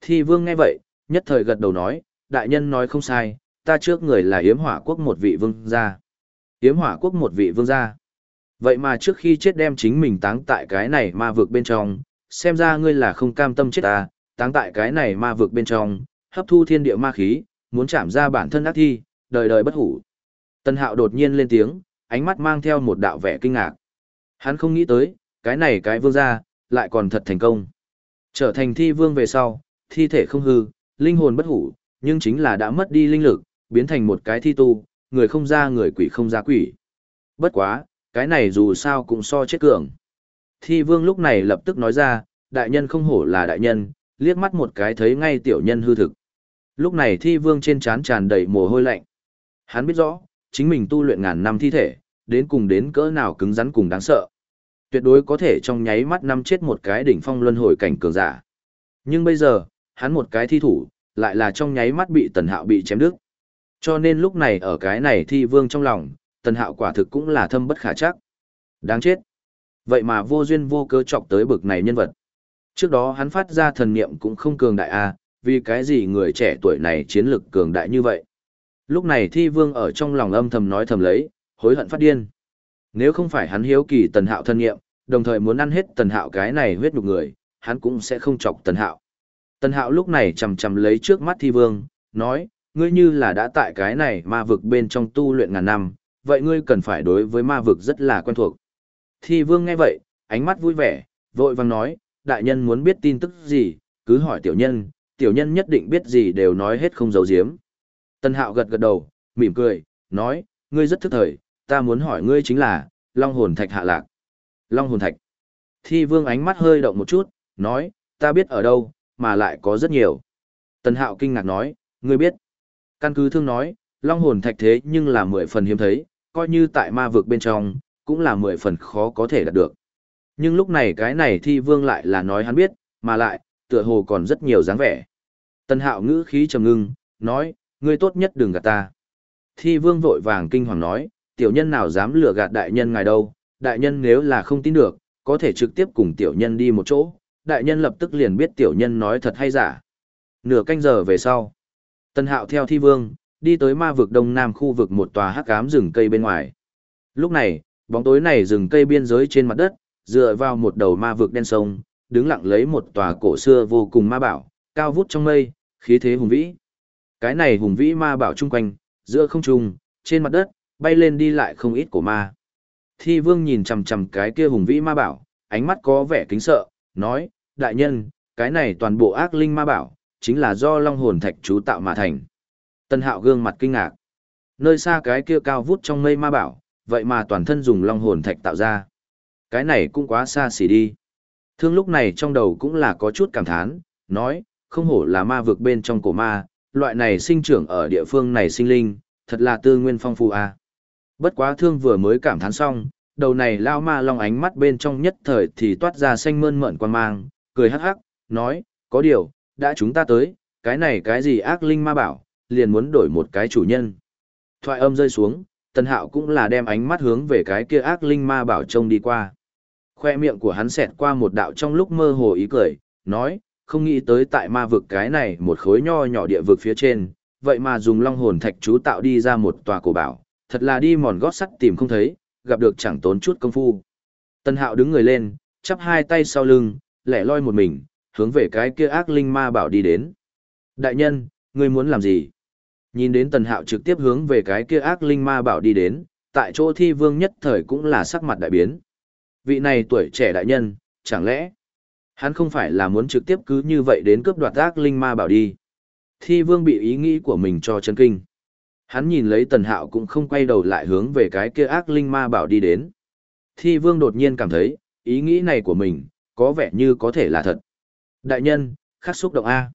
Speaker 1: Thi vương nghe vậy, nhất thời gật đầu nói, đại nhân nói không sai, ta trước người là yếm hỏa quốc một vị vương gia. Yếm hỏa quốc một vị vương gia. Vậy mà trước khi chết đem chính mình táng tại cái này ma vực bên trong, xem ra ngươi là không cam tâm chết ta, táng tại cái này ma vực bên trong, hấp thu thiên địa ma khí, muốn chạm ra bản thân ác thi, đời đời bất hủ. Tân hạo đột nhiên lên tiếng, ánh mắt mang theo một đạo vẻ kinh ngạc. Hắn không nghĩ tới, cái này cái vương gia, lại còn thật thành công. Trở thành thi vương về sau, thi thể không hư, linh hồn bất hủ, nhưng chính là đã mất đi linh lực, biến thành một cái thi tu, người không ra người quỷ không ra quỷ. Bất quá, cái này dù sao cũng so chết cường. Thi vương lúc này lập tức nói ra, đại nhân không hổ là đại nhân, liếc mắt một cái thấy ngay tiểu nhân hư thực. Lúc này thi vương trên trán tràn đầy mồ hôi lạnh. Hắn biết rõ, chính mình tu luyện ngàn năm thi thể, đến cùng đến cỡ nào cứng rắn cùng đáng sợ. Tuyệt đối có thể trong nháy mắt năm chết một cái đỉnh phong luân hồi cảnh cường giả. Nhưng bây giờ, hắn một cái thi thủ, lại là trong nháy mắt bị tần hạo bị chém đứt. Cho nên lúc này ở cái này thi vương trong lòng, tần hạo quả thực cũng là thâm bất khả chắc. Đáng chết. Vậy mà vô duyên vô cớ chọc tới bực này nhân vật. Trước đó hắn phát ra thần niệm cũng không cường đại a, vì cái gì người trẻ tuổi này chiến lực cường đại như vậy. Lúc này thi vương ở trong lòng âm thầm nói thầm lấy, hối hận phát điên. Nếu không phải hắn hiếu kỳ tần hạo thân nghiệm, đồng thời muốn ăn hết tần hạo cái này huyết nhục người, hắn cũng sẽ không chọc tần hạo. Tần hạo lúc này chầm chầm lấy trước mắt thi vương, nói, ngươi như là đã tại cái này ma vực bên trong tu luyện ngàn năm, vậy ngươi cần phải đối với ma vực rất là quen thuộc. Thi vương nghe vậy, ánh mắt vui vẻ, vội vàng nói, đại nhân muốn biết tin tức gì, cứ hỏi tiểu nhân, tiểu nhân nhất định biết gì đều nói hết không giấu giếm. Tần hạo gật gật đầu, mỉm cười, nói, ngươi rất thức thời, ta muốn hỏi ngươi chính là, Long hồn thạch hạ lạc. Long hồn thạch. Thi vương ánh mắt hơi động một chút, nói, ta biết ở đâu, mà lại có rất nhiều. Tần hạo kinh ngạc nói, ngươi biết. Căn cứ thương nói, long hồn thạch thế nhưng là mười phần hiếm thấy, coi như tại ma vực bên trong, cũng là mười phần khó có thể đạt được. Nhưng lúc này cái này thi vương lại là nói hắn biết, mà lại, tựa hồ còn rất nhiều dáng vẻ. Tần hạo ngữ khí trầm ngưng, nói, ngươi tốt nhất đừng gạt ta. Thi vương vội vàng kinh hoàng nói, tiểu nhân nào dám lừa gạt đại nhân ngài đâu, đại nhân nếu là không tin được, có thể trực tiếp cùng tiểu nhân đi một chỗ, đại nhân lập tức liền biết tiểu nhân nói thật hay giả. Nửa canh giờ về sau, tân Hạo theo thi vương, đi tới ma vực đông nam khu vực một tòa hắc ám rừng cây bên ngoài. Lúc này, bóng tối này rừng cây biên giới trên mặt đất, dựa vào một đầu ma vực đen sông, đứng lặng lấy một tòa cổ xưa vô cùng ma bảo, cao vút trong mây, khí thế hùng vĩ. Cái này hùng vĩ ma bảo chung quanh, giữa không trung, trên mặt đất, bay lên đi lại không ít của ma. Thi vương nhìn chằm chằm cái kia hùng vĩ ma bảo, ánh mắt có vẻ kính sợ, nói, đại nhân, cái này toàn bộ ác linh ma bảo, chính là do long hồn thạch chú tạo mà thành. Tân hạo gương mặt kinh ngạc. Nơi xa cái kia cao vút trong mây ma bảo, vậy mà toàn thân dùng long hồn thạch tạo ra. Cái này cũng quá xa xỉ đi. Thương lúc này trong đầu cũng là có chút cảm thán, nói, không hổ là ma vực bên trong cổ ma, loại này sinh trưởng ở địa phương này sinh linh, thật là tư nguyên phong phú à. Bất quá thương vừa mới cảm thán xong, đầu này lao ma long ánh mắt bên trong nhất thời thì toát ra xanh mơn mởn quan mang, cười hắc hắc, nói, có điều, đã chúng ta tới, cái này cái gì ác linh ma bảo, liền muốn đổi một cái chủ nhân. Thoại âm rơi xuống, tần hạo cũng là đem ánh mắt hướng về cái kia ác linh ma bảo trông đi qua. Khoe miệng của hắn xẹt qua một đạo trong lúc mơ hồ ý cười, nói, không nghĩ tới tại ma vực cái này một khối nho nhỏ địa vực phía trên, vậy mà dùng long hồn thạch chú tạo đi ra một tòa cổ bảo, thật là đi mòn gót sắt tìm không thấy, gặp được chẳng tốn chút công phu. Tân hạo đứng người lên, chắp hai tay sau lưng, lẻ loi một mình, hướng về cái kia ác linh ma bảo đi đến. Đại nhân, ngươi muốn làm gì? Nhìn đến tần hạo trực tiếp hướng về cái kia ác linh ma bảo đi đến, tại chỗ thi vương nhất thời cũng là sắc mặt đại biến. Vị này tuổi trẻ đại nhân, chẳng lẽ hắn không phải là muốn trực tiếp cứ như vậy đến cướp đoạt ác linh ma bảo đi. Thi vương bị ý nghĩ của mình cho chân kinh. Hắn nhìn lấy tần hạo cũng không quay đầu lại hướng về cái kia ác linh ma bảo đi đến. Thi vương đột nhiên cảm thấy, ý nghĩ này của mình, có vẻ như có thể là thật. Đại nhân, khắc xúc động A.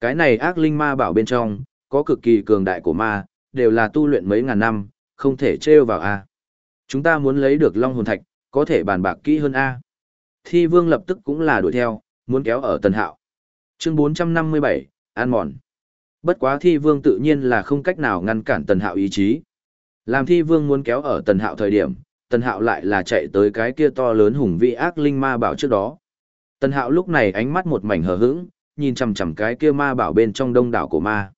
Speaker 1: Cái này ác linh ma bảo bên trong, có cực kỳ cường đại của ma, đều là tu luyện mấy ngàn năm, không thể trêu vào A. Chúng ta muốn lấy được long hồn thạch, có thể bàn bạc kỹ hơn A. Thi vương lập tức cũng là đuổi theo, muốn kéo ở tần hạo. Chương 457, An mòn. Bất quá thi vương tự nhiên là không cách nào ngăn cản tần hạo ý chí. Làm thi vương muốn kéo ở tần hạo thời điểm, tần hạo lại là chạy tới cái kia to lớn hùng vị ác linh ma bảo trước đó. Tần hạo lúc này ánh mắt một mảnh hờ hững, nhìn chằm chằm cái kia ma bảo bên trong đông đảo của ma.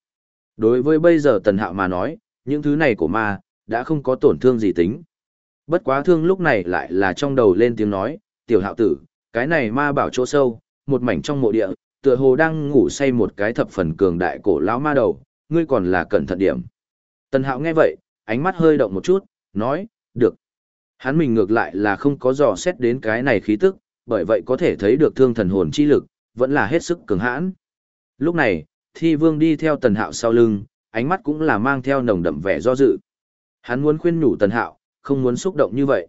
Speaker 1: Đối với bây giờ tần hạo mà nói, những thứ này của ma, đã không có tổn thương gì tính. Bất quá thương lúc này lại là trong đầu lên tiếng nói, tiểu hạo tử, cái này ma bảo chỗ sâu, một mảnh trong mộ địa, tựa hồ đang ngủ say một cái thập phần cường đại cổ lão ma đầu, ngươi còn là cẩn thận điểm. Tần hạo nghe vậy, ánh mắt hơi động một chút, nói, được. Hắn mình ngược lại là không có dò xét đến cái này khí tức, bởi vậy có thể thấy được thương thần hồn chi lực, vẫn là hết sức cường hãn. Lúc này, thi vương đi theo tần hạo sau lưng, ánh mắt cũng là mang theo nồng đậm vẻ do dự. Hắn muốn khuyên nhủ tần hạo, không muốn xúc động như vậy.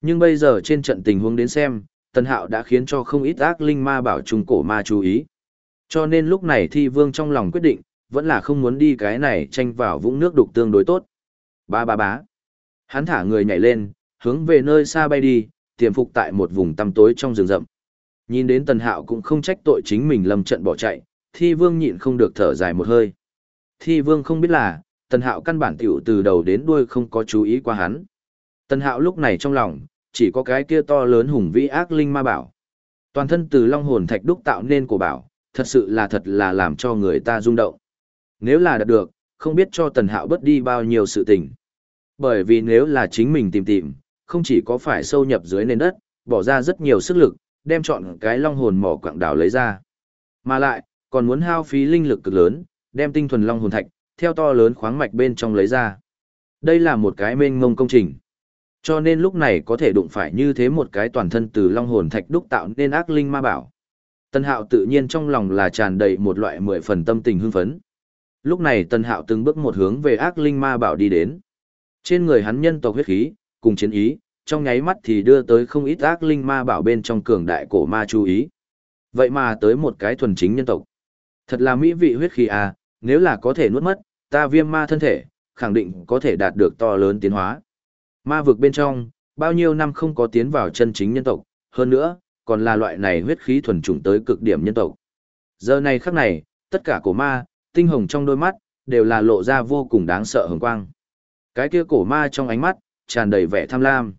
Speaker 1: Nhưng bây giờ trên trận tình huống đến xem, tần hạo đã khiến cho không ít ác linh ma bảo trung cổ ma chú ý. Cho nên lúc này thi vương trong lòng quyết định, vẫn là không muốn đi cái này tranh vào vũng nước đục tương đối tốt. Ba ba bá. Hắn thả người nhảy lên, hướng về nơi xa bay đi, tiềm phục tại một vùng tăm tối trong rừng rậm. Nhìn đến tần hạo cũng không trách tội chính mình lầm trận bỏ chạy, thi vương nhịn không được thở dài một hơi. Thi vương không biết là, tần hạo căn bản tiểu từ đầu đến đuôi không có chú ý qua hắn. Tần hạo lúc này trong lòng, Chỉ có cái kia to lớn hùng vĩ ác linh ma bảo. Toàn thân từ long hồn thạch đúc tạo nên của bảo, thật sự là thật là làm cho người ta rung động. Nếu là đạt được, không biết cho tần hạo bớt đi bao nhiêu sự tình. Bởi vì nếu là chính mình tìm tìm, không chỉ có phải sâu nhập dưới nền đất, bỏ ra rất nhiều sức lực, đem chọn cái long hồn mỏ quặng đảo lấy ra. Mà lại, còn muốn hao phí linh lực cực lớn, đem tinh thuần long hồn thạch, theo to lớn khoáng mạch bên trong lấy ra. Đây là một cái mênh mông công trình. Cho nên lúc này có thể đụng phải như thế một cái toàn thân từ long hồn thạch đúc tạo nên ác linh ma bảo. Tân hạo tự nhiên trong lòng là tràn đầy một loại mười phần tâm tình hưng phấn. Lúc này tân hạo từng bước một hướng về ác linh ma bảo đi đến. Trên người hắn nhân tộc huyết khí, cùng chiến ý, trong nháy mắt thì đưa tới không ít ác linh ma bảo bên trong cường đại cổ ma chú ý. Vậy mà tới một cái thuần chính nhân tộc. Thật là mỹ vị huyết khí à, nếu là có thể nuốt mất, ta viêm ma thân thể, khẳng định có thể đạt được to lớn tiến hóa. Ma vực bên trong, bao nhiêu năm không có tiến vào chân chính nhân tộc, hơn nữa, còn là loại này huyết khí thuần chủng tới cực điểm nhân tộc. Giờ này khắc này, tất cả cổ ma, tinh hồng trong đôi mắt, đều là lộ ra vô cùng đáng sợ hồng quang. Cái kia cổ ma trong ánh mắt, tràn đầy vẻ tham lam.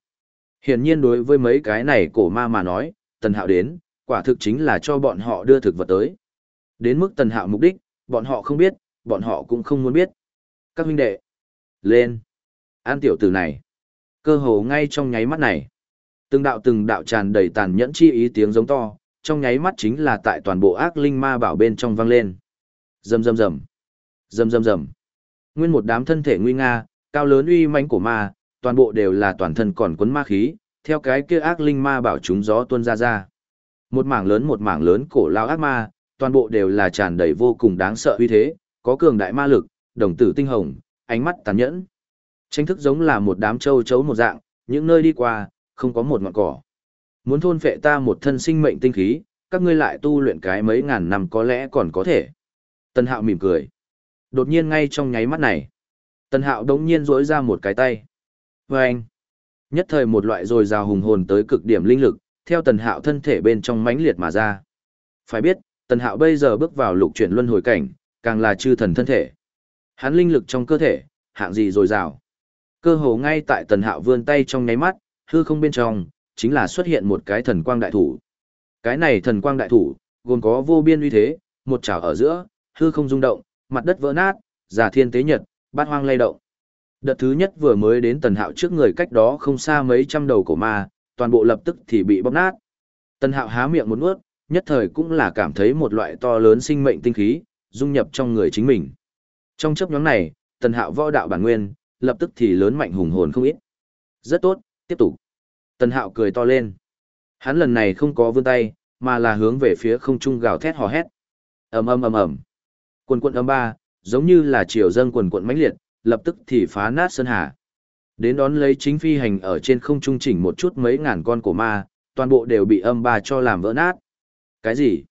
Speaker 1: Hiển nhiên đối với mấy cái này cổ ma mà nói, tần hạo đến, quả thực chính là cho bọn họ đưa thực vật tới. Đến mức tần hạo mục đích, bọn họ không biết, bọn họ cũng không muốn biết. Các huynh đệ, lên, an tiểu tử này, cơ hồ ngay trong nháy mắt này. Từng đạo từng đạo tràn đầy tàn nhẫn chi ý tiếng giống to, trong nháy mắt chính là tại toàn bộ ác linh ma bảo bên trong vang lên. Rầm rầm rầm, rầm rầm rầm. Nguyên một đám thân thể nguy nga, cao lớn uy mãnh của ma, toàn bộ đều là toàn thân còn quấn ma khí, theo cái kia ác linh ma bảo chúng gió tuôn ra ra. Một mảng lớn một mảng lớn cổ lao ác ma, toàn bộ đều là tràn đầy vô cùng đáng sợ uy thế, có cường đại ma lực, đồng tử tinh hồng, ánh mắt tàn nhẫn. Tranh thức giống là một đám châu chấu một dạng, những nơi đi qua, không có một ngọn cỏ. Muốn thôn phệ ta một thân sinh mệnh tinh khí, các ngươi lại tu luyện cái mấy ngàn năm có lẽ còn có thể. Tân hạo mỉm cười. Đột nhiên ngay trong nháy mắt này, Tân hạo đống nhiên rỗi ra một cái tay. Và anh, nhất thời một loại rồi rào hùng hồn tới cực điểm linh lực, theo tần hạo thân thể bên trong mãnh liệt mà ra. Phải biết, tần hạo bây giờ bước vào lục chuyển luân hồi cảnh, càng là chư thần thân thể. Hắn linh lực trong cơ thể, hạng gì rồi rào. Cơ hồ ngay tại tần hạo vươn tay trong nháy mắt, hư không bên trong, chính là xuất hiện một cái thần quang đại thủ. Cái này thần quang đại thủ, gồm có vô biên uy thế, một chảo ở giữa, hư không rung động, mặt đất vỡ nát, giả thiên tế nhật, bát hoang lay động. Đợt thứ nhất vừa mới đến tần hạo trước người cách đó không xa mấy trăm đầu cổ ma, toàn bộ lập tức thì bị bóp nát. Tần hạo há miệng một nuốt, nhất thời cũng là cảm thấy một loại to lớn sinh mệnh tinh khí, dung nhập trong người chính mình. Trong chấp nhóm này, tần hạo võ đạo bản nguyên, lập tức thì lớn mạnh hùng hồn không ít. Rất tốt, tiếp tục. Tần hạo cười to lên. Hắn lần này không có vươn tay, mà là hướng về phía không trung gào thét hò hét. ầm ầm ầm ầm. Quần quận âm ba, giống như là chiều dâng quần quận mãnh liệt, lập tức thì phá nát sơn hà. Đến đón lấy chính phi hành ở trên không trung chỉnh một chút mấy ngàn con cổ ma, toàn bộ đều bị âm ba cho làm vỡ nát. Cái gì?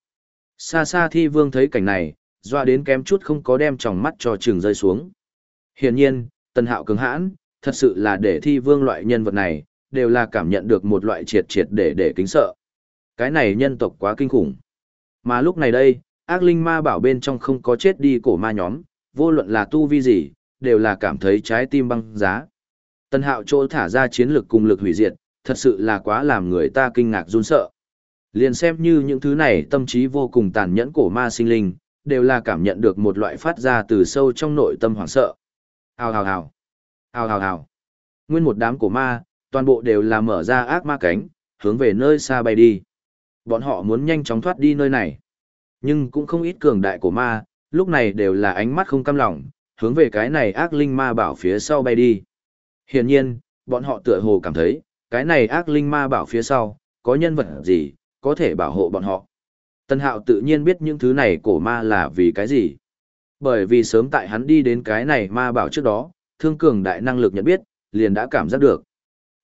Speaker 1: Xa xa thi vương thấy cảnh này, doa đến kém chút không có đem tròng mắt cho trường rơi xuống. Hiển nhiên, tần hạo cứng hãn, thật sự là để thi vương loại nhân vật này, đều là cảm nhận được một loại triệt triệt để để kính sợ. Cái này nhân tộc quá kinh khủng. Mà lúc này đây, ác linh ma bảo bên trong không có chết đi cổ ma nhóm, vô luận là tu vi gì, đều là cảm thấy trái tim băng giá. Tần hạo chỗ thả ra chiến lực cùng lực hủy diệt, thật sự là quá làm người ta kinh ngạc run sợ. Liền xem như những thứ này tâm trí vô cùng tàn nhẫn cổ ma sinh linh, đều là cảm nhận được một loại phát ra từ sâu trong nội tâm hoảng sợ. Hào hào hào. Hào hào hào. Nguyên một đám cổ ma, toàn bộ đều là mở ra ác ma cánh, hướng về nơi xa bay đi. Bọn họ muốn nhanh chóng thoát đi nơi này. Nhưng cũng không ít cường đại cổ ma, lúc này đều là ánh mắt không cam lòng, hướng về cái này ác linh ma bảo phía sau bay đi. Hiển nhiên, bọn họ tựa hồ cảm thấy, cái này ác linh ma bảo phía sau, có nhân vật gì, có thể bảo hộ bọn họ. Tân hạo tự nhiên biết những thứ này cổ ma là vì cái gì. Bởi vì sớm tại hắn đi đến cái này ma bảo trước đó, thương cường đại năng lực nhận biết, liền đã cảm giác được.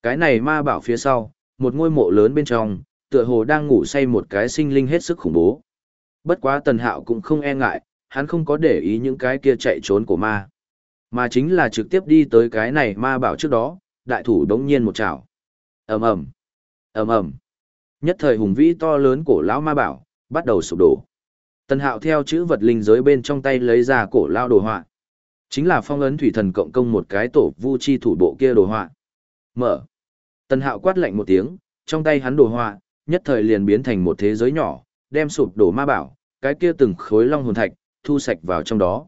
Speaker 1: Cái này ma bảo phía sau, một ngôi mộ lớn bên trong, tựa hồ đang ngủ say một cái sinh linh hết sức khủng bố. Bất quá tần hạo cũng không e ngại, hắn không có để ý những cái kia chạy trốn của ma. Mà chính là trực tiếp đi tới cái này ma bảo trước đó, đại thủ đống nhiên một chảo. ầm ầm ầm ầm Nhất thời hùng vĩ to lớn cổ lão ma bảo, bắt đầu sụp đổ. Tần hạo theo chữ vật linh giới bên trong tay lấy ra cổ lao đồ họa. Chính là phong ấn thủy thần cộng công một cái tổ vu chi thủ bộ kia đồ họa. Mở. Tần Hạo quát lạnh một tiếng, trong tay hắn đồ họa, nhất thời liền biến thành một thế giới nhỏ, đem sụp đổ ma bảo, cái kia từng khối long hồn thạch, thu sạch vào trong đó.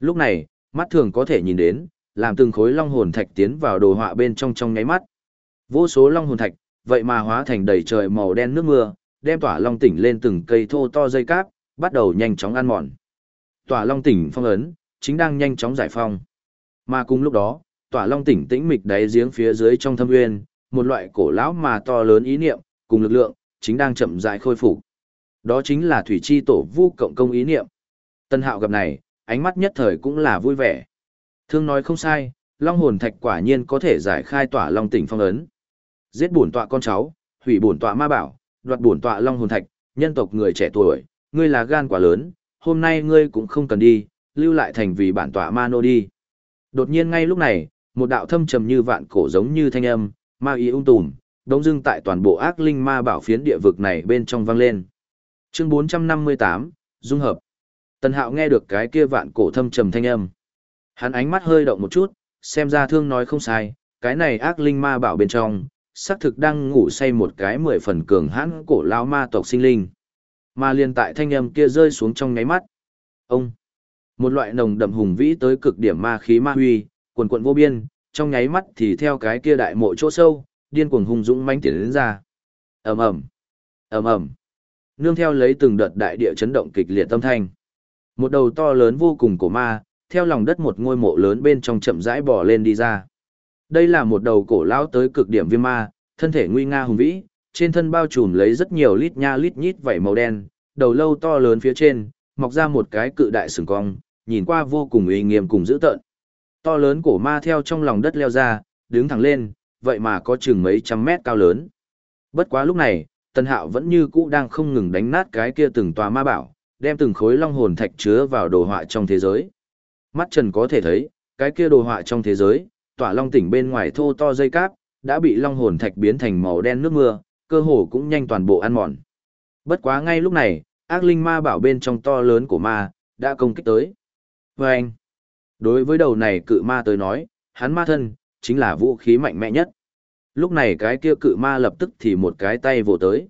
Speaker 1: Lúc này, mắt thường có thể nhìn đến, làm từng khối long hồn thạch tiến vào đồ họa bên trong trong nháy mắt. Vô số long hồn thạch, vậy mà hóa thành đầy trời màu đen nước mưa, đem tỏa long tỉnh lên từng cây thô to dây cáp, bắt đầu nhanh chóng ăn mòn. Tỏa long tỉnh phong ấn, chính đang nhanh chóng giải phong. Mà cùng lúc đó, tỏa long tỉnh tĩnh mịch đáy giếng phía dưới trong thâm nguyên, một loại cổ lão mà to lớn ý niệm, cùng lực lượng, chính đang chậm rãi khôi phục. Đó chính là thủy chi tổ vu cộng công ý niệm. Tân hạo gặp này, ánh mắt nhất thời cũng là vui vẻ. Thương nói không sai, long hồn thạch quả nhiên có thể giải khai tỏa long tỉnh phong ấn. Giết bổn tọa con cháu, hủy bổn tọa ma bảo, đoạt bổn tọa long hồn thạch, nhân tộc người trẻ tuổi, ngươi là gan quả lớn, hôm nay ngươi cũng không cần đi, lưu lại thành vì bản tọa ma nô đi. Đột nhiên ngay lúc này, một đạo thâm trầm như vạn cổ giống như thanh âm, ma ý ung tùm, đống dưng tại toàn bộ ác linh ma bảo phiến địa vực này bên trong vang lên. Chương 458, Dung hợp. Tần Hạo nghe được cái kia vạn cổ thâm trầm thanh âm. Hắn ánh mắt hơi động một chút, xem ra thương nói không sai, cái này ác linh ma bảo bên trong, xác thực đang ngủ say một cái mười phần cường hãn cổ lao ma tộc sinh linh. Mà liền tại thanh âm kia rơi xuống trong nháy mắt. Ông, một loại nồng đậm hùng vĩ tới cực điểm ma khí ma huy, quần quận vô biên, trong nháy mắt thì theo cái kia đại mộ chỗ sâu, điên cuồng hùng dũng mãnh tiến đến ra. Ầm ầm, ầm ầm. Nương theo lấy từng đợt đại địa chấn động kịch liệt tâm thanh. Một đầu to lớn vô cùng cổ ma, theo lòng đất một ngôi mộ lớn bên trong chậm rãi bò lên đi ra. Đây là một đầu cổ lão tới cực điểm viêm ma, thân thể nguy nga hùng vĩ, trên thân bao trùm lấy rất nhiều lít nha lít nhít vảy màu đen, đầu lâu to lớn phía trên, mọc ra một cái cự đại sừng cong, nhìn qua vô cùng uy nghiêm cùng dữ tợn. To lớn cổ ma theo trong lòng đất leo ra, đứng thẳng lên, vậy mà có chừng mấy trăm mét cao lớn. Bất quá lúc này, Tân Hạo vẫn như cũ đang không ngừng đánh nát cái kia từng tòa ma bảo, đem từng khối long hồn thạch chứa vào đồ họa trong thế giới. Mắt Trần có thể thấy, cái kia đồ họa trong thế giới, tỏa long tỉnh bên ngoài thô to dây cáp, đã bị long hồn thạch biến thành màu đen nước mưa, cơ hồ cũng nhanh toàn bộ ăn mòn. Bất quá ngay lúc này, ác linh ma bảo bên trong to lớn của ma, đã công kích tới. Và anh, đối với đầu này cự ma tới nói, hắn ma thân, chính là vũ khí mạnh mẽ nhất. Lúc này cái kia cự ma lập tức thì một cái tay vồ tới.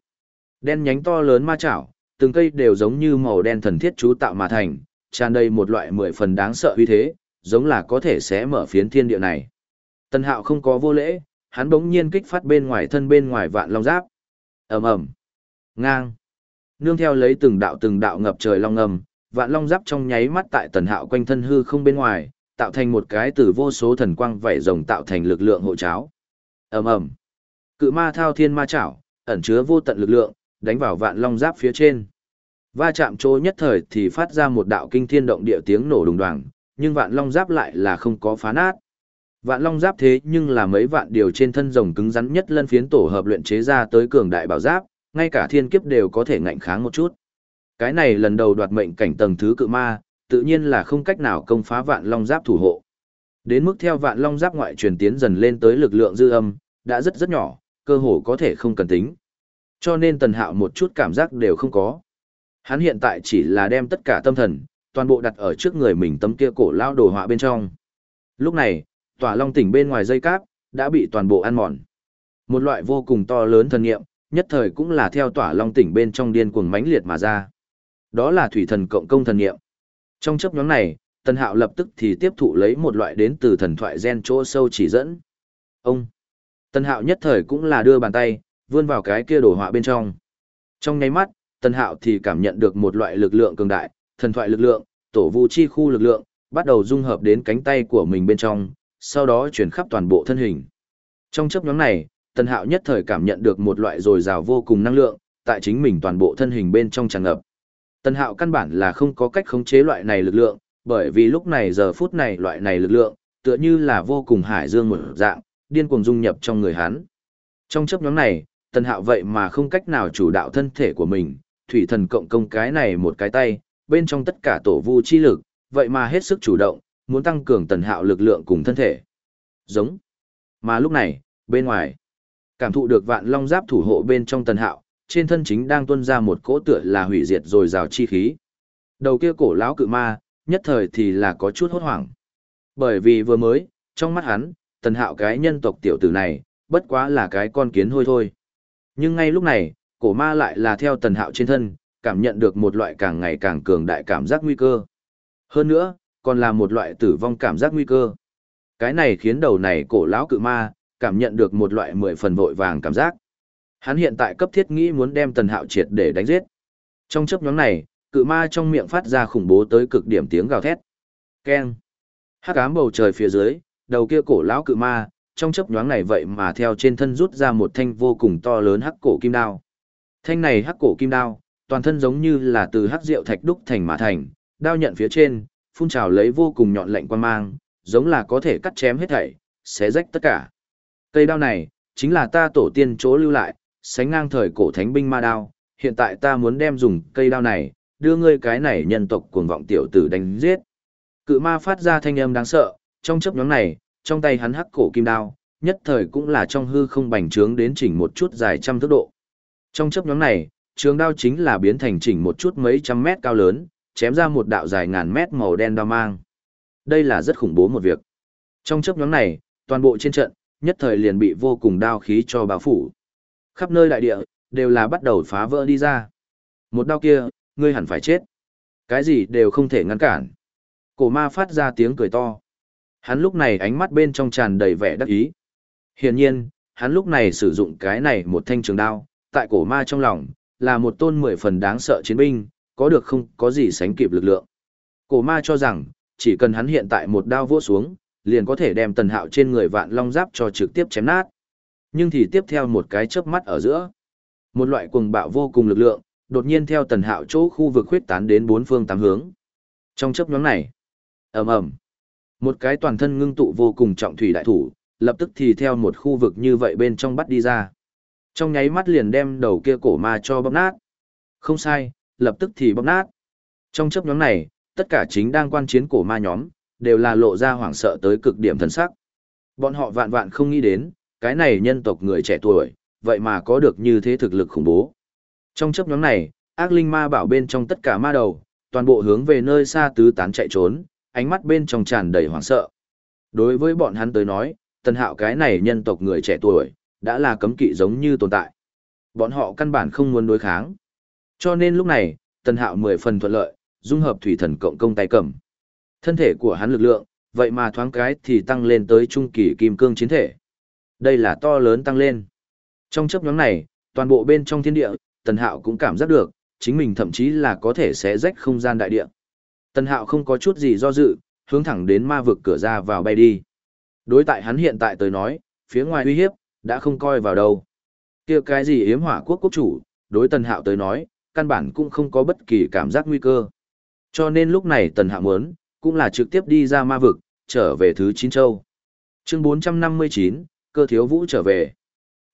Speaker 1: Đen nhánh to lớn ma chảo, từng cây đều giống như màu đen thần thiết chú tạo mà thành, tràn đầy một loại mười phần đáng sợ uy thế, giống là có thể sẽ mở phiến thiên địa này. Tần Hạo không có vô lễ, hắn bỗng nhiên kích phát bên ngoài thân bên ngoài vạn long giáp. Ầm ầm. Ngang. Nương theo lấy từng đạo từng đạo ngập trời long ngầm, vạn long giáp trong nháy mắt tại Tần Hạo quanh thân hư không bên ngoài, tạo thành một cái từ vô số thần quang vảy rồng tạo thành lực lượng hộ cháo. Ầm ầm. Cự ma thao thiên ma chảo, ẩn chứa vô tận lực lượng, đánh vào vạn long giáp phía trên. Va chạm chỗ nhất thời thì phát ra một đạo kinh thiên động địa tiếng nổ đùng đoàng, nhưng vạn long giáp lại là không có phá nát. Vạn long giáp thế nhưng là mấy vạn điều trên thân rồng cứng rắn nhất lân phiến tổ hợp luyện chế ra tới cường đại bảo giáp, ngay cả thiên kiếp đều có thể ngạnh kháng một chút. Cái này lần đầu đoạt mệnh cảnh tầng thứ cự ma, tự nhiên là không cách nào công phá vạn long giáp thủ hộ. Đến mức theo vạn long giáp ngoại truyền tiến dần lên tới lực lượng dư âm, đã rất rất nhỏ, cơ hồ có thể không cần tính. Cho nên tần hạo một chút cảm giác đều không có. Hắn hiện tại chỉ là đem tất cả tâm thần, toàn bộ đặt ở trước người mình tấm kia cổ lao đồ họa bên trong. Lúc này, tỏa long tỉnh bên ngoài dây cáp, đã bị toàn bộ ăn mòn. Một loại vô cùng to lớn thần nghiệm, nhất thời cũng là theo tỏa long tỉnh bên trong điên cuồng mãnh liệt mà ra. Đó là thủy thần cộng công thần nghiệm. Trong chấp nhóm này, Tần Hạo lập tức thì tiếp thụ lấy một loại đến từ thần thoại gen chỗ sâu chỉ dẫn. Ông! Tần Hạo nhất thời cũng là đưa bàn tay, vươn vào cái kia đồ họa bên trong. Trong nháy mắt, Tần Hạo thì cảm nhận được một loại lực lượng cường đại, thần thoại lực lượng, tổ vũ chi khu lực lượng, bắt đầu dung hợp đến cánh tay của mình bên trong, sau đó chuyển khắp toàn bộ thân hình. Trong chấp nhóm này, Tần Hạo nhất thời cảm nhận được một loại dồi dào vô cùng năng lượng, tại chính mình toàn bộ thân hình bên trong tràn ngập. Tần Hạo căn bản là không có cách khống chế loại này lực lượng, bởi vì lúc này giờ phút này loại này lực lượng, tựa như là vô cùng hải dương một dạng, điên cuồng dung nhập trong người hắn. Trong chấp nhóm này, Tần Hạo vậy mà không cách nào chủ đạo thân thể của mình, thủy thần cộng công cái này một cái tay, bên trong tất cả tổ vu chi lực, vậy mà hết sức chủ động, muốn tăng cường Tần Hạo lực lượng cùng thân thể. Giống. Mà lúc này, bên ngoài, cảm thụ được vạn long giáp thủ hộ bên trong Tần Hạo, trên thân chính đang tuôn ra một cỗ tựa là hủy diệt rồi rào chi khí. Đầu kia cổ lão cự ma, nhất thời thì là có chút hốt hoảng. Bởi vì vừa mới, trong mắt hắn, tần hạo cái nhân tộc tiểu tử này, bất quá là cái con kiến hôi thôi. Nhưng ngay lúc này, cổ ma lại là theo tần hạo trên thân, cảm nhận được một loại càng ngày càng cường đại cảm giác nguy cơ. Hơn nữa, còn là một loại tử vong cảm giác nguy cơ. Cái này khiến đầu này cổ lão cự ma, cảm nhận được một loại mười phần vội vàng cảm giác. Hắn hiện tại cấp thiết nghĩ muốn đem tần hạo triệt để đánh giết. Trong chấp nhóm này, cự ma trong miệng phát ra khủng bố tới cực điểm tiếng gào thét. Keng. Hắc ám bầu trời phía dưới, đầu kia cổ lão cự ma, trong chấp nhoáng này vậy mà theo trên thân rút ra một thanh vô cùng to lớn hắc cổ kim đao. Thanh này hắc cổ kim đao, toàn thân giống như là từ hắc rượu thạch đúc thành mà thành, đao nhận phía trên, phun trào lấy vô cùng nhọn lạnh quan mang, giống là có thể cắt chém hết thảy, xé rách tất cả. Cây đao này, chính là ta tổ tiên chỗ lưu lại, sánh ngang thời cổ thánh binh ma đao, hiện tại ta muốn đem dùng cây đao này, đưa ngươi cái này nhân tộc cuồng vọng tiểu tử đánh giết. Cự ma phát ra thanh âm đáng sợ, trong chấp nhóm này, trong tay hắn hắc cổ kim đao, nhất thời cũng là trong hư không bành trướng đến chỉnh một chút dài trăm thước độ. Trong chấp nhóm này, trường đao chính là biến thành chỉnh một chút mấy trăm mét cao lớn, chém ra một đạo dài ngàn mét màu đen đao mang. Đây là rất khủng bố một việc. Trong chấp nhóm này, toàn bộ trên trận, nhất thời liền bị vô cùng đao khí cho bao phủ. Khắp nơi đại địa, đều là bắt đầu phá vỡ đi ra. Một đao kia, ngươi hẳn phải chết. Cái gì đều không thể ngăn cản. Cổ ma phát ra tiếng cười to. Hắn lúc này ánh mắt bên trong tràn đầy vẻ đắc ý. Hiển nhiên, hắn lúc này sử dụng cái này một thanh trường đao, tại cổ ma trong lòng, là một tôn mười phần đáng sợ chiến binh, có được không có gì sánh kịp lực lượng. Cổ ma cho rằng, chỉ cần hắn hiện tại một đao vỗ xuống, liền có thể đem tần hạo trên người vạn long giáp cho trực tiếp chém nát. Nhưng thì tiếp theo một cái chớp mắt ở giữa. Một loại cuồng bạo vô cùng lực lượng, đột nhiên theo tần hạo chỗ khu vực khuyết tán đến bốn phương tám hướng. Trong chớp nhóm này, ầm ầm một cái toàn thân ngưng tụ vô cùng trọng thủy đại thủ, lập tức thì theo một khu vực như vậy bên trong bắt đi ra. Trong nháy mắt liền đem đầu kia cổ ma cho bóp nát. Không sai, lập tức thì bóp nát. Trong chấp nhóm này, tất cả chính đang quan chiến cổ ma nhóm, đều là lộ ra hoảng sợ tới cực điểm thần sắc. Bọn họ vạn vạn không nghĩ đến, cái này nhân tộc người trẻ tuổi, vậy mà có được như thế thực lực khủng bố. Trong chấp nhóm này, ác linh ma bảo bên trong tất cả ma đầu, toàn bộ hướng về nơi xa tứ tán chạy trốn, ánh mắt bên trong tràn đầy hoảng sợ. Đối với bọn hắn tới nói, tần hạo cái này nhân tộc người trẻ tuổi, đã là cấm kỵ giống như tồn tại. Bọn họ căn bản không muốn đối kháng. Cho nên lúc này, tần hạo mười phần thuận lợi, dung hợp thủy thần cộng công tay cầm. Thân thể của hắn lực lượng, vậy mà thoáng cái thì tăng lên tới trung kỳ kim cương chiến thể. Đây là to lớn tăng lên. Trong chấp nhóm này, toàn bộ bên trong thiên địa, tần hạo cũng cảm giác được, chính mình thậm chí là có thể xé rách không gian đại địa. Tần Hạo không có chút gì do dự, hướng thẳng đến ma vực cửa ra vào bay đi. Đối tại hắn hiện tại tới nói, phía ngoài uy hiếp, đã không coi vào đâu. kia cái gì yếm hỏa quốc quốc chủ, đối Tần Hạo tới nói, căn bản cũng không có bất kỳ cảm giác nguy cơ. Cho nên lúc này Tần Hạo muốn, cũng là trực tiếp đi ra ma vực, trở về thứ chín châu. Chương 459, cơ thiếu vũ trở về.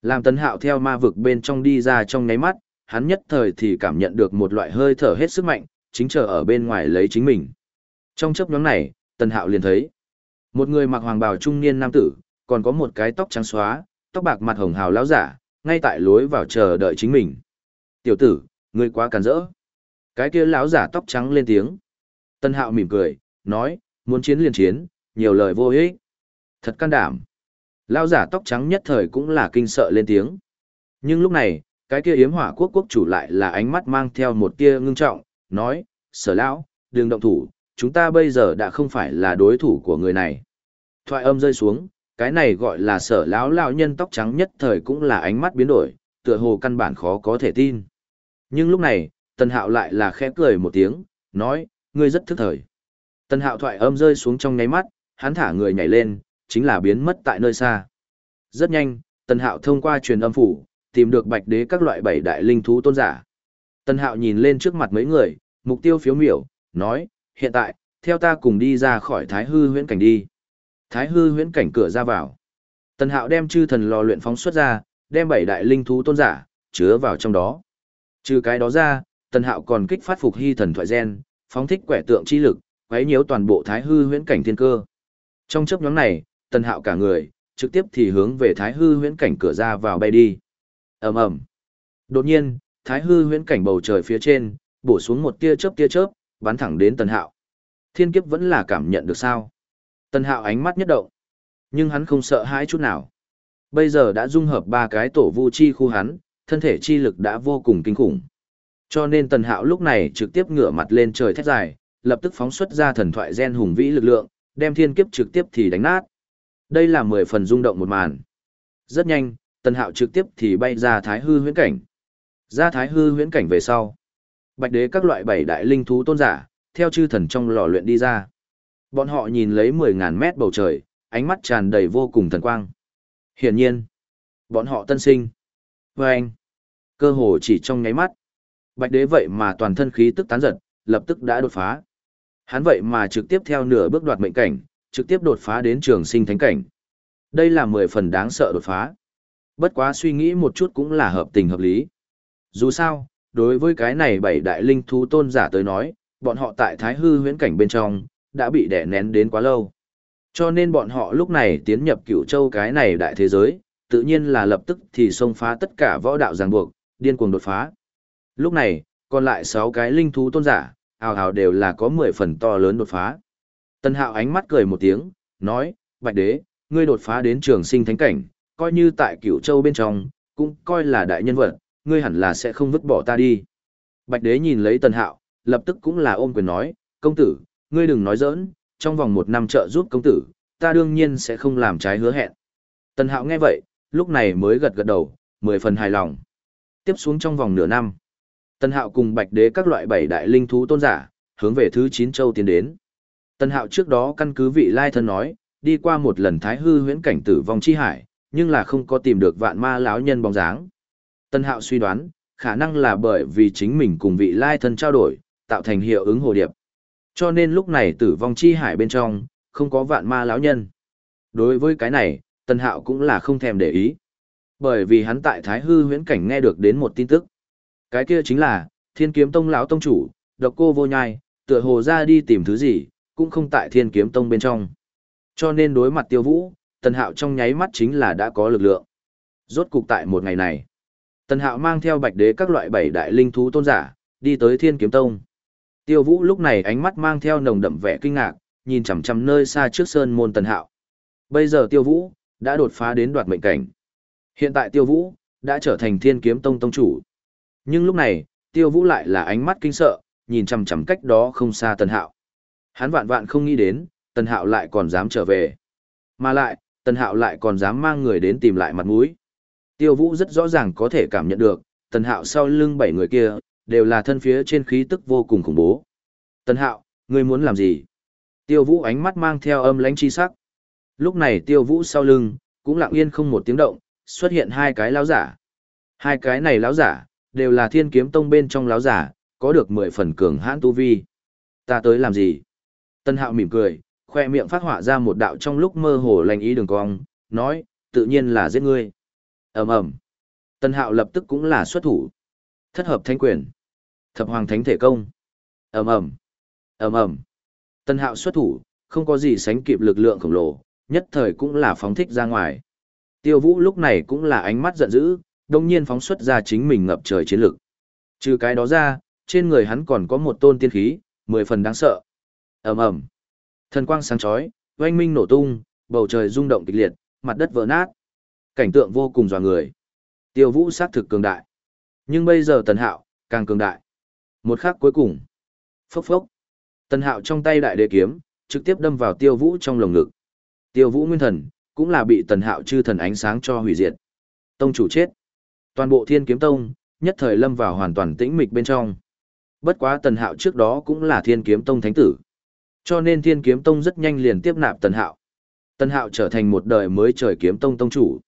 Speaker 1: Làm Tần Hạo theo ma vực bên trong đi ra trong ngáy mắt, hắn nhất thời thì cảm nhận được một loại hơi thở hết sức mạnh, chính chờ ở bên ngoài lấy chính mình. Trong chấp nhóm này, Tần Hạo liền thấy một người mặc hoàng bào trung niên nam tử, còn có một cái tóc trắng xóa, tóc bạc mặt hồng hào lão giả, ngay tại lối vào chờ đợi chính mình. "Tiểu tử, ngươi quá càn rỡ." Cái kia lão giả tóc trắng lên tiếng. Tần Hạo mỉm cười, nói, "Muốn chiến liền chiến, nhiều lời vô ích." Thật can đảm. Lão giả tóc trắng nhất thời cũng là kinh sợ lên tiếng. Nhưng lúc này, cái kia yếm hỏa quốc quốc chủ lại là ánh mắt mang theo một tia ngưng trọng, nói, sở lão, đừng động thủ, chúng ta bây giờ đã không phải là đối thủ của người này. Thoại âm rơi xuống, cái này gọi là sở lão lão nhân tóc trắng nhất thời cũng là ánh mắt biến đổi, tựa hồ căn bản khó có thể tin. Nhưng lúc này, tần hạo lại là khẽ cười một tiếng, nói, ngươi rất thức thời. Tần hạo thoại âm rơi xuống trong nháy mắt, hắn thả người nhảy lên, chính là biến mất tại nơi xa. Rất nhanh, tần hạo thông qua truyền âm phủ, tìm được bạch đế các loại bảy đại linh thú tôn giả. Tân hạo nhìn lên trước mặt mấy người, mục tiêu phiếu miểu, nói, hiện tại, theo ta cùng đi ra khỏi thái hư huyễn cảnh đi. Thái hư huyễn cảnh cửa ra vào. Tân hạo đem chư thần lò luyện phóng xuất ra, đem bảy đại linh thú tôn giả, chứa vào trong đó. Trừ cái đó ra, tân hạo còn kích phát phục hy thần thoại gen, phóng thích quẻ tượng chi lực, quấy nhiễu toàn bộ thái hư huyễn cảnh thiên cơ. Trong chấp nhóm này, tân hạo cả người, trực tiếp thì hướng về thái hư huyễn cảnh cửa ra vào bay đi. ầm ầm Đột nhiên, thái hư huyễn cảnh bầu trời phía trên, bổ xuống một tia chớp tia chớp, bắn thẳng đến Tần Hạo. Thiên kiếp vẫn là cảm nhận được sao? Tần Hạo ánh mắt nhất động, nhưng hắn không sợ hãi chút nào. Bây giờ đã dung hợp ba cái tổ vu chi khu hắn, thân thể chi lực đã vô cùng kinh khủng. Cho nên Tần Hạo lúc này trực tiếp ngửa mặt lên trời thét dài, lập tức phóng xuất ra thần thoại gen hùng vĩ lực lượng, đem thiên kiếp trực tiếp thì đánh nát. Đây là 10 phần rung động một màn. Rất nhanh, Tần Hạo trực tiếp thì bay ra Thái Hư huyễn cảnh. Ra Thái Hư huyễn cảnh về sau. Bạch đế các loại bảy đại linh thú tôn giả, theo chư thần trong lò luyện đi ra. Bọn họ nhìn lấy 10.000 mét bầu trời, ánh mắt tràn đầy vô cùng thần quang. Hiển nhiên, bọn họ tân sinh. Và anh, cơ hồ chỉ trong nháy mắt. Bạch đế vậy mà toàn thân khí tức tán giật, lập tức đã đột phá. Hắn vậy mà trực tiếp theo nửa bước đoạt mệnh cảnh, trực tiếp đột phá đến trường sinh thánh cảnh. Đây là 10 phần đáng sợ đột phá. Bất quá suy nghĩ một chút cũng là hợp tình hợp lý. Dù sao, đối với cái này bảy đại linh thú tôn giả tới nói, bọn họ tại thái hư huyễn cảnh bên trong, đã bị đè nén đến quá lâu. Cho nên bọn họ lúc này tiến nhập cửu châu cái này đại thế giới, tự nhiên là lập tức thì xông phá tất cả võ đạo ràng buộc, điên cuồng đột phá. Lúc này, còn lại 6 cái linh thú tôn giả, ào ào đều là có 10 phần to lớn đột phá. Tân hạo ánh mắt cười một tiếng, nói, Bạch đế, ngươi đột phá đến trường sinh thánh cảnh, coi như tại cửu châu bên trong, cũng coi là đại nhân vật, ngươi hẳn là sẽ không vứt bỏ ta đi. Bạch đế nhìn lấy Tần hạo, lập tức cũng là ôm quyền nói, công tử, ngươi đừng nói giỡn, trong vòng một năm trợ giúp công tử, ta đương nhiên sẽ không làm trái hứa hẹn. Tần hạo nghe vậy, lúc này mới gật gật đầu, mười phần hài lòng. Tiếp xuống trong vòng nửa năm, Tần hạo cùng bạch đế các loại bảy đại linh thú tôn giả, hướng về thứ chín châu tiến đến. Tần hạo trước đó căn cứ vị lai thân nói, đi qua một lần thái hư huyễn cảnh tử vong chi hải, nhưng là không có tìm được vạn ma lão nhân bóng dáng. Tân hạo suy đoán, khả năng là bởi vì chính mình cùng vị lai thân trao đổi, tạo thành hiệu ứng hồ điệp. Cho nên lúc này tử vong chi hải bên trong, không có vạn ma lão nhân. Đối với cái này, Tân Hạo cũng là không thèm để ý. Bởi vì hắn tại Thái Hư huyễn cảnh nghe được đến một tin tức. Cái kia chính là, Thiên Kiếm Tông lão tông chủ, độc cô vô nhai, tựa hồ ra đi tìm thứ gì, cũng không tại Thiên Kiếm Tông bên trong. Cho nên đối mặt Tiêu Vũ, Tân Hạo trong nháy mắt chính là đã có lực lượng. Rốt cục tại một ngày này, Tân Hạo mang theo Bạch Đế các loại bảy đại linh thú tôn giả, đi tới Thiên Kiếm Tông. Tiêu Vũ lúc này ánh mắt mang theo nồng đậm vẻ kinh ngạc, nhìn chằm chằm nơi xa trước sơn môn Tần Hạo. Bây giờ Tiêu Vũ đã đột phá đến đoạt mệnh cảnh. Hiện tại Tiêu Vũ đã trở thành Thiên Kiếm Tông tông chủ. Nhưng lúc này, Tiêu Vũ lại là ánh mắt kinh sợ, nhìn chằm chằm cách đó không xa Tần Hạo. Hắn vạn vạn không nghĩ đến, Tần Hạo lại còn dám trở về. Mà lại, Tần Hạo lại còn dám mang người đến tìm lại mặt mũi. Tiêu Vũ rất rõ ràng có thể cảm nhận được, Tần Hạo sau lưng bảy người kia, đều là thân phía trên khí tức vô cùng khủng bố. Tần Hạo, ngươi muốn làm gì? Tiêu Vũ ánh mắt mang theo âm lãnh chi sắc. Lúc này Tiêu Vũ sau lưng, cũng lặng yên không một tiếng động, xuất hiện hai cái lão giả. Hai cái này lão giả, đều là thiên kiếm tông bên trong lão giả, có được mười phần cường hãn tu vi. Ta tới làm gì? Tân Hạo mỉm cười, khoe miệng phát họa ra một đạo trong lúc mơ hồ lành ý đường cong, nói, tự nhiên là giết ngươi ầm ầm. Tân Hạo lập tức cũng là xuất thủ. Thất hợp thanh quyền. Thập hoàng thánh thể công. ầm ầm, ầm ầm. Tân hạo xuất thủ, không có gì sánh kịp lực lượng khổng lồ, nhất thời cũng là phóng thích ra ngoài. Tiêu vũ lúc này cũng là ánh mắt giận dữ, đông nhiên phóng xuất ra chính mình ngập trời chiến lực. Trừ cái đó ra, trên người hắn còn có một tôn tiên khí, mười phần đáng sợ. ầm ầm, Thần quang sáng chói, oanh minh nổ tung, bầu trời rung động kịch liệt, mặt đất vỡ nát. Cảnh tượng vô cùng dọa người. Tiêu vũ sát thực cường đại. Nhưng bây giờ tần hạo, càng cường đại. Một khắc cuối cùng. Phốc phốc. Tần hạo trong tay đại đế kiếm, trực tiếp đâm vào tiêu vũ trong lồng ngực. Tiêu vũ nguyên thần, cũng là bị tần hạo chư thần ánh sáng cho hủy diệt. Tông chủ chết. Toàn bộ thiên kiếm tông, nhất thời lâm vào hoàn toàn tĩnh mịch bên trong. Bất quá tần hạo trước đó cũng là thiên kiếm tông thánh tử. Cho nên thiên kiếm tông rất nhanh liền tiếp nạp tần hạo. Tần hạo trở thành một đời mới trời kiếm tông tông chủ.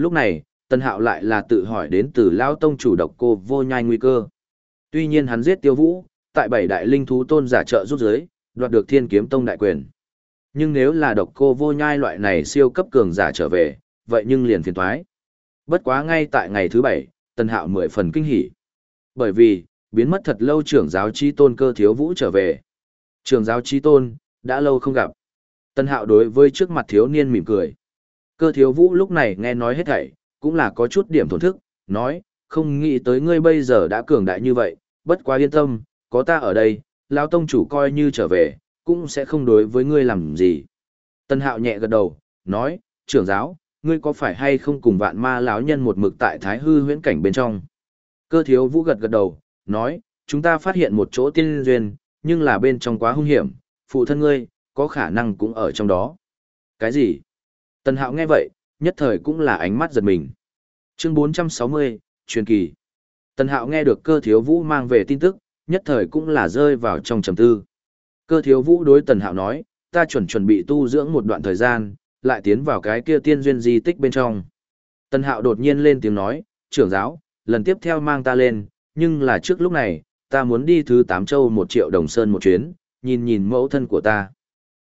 Speaker 1: Lúc này, tần hạo lại là tự hỏi đến từ lao tông chủ độc cô vô nhai nguy cơ. Tuy nhiên hắn giết tiêu vũ, tại bảy đại linh thú tôn giả trợ rút giới, đoạt được thiên kiếm tông đại quyền. Nhưng nếu là độc cô vô nhai loại này siêu cấp cường giả trở về, vậy nhưng liền phiền thoái. Bất quá ngay tại ngày thứ bảy, tần hạo mười phần kinh hỉ. Bởi vì, biến mất thật lâu trưởng giáo chi tôn cơ thiếu vũ trở về. Trưởng giáo chi tôn, đã lâu không gặp. Tần hạo đối với trước mặt thiếu niên mỉm cười. Cơ thiếu vũ lúc này nghe nói hết thảy, cũng là có chút điểm thổn thức, nói, không nghĩ tới ngươi bây giờ đã cường đại như vậy, bất quá yên tâm, có ta ở đây, lão tông chủ coi như trở về, cũng sẽ không đối với ngươi làm gì. Tân hạo nhẹ gật đầu, nói, trưởng giáo, ngươi có phải hay không cùng vạn ma lão nhân một mực tại thái hư huyễn cảnh bên trong? Cơ thiếu vũ gật gật đầu, nói, chúng ta phát hiện một chỗ tiên duyên, nhưng là bên trong quá hung hiểm, phụ thân ngươi, có khả năng cũng ở trong đó. Cái gì? Tần hạo nghe vậy, nhất thời cũng là ánh mắt giật mình. Chương 460, truyền kỳ. Tần hạo nghe được cơ thiếu vũ mang về tin tức, nhất thời cũng là rơi vào trong trầm tư. Cơ thiếu vũ đối tần hạo nói, ta chuẩn chuẩn bị tu dưỡng một đoạn thời gian, lại tiến vào cái kia tiên duyên di tích bên trong. Tần hạo đột nhiên lên tiếng nói, trưởng giáo, lần tiếp theo mang ta lên, nhưng là trước lúc này, ta muốn đi thứ tám châu một triệu đồng sơn một chuyến, nhìn nhìn mẫu thân của ta.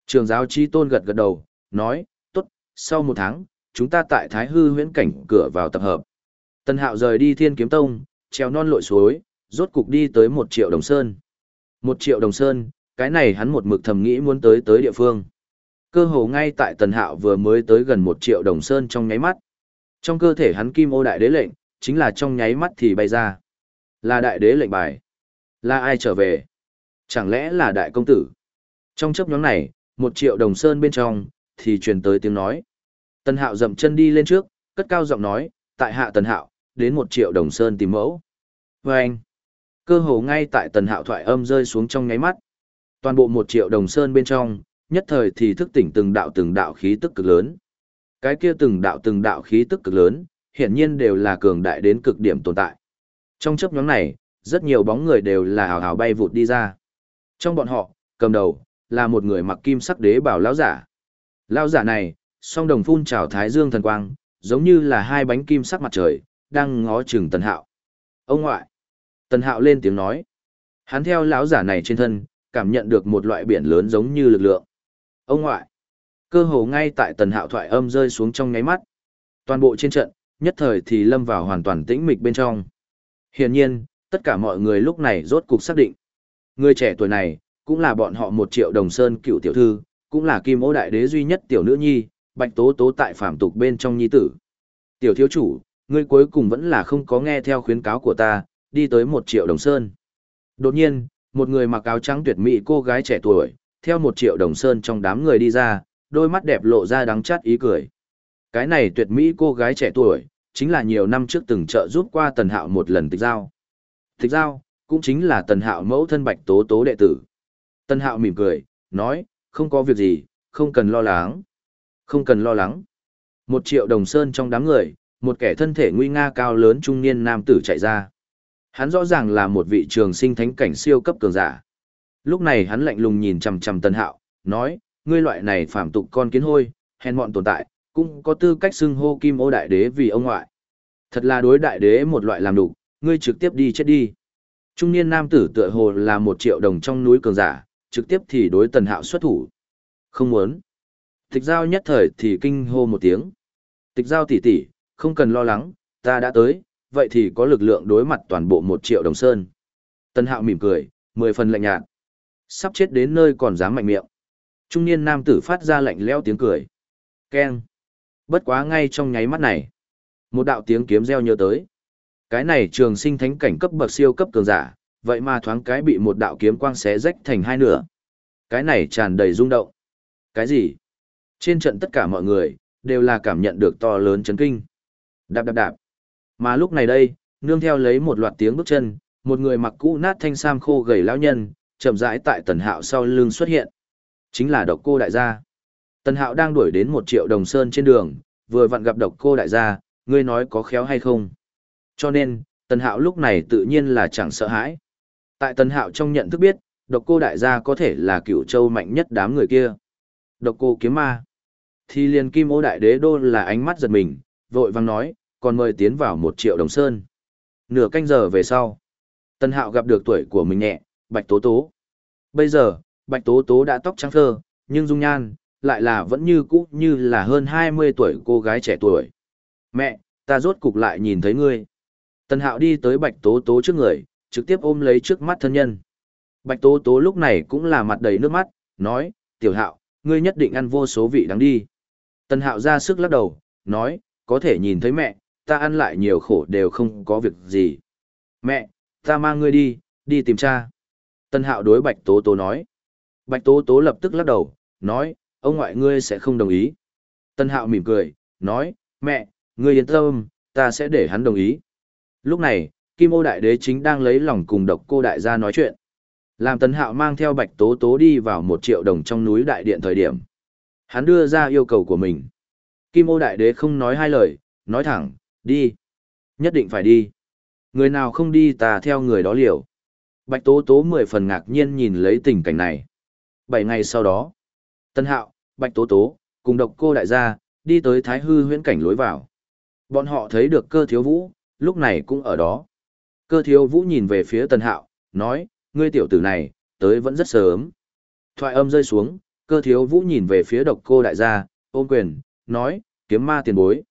Speaker 1: Trường giáo chi tôn gật gật đầu, nói, sau một tháng, chúng ta tại Thái Hư huyễn cảnh cửa vào tập hợp. Tân hạo rời đi thiên kiếm tông, treo non lội suối, rốt cục đi tới một triệu đồng sơn. Một triệu đồng sơn, cái này hắn một mực thầm nghĩ muốn tới tới địa phương. Cơ hồ ngay tại tần hạo vừa mới tới gần một triệu đồng sơn trong nháy mắt. Trong cơ thể hắn kim ô đại đế lệnh, chính là trong nháy mắt thì bay ra. Là đại đế lệnh bài. Là ai trở về? Chẳng lẽ là đại công tử? Trong chấp nhóm này, một triệu đồng sơn bên trong, thì truyền tới tiếng nói. Tần hạo dậm chân đi lên trước, cất cao giọng nói, tại hạ tần hạo, đến một triệu đồng sơn tìm mẫu. Và anh, cơ hồ ngay tại tần hạo thoại âm rơi xuống trong nháy mắt. Toàn bộ một triệu đồng sơn bên trong, nhất thời thì thức tỉnh từng đạo từng đạo khí tức cực lớn. Cái kia từng đạo từng đạo khí tức cực lớn, hiển nhiên đều là cường đại đến cực điểm tồn tại. Trong chấp nhóm này, rất nhiều bóng người đều là hào hào bay vụt đi ra. Trong bọn họ, cầm đầu, là một người mặc kim sắc đế bảo lão giả. Lão giả này, song đồng phun trào thái dương thần quang, giống như là hai bánh kim sắc mặt trời, đang ngó chừng tần hạo. Ông ngoại! Tần hạo lên tiếng nói. Hắn theo lão giả này trên thân, cảm nhận được một loại biển lớn giống như lực lượng. Ông ngoại! Cơ hồ ngay tại tần hạo thoại âm rơi xuống trong ngáy mắt. Toàn bộ trên trận, nhất thời thì lâm vào hoàn toàn tĩnh mịch bên trong. Hiển nhiên, tất cả mọi người lúc này rốt cục xác định. Người trẻ tuổi này, cũng là bọn họ một triệu đồng sơn cựu tiểu thư, cũng là kim ô đại đế duy nhất tiểu nữ nhi, bạch tố tố tại phạm tục bên trong nhi tử. Tiểu thiếu chủ, ngươi cuối cùng vẫn là không có nghe theo khuyến cáo của ta, đi tới một triệu đồng sơn. Đột nhiên, một người mặc áo trắng tuyệt mỹ cô gái trẻ tuổi, theo một triệu đồng sơn trong đám người đi ra, đôi mắt đẹp lộ ra đắng chát ý cười. Cái này tuyệt mỹ cô gái trẻ tuổi, chính là nhiều năm trước từng trợ giúp qua tần hạo một lần tịch giao. Tịch giao, cũng chính là tần hạo mẫu thân bạch tố tố đệ tử. Tần hạo mỉm cười, nói, không có việc gì, không cần lo lắng. Không cần lo lắng. Một triệu đồng sơn trong đám người, một kẻ thân thể nguy nga cao lớn trung niên nam tử chạy ra. Hắn rõ ràng là một vị trường sinh thánh cảnh siêu cấp cường giả. Lúc này hắn lạnh lùng nhìn chằm chằm Tần Hạo, nói, ngươi loại này phạm tục con kiến hôi, hèn mọn tồn tại, cũng có tư cách xưng hô kim ô đại đế vì ông ngoại. Thật là đối đại đế một loại làm đủ, ngươi trực tiếp đi chết đi. Trung niên nam tử tựa hồ là một triệu đồng trong núi cường giả, trực tiếp thì đối tần hạo xuất thủ. Không muốn. Tịch giao nhất thời thì kinh hô một tiếng. Tịch giao tỷ tỷ, không cần lo lắng, ta đã tới, vậy thì có lực lượng đối mặt toàn bộ một triệu đồng sơn. Tần hạo mỉm cười, mười phần lạnh nhạt. Sắp chết đến nơi còn dám mạnh miệng. Trung niên nam tử phát ra lạnh leo tiếng cười. Keng. Bất quá ngay trong nháy mắt này. Một đạo tiếng kiếm reo nhớ tới. Cái này trường sinh thánh cảnh cấp bậc siêu cấp cường giả, vậy mà thoáng cái bị một đạo kiếm quang xé rách thành hai nửa. Cái này tràn đầy rung động. Cái gì? Trên trận tất cả mọi người, đều là cảm nhận được to lớn chấn kinh. Đạp đạp đạp. Mà lúc này đây, nương theo lấy một loạt tiếng bước chân, một người mặc cũ nát thanh sam khô gầy lão nhân, chậm rãi tại tần hạo sau lưng xuất hiện. Chính là độc cô đại gia. Tần hạo đang đuổi đến một triệu đồng sơn trên đường, vừa vặn gặp độc cô đại gia, ngươi nói có khéo hay không. Cho nên, tần hạo lúc này tự nhiên là chẳng sợ hãi. Tại tần hạo trong nhận thức biết, độc cô đại gia có thể là cựu châu mạnh nhất đám người kia. Độc cô kiếm ma. Thì liền kim ô đại đế đô là ánh mắt giật mình, vội vang nói, còn mời tiến vào một triệu đồng sơn. Nửa canh giờ về sau, Tân hạo gặp được tuổi của mình nhẹ, bạch tố tố. Bây giờ, bạch tố tố đã tóc trắng thơ, nhưng dung nhan, lại là vẫn như cũ như là hơn 20 tuổi cô gái trẻ tuổi. Mẹ, ta rốt cục lại nhìn thấy ngươi. Tân hạo đi tới bạch tố tố trước người, trực tiếp ôm lấy trước mắt thân nhân. Bạch tố tố lúc này cũng là mặt đầy nước mắt, nói, tiểu hạo, ngươi nhất định ăn vô số vị đáng đi. Tần hạo ra sức lắc đầu, nói, có thể nhìn thấy mẹ, ta ăn lại nhiều khổ đều không có việc gì. Mẹ, ta mang ngươi đi, đi tìm cha. Tần hạo đối bạch tố tố nói. Bạch tố tố lập tức lắc đầu, nói, ông ngoại ngươi sẽ không đồng ý. Tân hạo mỉm cười, nói, Mẹ, ngươi yên tâm, ta sẽ để hắn đồng ý. Lúc này, Kim ô đại đế chính đang lấy lòng cùng độc cô đại gia nói chuyện. Làm tấn hạo mang theo bạch tố tố đi vào một triệu đồng trong núi đại điện thời điểm. Hắn đưa ra yêu cầu của mình. Kim ô đại đế không nói hai lời, nói thẳng, đi. Nhất định phải đi. Người nào không đi ta theo người đó liều. Bạch tố tố mười phần ngạc nhiên nhìn lấy tình cảnh này. Bảy ngày sau đó, Tân Hạo, Bạch Tố Tố, cùng độc cô đại gia, đi tới Thái Hư huyễn cảnh lối vào. Bọn họ thấy được cơ thiếu vũ, lúc này cũng ở đó. Cơ thiếu vũ nhìn về phía Tần Hạo, nói, ngươi tiểu tử này, tới vẫn rất sớm. Thoại âm rơi xuống, cơ thiếu vũ nhìn về phía độc cô đại gia, ôm quyền, nói, kiếm ma tiền bối.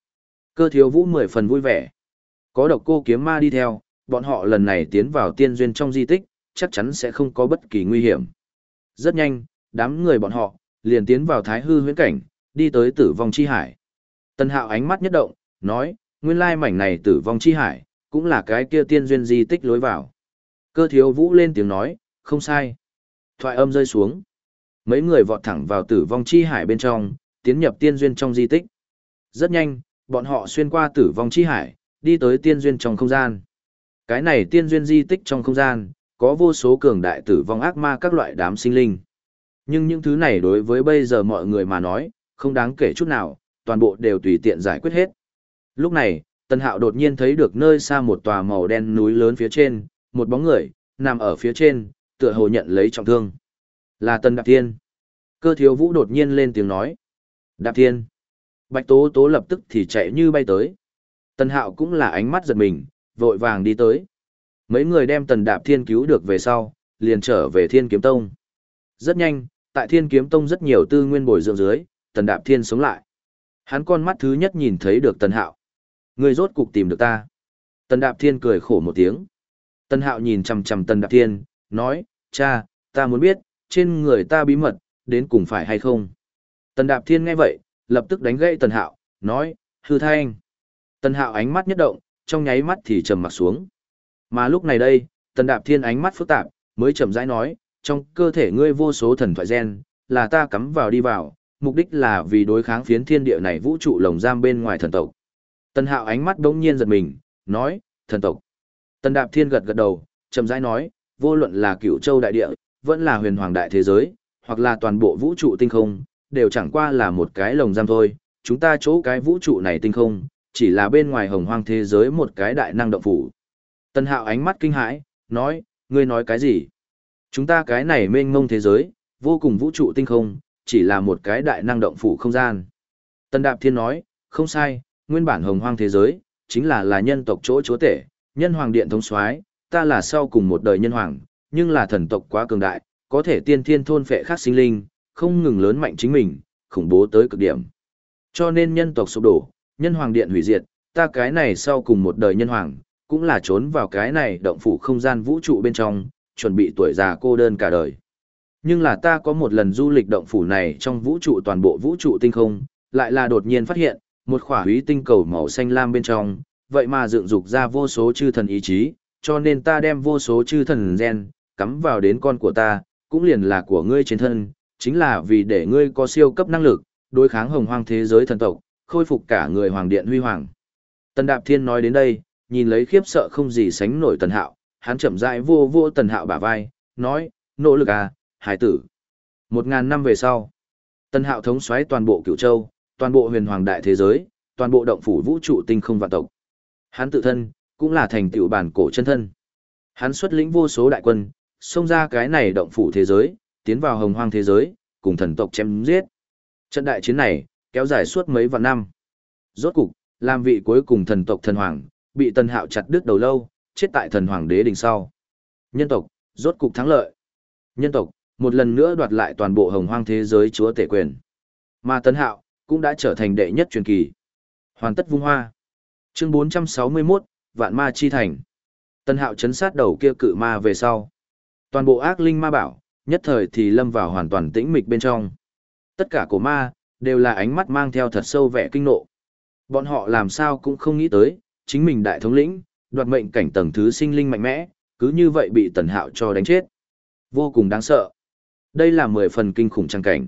Speaker 1: Cơ thiếu vũ mười phần vui vẻ. Có độc cô kiếm ma đi theo, bọn họ lần này tiến vào tiên duyên trong di tích, chắc chắn sẽ không có bất kỳ nguy hiểm. Rất nhanh, đám người bọn họ, liền tiến vào thái hư huyễn cảnh, đi tới tử vong chi hải. Tân hạo ánh mắt nhất động, nói, nguyên lai mảnh này tử vong chi hải, cũng là cái kia tiên duyên di tích lối vào. Cơ thiếu vũ lên tiếng nói, không sai. Thoại âm rơi xuống. Mấy người vọt thẳng vào tử vong chi hải bên trong, tiến nhập tiên duyên trong di tích. Rất nhanh, bọn họ xuyên qua tử vong chi hải, đi tới tiên duyên trong không gian. Cái này tiên duyên di tích trong không gian, có vô số cường đại tử vong ác ma các loại đám sinh linh. Nhưng những thứ này đối với bây giờ mọi người mà nói, không đáng kể chút nào, toàn bộ đều tùy tiện giải quyết hết. Lúc này, Tần Hạo đột nhiên thấy được nơi xa một tòa màu đen núi lớn phía trên, một bóng người, nằm ở phía trên, tựa hồ nhận lấy trọng thương. Là Tần Đạp Thiên. Cơ thiếu vũ đột nhiên lên tiếng nói. Đạp Thiên. Bạch Tố Tố lập tức thì chạy như bay tới. Tần Hạo cũng là ánh mắt giật mình, vội vàng đi tới. Mấy người đem Tần Đạp Thiên cứu được về sau, liền trở về Thiên Kiếm Tông. Rất nhanh, tại Thiên Kiếm Tông rất nhiều tư nguyên bồi dưỡng dưới, Tần Đạp Thiên sống lại. Hắn con mắt thứ nhất nhìn thấy được Tần Hạo. Ngươi rốt cục tìm được ta. Tần Đạp Thiên cười khổ một tiếng. Tần Hạo nhìn chầm chầm Tần Đạp Thiên, nói, cha, ta muốn biết, trên người ta bí mật, đến cùng phải hay không. Tần Đạp Thiên nghe vậy, lập tức đánh gãy Tần Hạo, nói, hư thanh. Tần Hạo ánh mắt nhất động, trong nháy mắt thì trầm mặt xuống. Mà lúc này đây, Tần Đạp Thiên ánh mắt phức tạp, mới chậm rãi nói, trong cơ thể ngươi vô số thần thoại gen, là ta cắm vào đi vào, mục đích là vì đối kháng phiến thiên địa này vũ trụ lồng giam bên ngoài thần tộc. Tần Hạo ánh mắt bỗng nhiên giật mình, nói, thần tộc. Tần Đạp Thiên gật gật đầu, chậm rãi nói, vô luận là cựu châu đại địa, vẫn là huyền hoàng đại thế giới, hoặc là toàn bộ vũ trụ tinh không, đều chẳng qua là một cái lồng giam thôi, chúng ta chỗ cái vũ trụ này tinh không, chỉ là bên ngoài hồng hoang thế giới một cái đại năng động phủ. Tần Hạo ánh mắt kinh hãi, nói, ngươi nói cái gì? Chúng ta cái này mênh mông thế giới, vô cùng vũ trụ tinh không, chỉ là một cái đại năng động phủ không gian. Tần Đạp Thiên nói, không sai, nguyên bản hồng hoang thế giới, chính là là nhân tộc chỗ chúa tể, nhân hoàng điện thống soái ta là sau cùng một đời nhân hoàng, nhưng là thần tộc quá cường đại, có thể tiên thiên thôn phệ khác sinh linh, không ngừng lớn mạnh chính mình, khủng bố tới cực điểm. Cho nên nhân tộc sụp đổ, nhân hoàng điện hủy diệt, ta cái này sau cùng một đời nhân hoàng, cũng là trốn vào cái này động phủ không gian vũ trụ bên trong, chuẩn bị tuổi già cô đơn cả đời. Nhưng là ta có một lần du lịch động phủ này trong vũ trụ toàn bộ vũ trụ tinh không, lại là đột nhiên phát hiện, một khỏa húy tinh cầu màu xanh lam bên trong, vậy mà dựng dục ra vô số chư thần ý chí, cho nên ta đem vô số chư thần gen, cắm vào đến con của ta, cũng liền là của ngươi trên thân, chính là vì để ngươi có siêu cấp năng lực, đối kháng hồng hoang thế giới thần tộc, khôi phục cả người hoàng điện huy hoàng. Tần Đạp Thiên nói đến đây, nhìn lấy khiếp sợ không gì sánh nổi Tần Hạo, hắn chậm rãi vô vô Tần Hạo bả vai, nói, nỗ lực à, hải tử. Một ngàn năm về sau, Tần Hạo thống soái toàn bộ cửu châu, toàn bộ huyền hoàng đại thế giới, toàn bộ động phủ vũ trụ tinh không vạn tộc. Hắn tự thân, cũng là thành tựu bản cổ chân thân. Hắn xuất lĩnh vô số đại quân, xông ra cái này động phủ thế giới, tiến vào hồng hoang thế giới, cùng thần tộc chém giết. Trận đại chiến này, kéo dài suốt mấy vạn năm. Rốt cục, làm vị cuối cùng thần tộc thần hoàng, bị tần hạo chặt đứt đầu lâu, chết tại thần hoàng đế đỉnh sau. Nhân tộc, rốt cục thắng lợi. Nhân tộc, một lần nữa đoạt lại toàn bộ hồng hoang thế giới chúa tể quyền. Mà tần hạo, cũng đã trở thành đệ nhất truyền kỳ. Hoàn tất vung hoa. Chương 461, Vạn Ma Chi Thành. Tần hạo chấn sát đầu kia cự ma về sau. Toàn bộ ác linh ma bảo, nhất thời thì lâm vào hoàn toàn tĩnh mịch bên trong. Tất cả cổ ma, đều là ánh mắt mang theo thật sâu vẻ kinh nộ. Bọn họ làm sao cũng không nghĩ tới, chính mình đại thống lĩnh, đoạt mệnh cảnh tầng thứ sinh linh mạnh mẽ, cứ như vậy bị tần hạo cho đánh chết. Vô cùng đáng sợ. Đây là mười phần kinh khủng trang cảnh.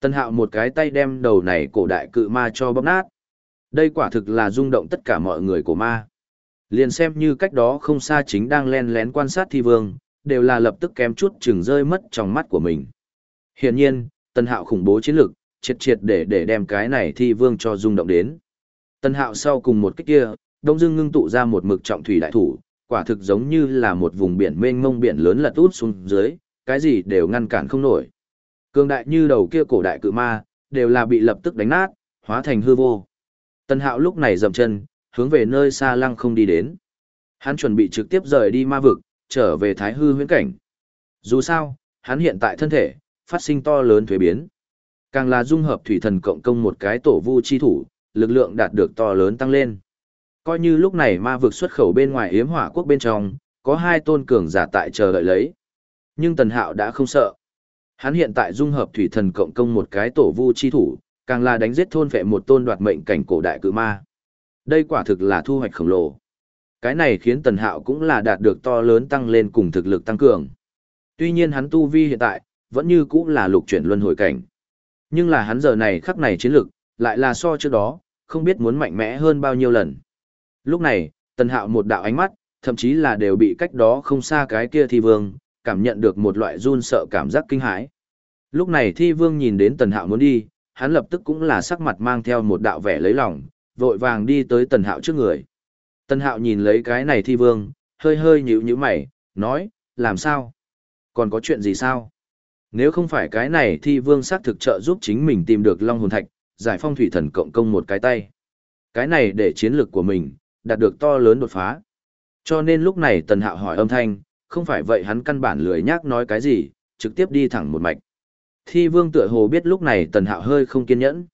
Speaker 1: Tân hạo một cái tay đem đầu này cổ đại cự ma cho bóp nát. Đây quả thực là rung động tất cả mọi người của ma. Liền xem như cách đó không xa chính đang len lén quan sát thi vương, đều là lập tức kém chút chừng rơi mất trong mắt của mình. Hiển nhiên, Tân Hạo khủng bố chiến lực, triệt triệt để để đem cái này thi vương cho rung động đến. Tân Hạo sau cùng một kích kia, đông dưng ngưng tụ ra một mực trọng thủy đại thủ, quả thực giống như là một vùng biển mênh mông biển lớn lật út xuống dưới, cái gì đều ngăn cản không nổi. Cương đại như đầu kia cổ đại cự ma, đều là bị lập tức đánh nát, hóa thành hư vô. Tân Hạo lúc này dậm chân, hướng về nơi xa lăng không đi đến. Hắn chuẩn bị trực tiếp rời đi ma vực, trở về thái hư huyễn cảnh. Dù sao, hắn hiện tại thân thể, phát sinh to lớn thuế biến. Càng là dung hợp thủy thần cộng công một cái tổ vu chi thủ, lực lượng đạt được to lớn tăng lên. Coi như lúc này ma vực xuất khẩu bên ngoài yếm hỏa quốc bên trong, có hai tôn cường giả tại chờ đợi lấy. Nhưng Tần Hạo đã không sợ. Hắn hiện tại dung hợp thủy thần cộng công một cái tổ vu chi thủ, càng là đánh giết thôn vệ một tôn đoạt mệnh cảnh cổ đại cự ma. Đây quả thực là thu hoạch khổng lồ. Cái này khiến Tần Hạo cũng là đạt được to lớn tăng lên cùng thực lực tăng cường. Tuy nhiên hắn tu vi hiện tại, vẫn như cũng là lục chuyển luân hồi cảnh. Nhưng là hắn giờ này khắc này chiến lực, lại là so trước đó, không biết muốn mạnh mẽ hơn bao nhiêu lần. Lúc này, Tần Hạo một đạo ánh mắt, thậm chí là đều bị cách đó không xa cái kia thi vương, cảm nhận được một loại run sợ cảm giác kinh hãi. Lúc này thi vương nhìn đến Tần Hạo muốn đi, hắn lập tức cũng là sắc mặt mang theo một đạo vẻ lấy lòng, vội vàng đi tới Tần Hạo trước người. Tần Hạo nhìn lấy cái này thi vương, hơi hơi nhíu nhíu mày, nói, làm sao? Còn có chuyện gì sao? Nếu không phải cái này thi vương xác thực trợ giúp chính mình tìm được Long Hồn Thạch, giải phong thủy thần cộng công một cái tay. Cái này để chiến lược của mình, đạt được to lớn đột phá. Cho nên lúc này Tần Hạo hỏi âm thanh, không phải vậy hắn căn bản lười nhác nói cái gì, trực tiếp đi thẳng một mạch. Thi vương tựa hồ biết lúc này Tần Hạo hơi không kiên nhẫn.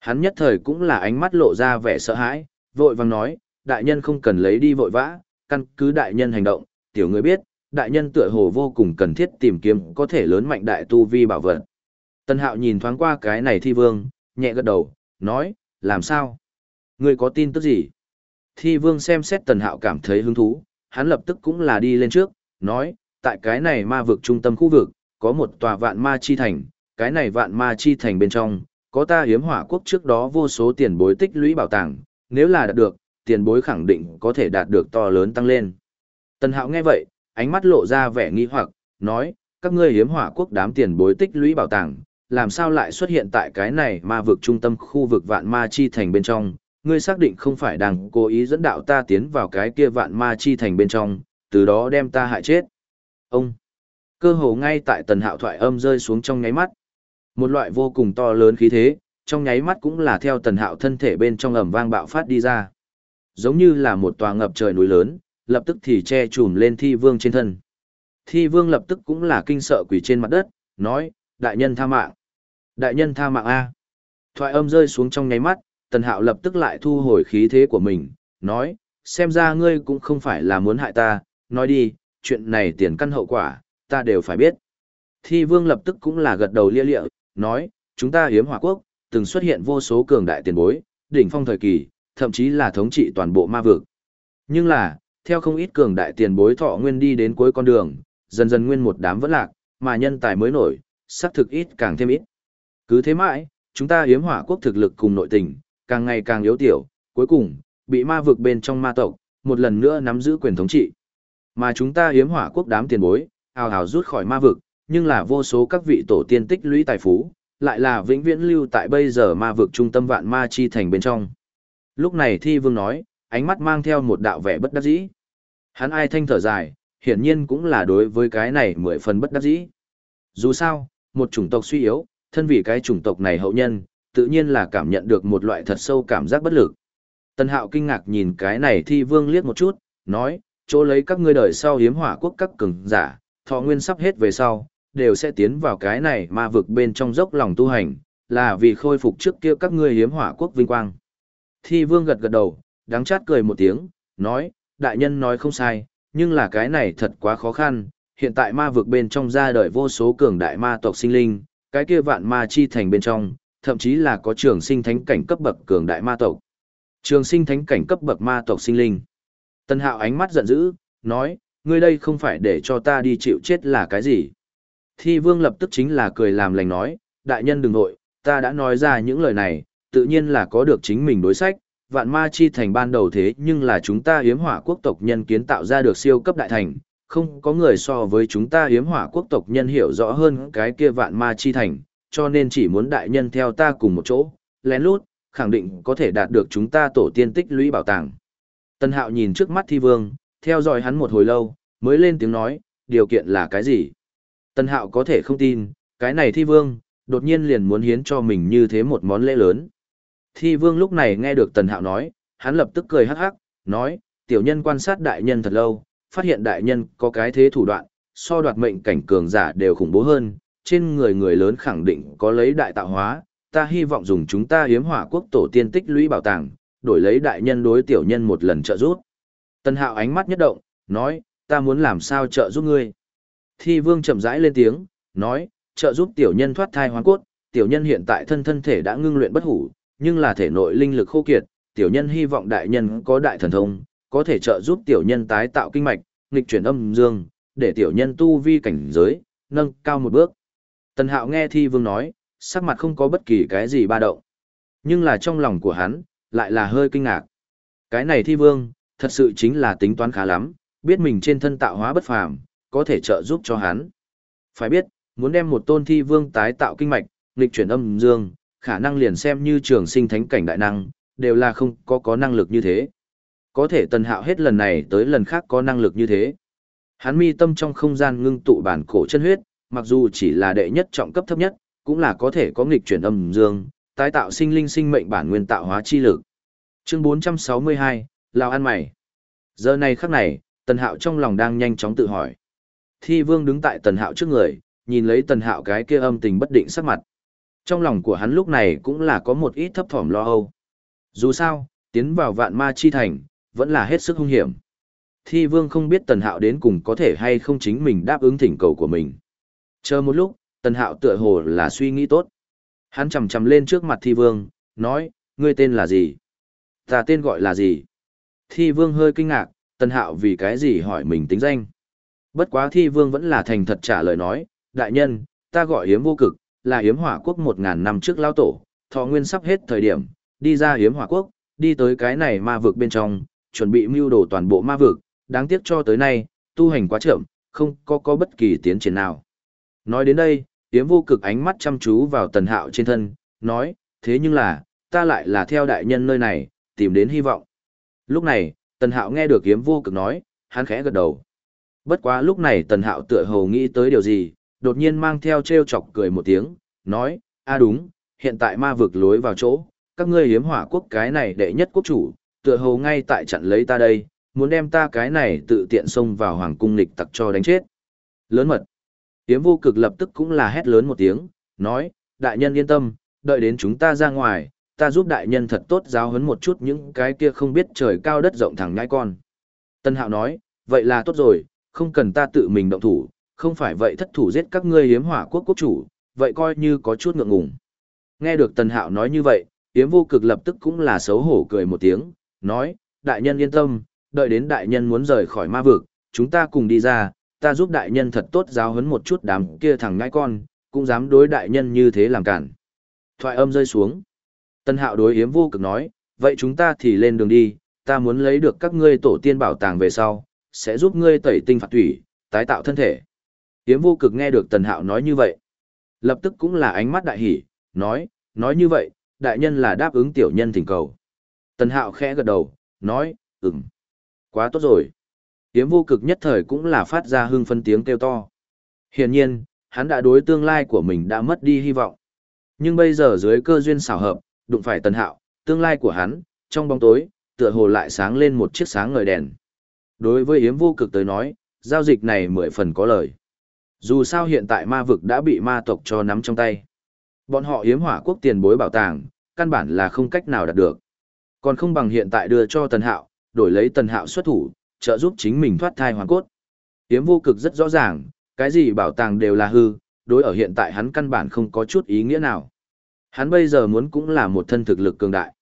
Speaker 1: Hắn nhất thời cũng là ánh mắt lộ ra vẻ sợ hãi, vội vàng nói, đại nhân không cần lấy đi vội vã, căn cứ đại nhân hành động, tiểu người biết, đại nhân tựa hồ vô cùng cần thiết tìm kiếm có thể lớn mạnh đại tu vi bảo vật. Tần hạo nhìn thoáng qua cái này thi vương, nhẹ gật đầu, nói, làm sao? Người có tin tức gì? Thi vương xem xét tần hạo cảm thấy hứng thú, hắn lập tức cũng là đi lên trước, nói, tại cái này ma vực trung tâm khu vực, có một tòa vạn ma chi thành, cái này vạn ma chi thành bên trong, có ta hiếm hỏa quốc trước đó vô số tiền bối tích lũy bảo tàng, nếu là đạt được, tiền bối khẳng định có thể đạt được to lớn tăng lên. Tần Hạo nghe vậy, ánh mắt lộ ra vẻ nghi hoặc, nói, các ngươi hiếm hỏa quốc đám tiền bối tích lũy bảo tàng, làm sao lại xuất hiện tại cái này ma vực trung tâm khu vực vạn ma chi thành bên trong, ngươi xác định không phải đang cố ý dẫn đạo ta tiến vào cái kia vạn ma chi thành bên trong, từ đó đem ta hại chết. Ông, cơ hồ ngay tại tần hạo thoại âm rơi xuống trong nháy mắt. Một loại vô cùng to lớn khí thế, trong nháy mắt cũng là theo tần hạo thân thể bên trong ẩm vang bạo phát đi ra. Giống như là một tòa ngập trời núi lớn, lập tức thì che chùm lên thi vương trên thân. Thi vương lập tức cũng là kinh sợ quỷ trên mặt đất, nói, đại nhân tha mạng. Đại nhân tha mạng A. Thoại âm rơi xuống trong nháy mắt, tần hạo lập tức lại thu hồi khí thế của mình, nói, xem ra ngươi cũng không phải là muốn hại ta, nói đi, chuyện này tiền căn hậu quả, ta đều phải biết. Thi vương lập tức cũng là gật đầu lia lịa, nói, chúng ta hiếm hỏa quốc, từng xuất hiện vô số cường đại tiền bối, đỉnh phong thời kỳ, thậm chí là thống trị toàn bộ ma vực. Nhưng là, theo không ít cường đại tiền bối thọ nguyên đi đến cuối con đường, dần dần nguyên một đám vẫn lạc, mà nhân tài mới nổi, sắc thực ít càng thêm ít. Cứ thế mãi, chúng ta hiếm hỏa quốc thực lực cùng nội tình, càng ngày càng yếu tiểu, cuối cùng, bị ma vực bên trong ma tộc, một lần nữa nắm giữ quyền thống trị. Mà chúng ta hiếm hỏa quốc đám tiền bối, hào hào rút khỏi ma vực, nhưng là vô số các vị tổ tiên tích lũy tài phú, lại là vĩnh viễn lưu tại bây giờ ma vực trung tâm vạn ma chi thành bên trong. Lúc này thi vương nói, ánh mắt mang theo một đạo vẻ bất đắc dĩ. Hắn ai thanh thở dài, hiển nhiên cũng là đối với cái này mười phần bất đắc dĩ. Dù sao, một chủng tộc suy yếu, thân vì cái chủng tộc này hậu nhân, tự nhiên là cảm nhận được một loại thật sâu cảm giác bất lực. Tân hạo kinh ngạc nhìn cái này thi vương liếc một chút, nói, chỗ lấy các ngươi đời sau hiếm hỏa quốc các cường giả, thọ nguyên sắp hết về sau, đều sẽ tiến vào cái này ma vực bên trong dốc lòng tu hành, là vì khôi phục trước kia các ngươi hiếm hỏa quốc vinh quang. Thi vương gật gật đầu, đáng chát cười một tiếng, nói, đại nhân nói không sai, nhưng là cái này thật quá khó khăn, hiện tại ma vực bên trong ra đời vô số cường đại ma tộc sinh linh, cái kia vạn ma chi thành bên trong, thậm chí là có trường sinh thánh cảnh cấp bậc cường đại ma tộc. Trường sinh thánh cảnh cấp bậc ma tộc sinh linh. Tân hạo ánh mắt giận dữ, nói, ngươi đây không phải để cho ta đi chịu chết là cái gì. Thi vương lập tức chính là cười làm lành nói, đại nhân đừng nội, ta đã nói ra những lời này, tự nhiên là có được chính mình đối sách, vạn ma chi thành ban đầu thế nhưng là chúng ta hiếm hỏa quốc tộc nhân kiến tạo ra được siêu cấp đại thành, không có người so với chúng ta hiếm hỏa quốc tộc nhân hiểu rõ hơn cái kia vạn ma chi thành, cho nên chỉ muốn đại nhân theo ta cùng một chỗ, lén lút, khẳng định có thể đạt được chúng ta tổ tiên tích lũy bảo tàng. Tân hạo nhìn trước mắt thi vương, theo dõi hắn một hồi lâu, mới lên tiếng nói, điều kiện là cái gì? Tân hạo có thể không tin, cái này thi vương, đột nhiên liền muốn hiến cho mình như thế một món lễ lớn. Thi vương lúc này nghe được tần hạo nói, hắn lập tức cười hắc hắc, nói, tiểu nhân quan sát đại nhân thật lâu, phát hiện đại nhân có cái thế thủ đoạn, so đoạt mệnh cảnh cường giả đều khủng bố hơn, trên người người lớn khẳng định có lấy đại tạo hóa, ta hy vọng dùng chúng ta hiếm hỏa quốc tổ tiên tích lũy bảo tàng, đổi lấy đại nhân đối tiểu nhân một lần trợ giúp. Tần hạo ánh mắt nhất động, nói, ta muốn làm sao trợ giúp ngươi. Thi vương chậm rãi lên tiếng, nói, trợ giúp tiểu nhân thoát thai hoang cốt, tiểu nhân hiện tại thân thân thể đã ngưng luyện bất hủ, nhưng là thể nội linh lực khô kiệt, tiểu nhân hy vọng đại nhân có đại thần thông, có thể trợ giúp tiểu nhân tái tạo kinh mạch, nghịch chuyển âm dương, để tiểu nhân tu vi cảnh giới, nâng cao một bước. Tần Hạo nghe Thi Vương nói, sắc mặt không có bất kỳ cái gì ba động. Nhưng là trong lòng của hắn, lại là hơi kinh ngạc. Cái này Thi Vương, thật sự chính là tính toán khá lắm, biết mình trên thân tạo hóa bất phàm, có thể trợ giúp cho hắn. Phải biết, muốn đem một tôn Thi Vương tái tạo kinh mạch, nghịch chuyển âm dương, khả năng liền xem như trường sinh thánh cảnh đại năng, đều là không có có năng lực như thế. Có thể tần hạo hết lần này tới lần khác có năng lực như thế. Hắn mi tâm trong không gian ngưng tụ bản cổ chân huyết, mặc dù chỉ là đệ nhất trọng cấp thấp nhất, cũng là có thể có nghịch chuyển âm dương, tái tạo sinh linh sinh mệnh bản nguyên tạo hóa chi lực. Chương 462, Lào ăn mày. Giờ này khắc này, Tần Hạo trong lòng đang nhanh chóng tự hỏi. Thi Vương đứng tại Tần Hạo trước người, nhìn lấy Tần Hạo cái kia âm tình bất định sắc mặt. Trong lòng của hắn lúc này cũng là có một ít thấp thỏm lo âu. Dù sao, tiến vào vạn ma chi thành, vẫn là hết sức hung hiểm. Thi vương không biết tần hạo đến cùng có thể hay không chính mình đáp ứng thỉnh cầu của mình. Chờ một lúc, tần hạo tựa hồ là suy nghĩ tốt. Hắn chầm chầm lên trước mặt thi vương, nói, ngươi tên là gì? Ta tên gọi là gì? Thi vương hơi kinh ngạc, tân hạo vì cái gì hỏi mình tính danh. Bất quá thi vương vẫn là thành thật trả lời nói, đại nhân, ta gọi hiếm vô cực, là hiếm hỏa quốc một ngàn năm trước lao tổ, thọ nguyên sắp hết thời điểm, đi ra hiếm hỏa quốc, đi tới cái này ma vực bên trong, chuẩn bị mưu đồ toàn bộ ma vực, đáng tiếc cho tới nay, tu hành quá chậm, không có có bất kỳ tiến triển nào. Nói đến đây, Kiếm vô cực ánh mắt chăm chú vào tần hạo trên thân, nói, thế nhưng là, ta lại là theo đại nhân nơi này, tìm đến hy vọng. Lúc này, tần hạo nghe được Kiếm vô cực nói, hắn khẽ gật đầu. Bất quá lúc này tần hạo tựa hồ nghĩ tới điều gì, đột nhiên mang theo trêu chọc cười một tiếng, nói, a đúng, hiện tại ma vực lối vào chỗ, các ngươi hiếm hỏa quốc cái này đệ nhất quốc chủ, tựa hồ ngay tại chặn lấy ta đây, muốn đem ta cái này tự tiện xông vào hoàng cung lịch tặc cho đánh chết. Lớn mật. Tiếm vô cực lập tức cũng là hét lớn một tiếng, nói, đại nhân yên tâm, đợi đến chúng ta ra ngoài, ta giúp đại nhân thật tốt giáo huấn một chút những cái kia không biết trời cao đất rộng thẳng nhãi con. Tân hạo nói, vậy là tốt rồi, không cần ta tự mình động thủ, không phải vậy thất thủ giết các ngươi hiếm hỏa quốc quốc chủ, vậy coi như có chút ngượng ngùng. Nghe được Tần Hạo nói như vậy, Yếm vô cực lập tức cũng là xấu hổ cười một tiếng, nói, đại nhân yên tâm, đợi đến đại nhân muốn rời khỏi ma vực, chúng ta cùng đi ra, ta giúp đại nhân thật tốt giáo huấn một chút đám kia thằng ngãi con, cũng dám đối đại nhân như thế làm cản. Thoại âm rơi xuống. Tân hạo đối Yếm vô cực nói, vậy chúng ta thì lên đường đi, ta muốn lấy được các ngươi tổ tiên bảo tàng về sau, sẽ giúp ngươi tẩy tinh phạt thủy, tái tạo thân thể. Yếm vô cực nghe được Tần Hạo nói như vậy. Lập tức cũng là ánh mắt đại hỉ, nói, nói như vậy, đại nhân là đáp ứng tiểu nhân thỉnh cầu. Tần Hạo khẽ gật đầu, nói, ừm, quá tốt rồi. Yếm vô cực nhất thời cũng là phát ra hưng phân tiếng kêu to. Hiển nhiên, hắn đã đối tương lai của mình đã mất đi hy vọng. Nhưng bây giờ dưới cơ duyên xảo hợp, đụng phải Tần Hạo, tương lai của hắn, trong bóng tối, tựa hồ lại sáng lên một chiếc sáng ngời đèn. Đối với Yếm vô cực tới nói, giao dịch này mười phần có lời. Dù sao hiện tại ma vực đã bị ma tộc cho nắm trong tay. Bọn họ yếm hỏa quốc tiền bối bảo tàng, căn bản là không cách nào đạt được. Còn không bằng hiện tại đưa cho Tần Hạo, đổi lấy Tần Hạo xuất thủ, trợ giúp chính mình thoát thai hoàn cốt. yếm vô cực rất rõ ràng, cái gì bảo tàng đều là hư, đối ở hiện tại hắn căn bản không có chút ý nghĩa nào. Hắn bây giờ muốn cũng là một thân thực lực cường đại.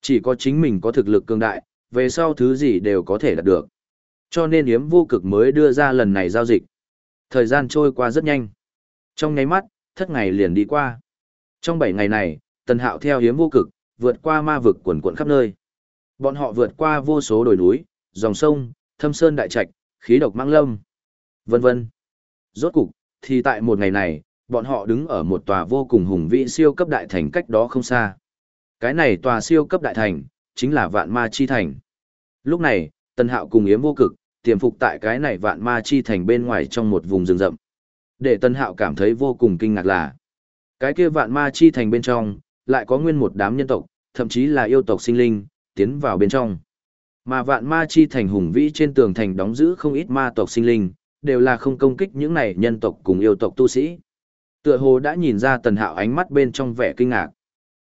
Speaker 1: Chỉ có chính mình có thực lực cường đại, về sau thứ gì đều có thể đạt được. Cho nên yếm vô cực mới đưa ra lần này giao dịch. Thời gian trôi qua rất nhanh. Trong nháy mắt, thất ngày liền đi qua. Trong bảy ngày này, Tần Hạo theo yếm vô cực, vượt qua ma vực quần quận khắp nơi. Bọn họ vượt qua vô số đồi núi, dòng sông, thâm sơn đại trạch, khí độc mang lâm, vân vân. Rốt cục, thì tại một ngày này, bọn họ đứng ở một tòa vô cùng hùng vĩ siêu cấp đại thành cách đó không xa. Cái này tòa siêu cấp đại thành, chính là vạn ma chi thành. Lúc này, Tân Hạo cùng Yếm vô cực, tiềm phục tại cái này vạn ma chi thành bên ngoài trong một vùng rừng rậm. Để Tân Hạo cảm thấy vô cùng kinh ngạc là, cái kia vạn ma chi thành bên trong, lại có nguyên một đám nhân tộc, thậm chí là yêu tộc sinh linh, tiến vào bên trong. Mà vạn ma chi thành hùng vĩ trên tường thành đóng giữ không ít ma tộc sinh linh, đều là không công kích những này nhân tộc cùng yêu tộc tu sĩ. Tựa hồ đã nhìn ra tần hạo ánh mắt bên trong vẻ kinh ngạc.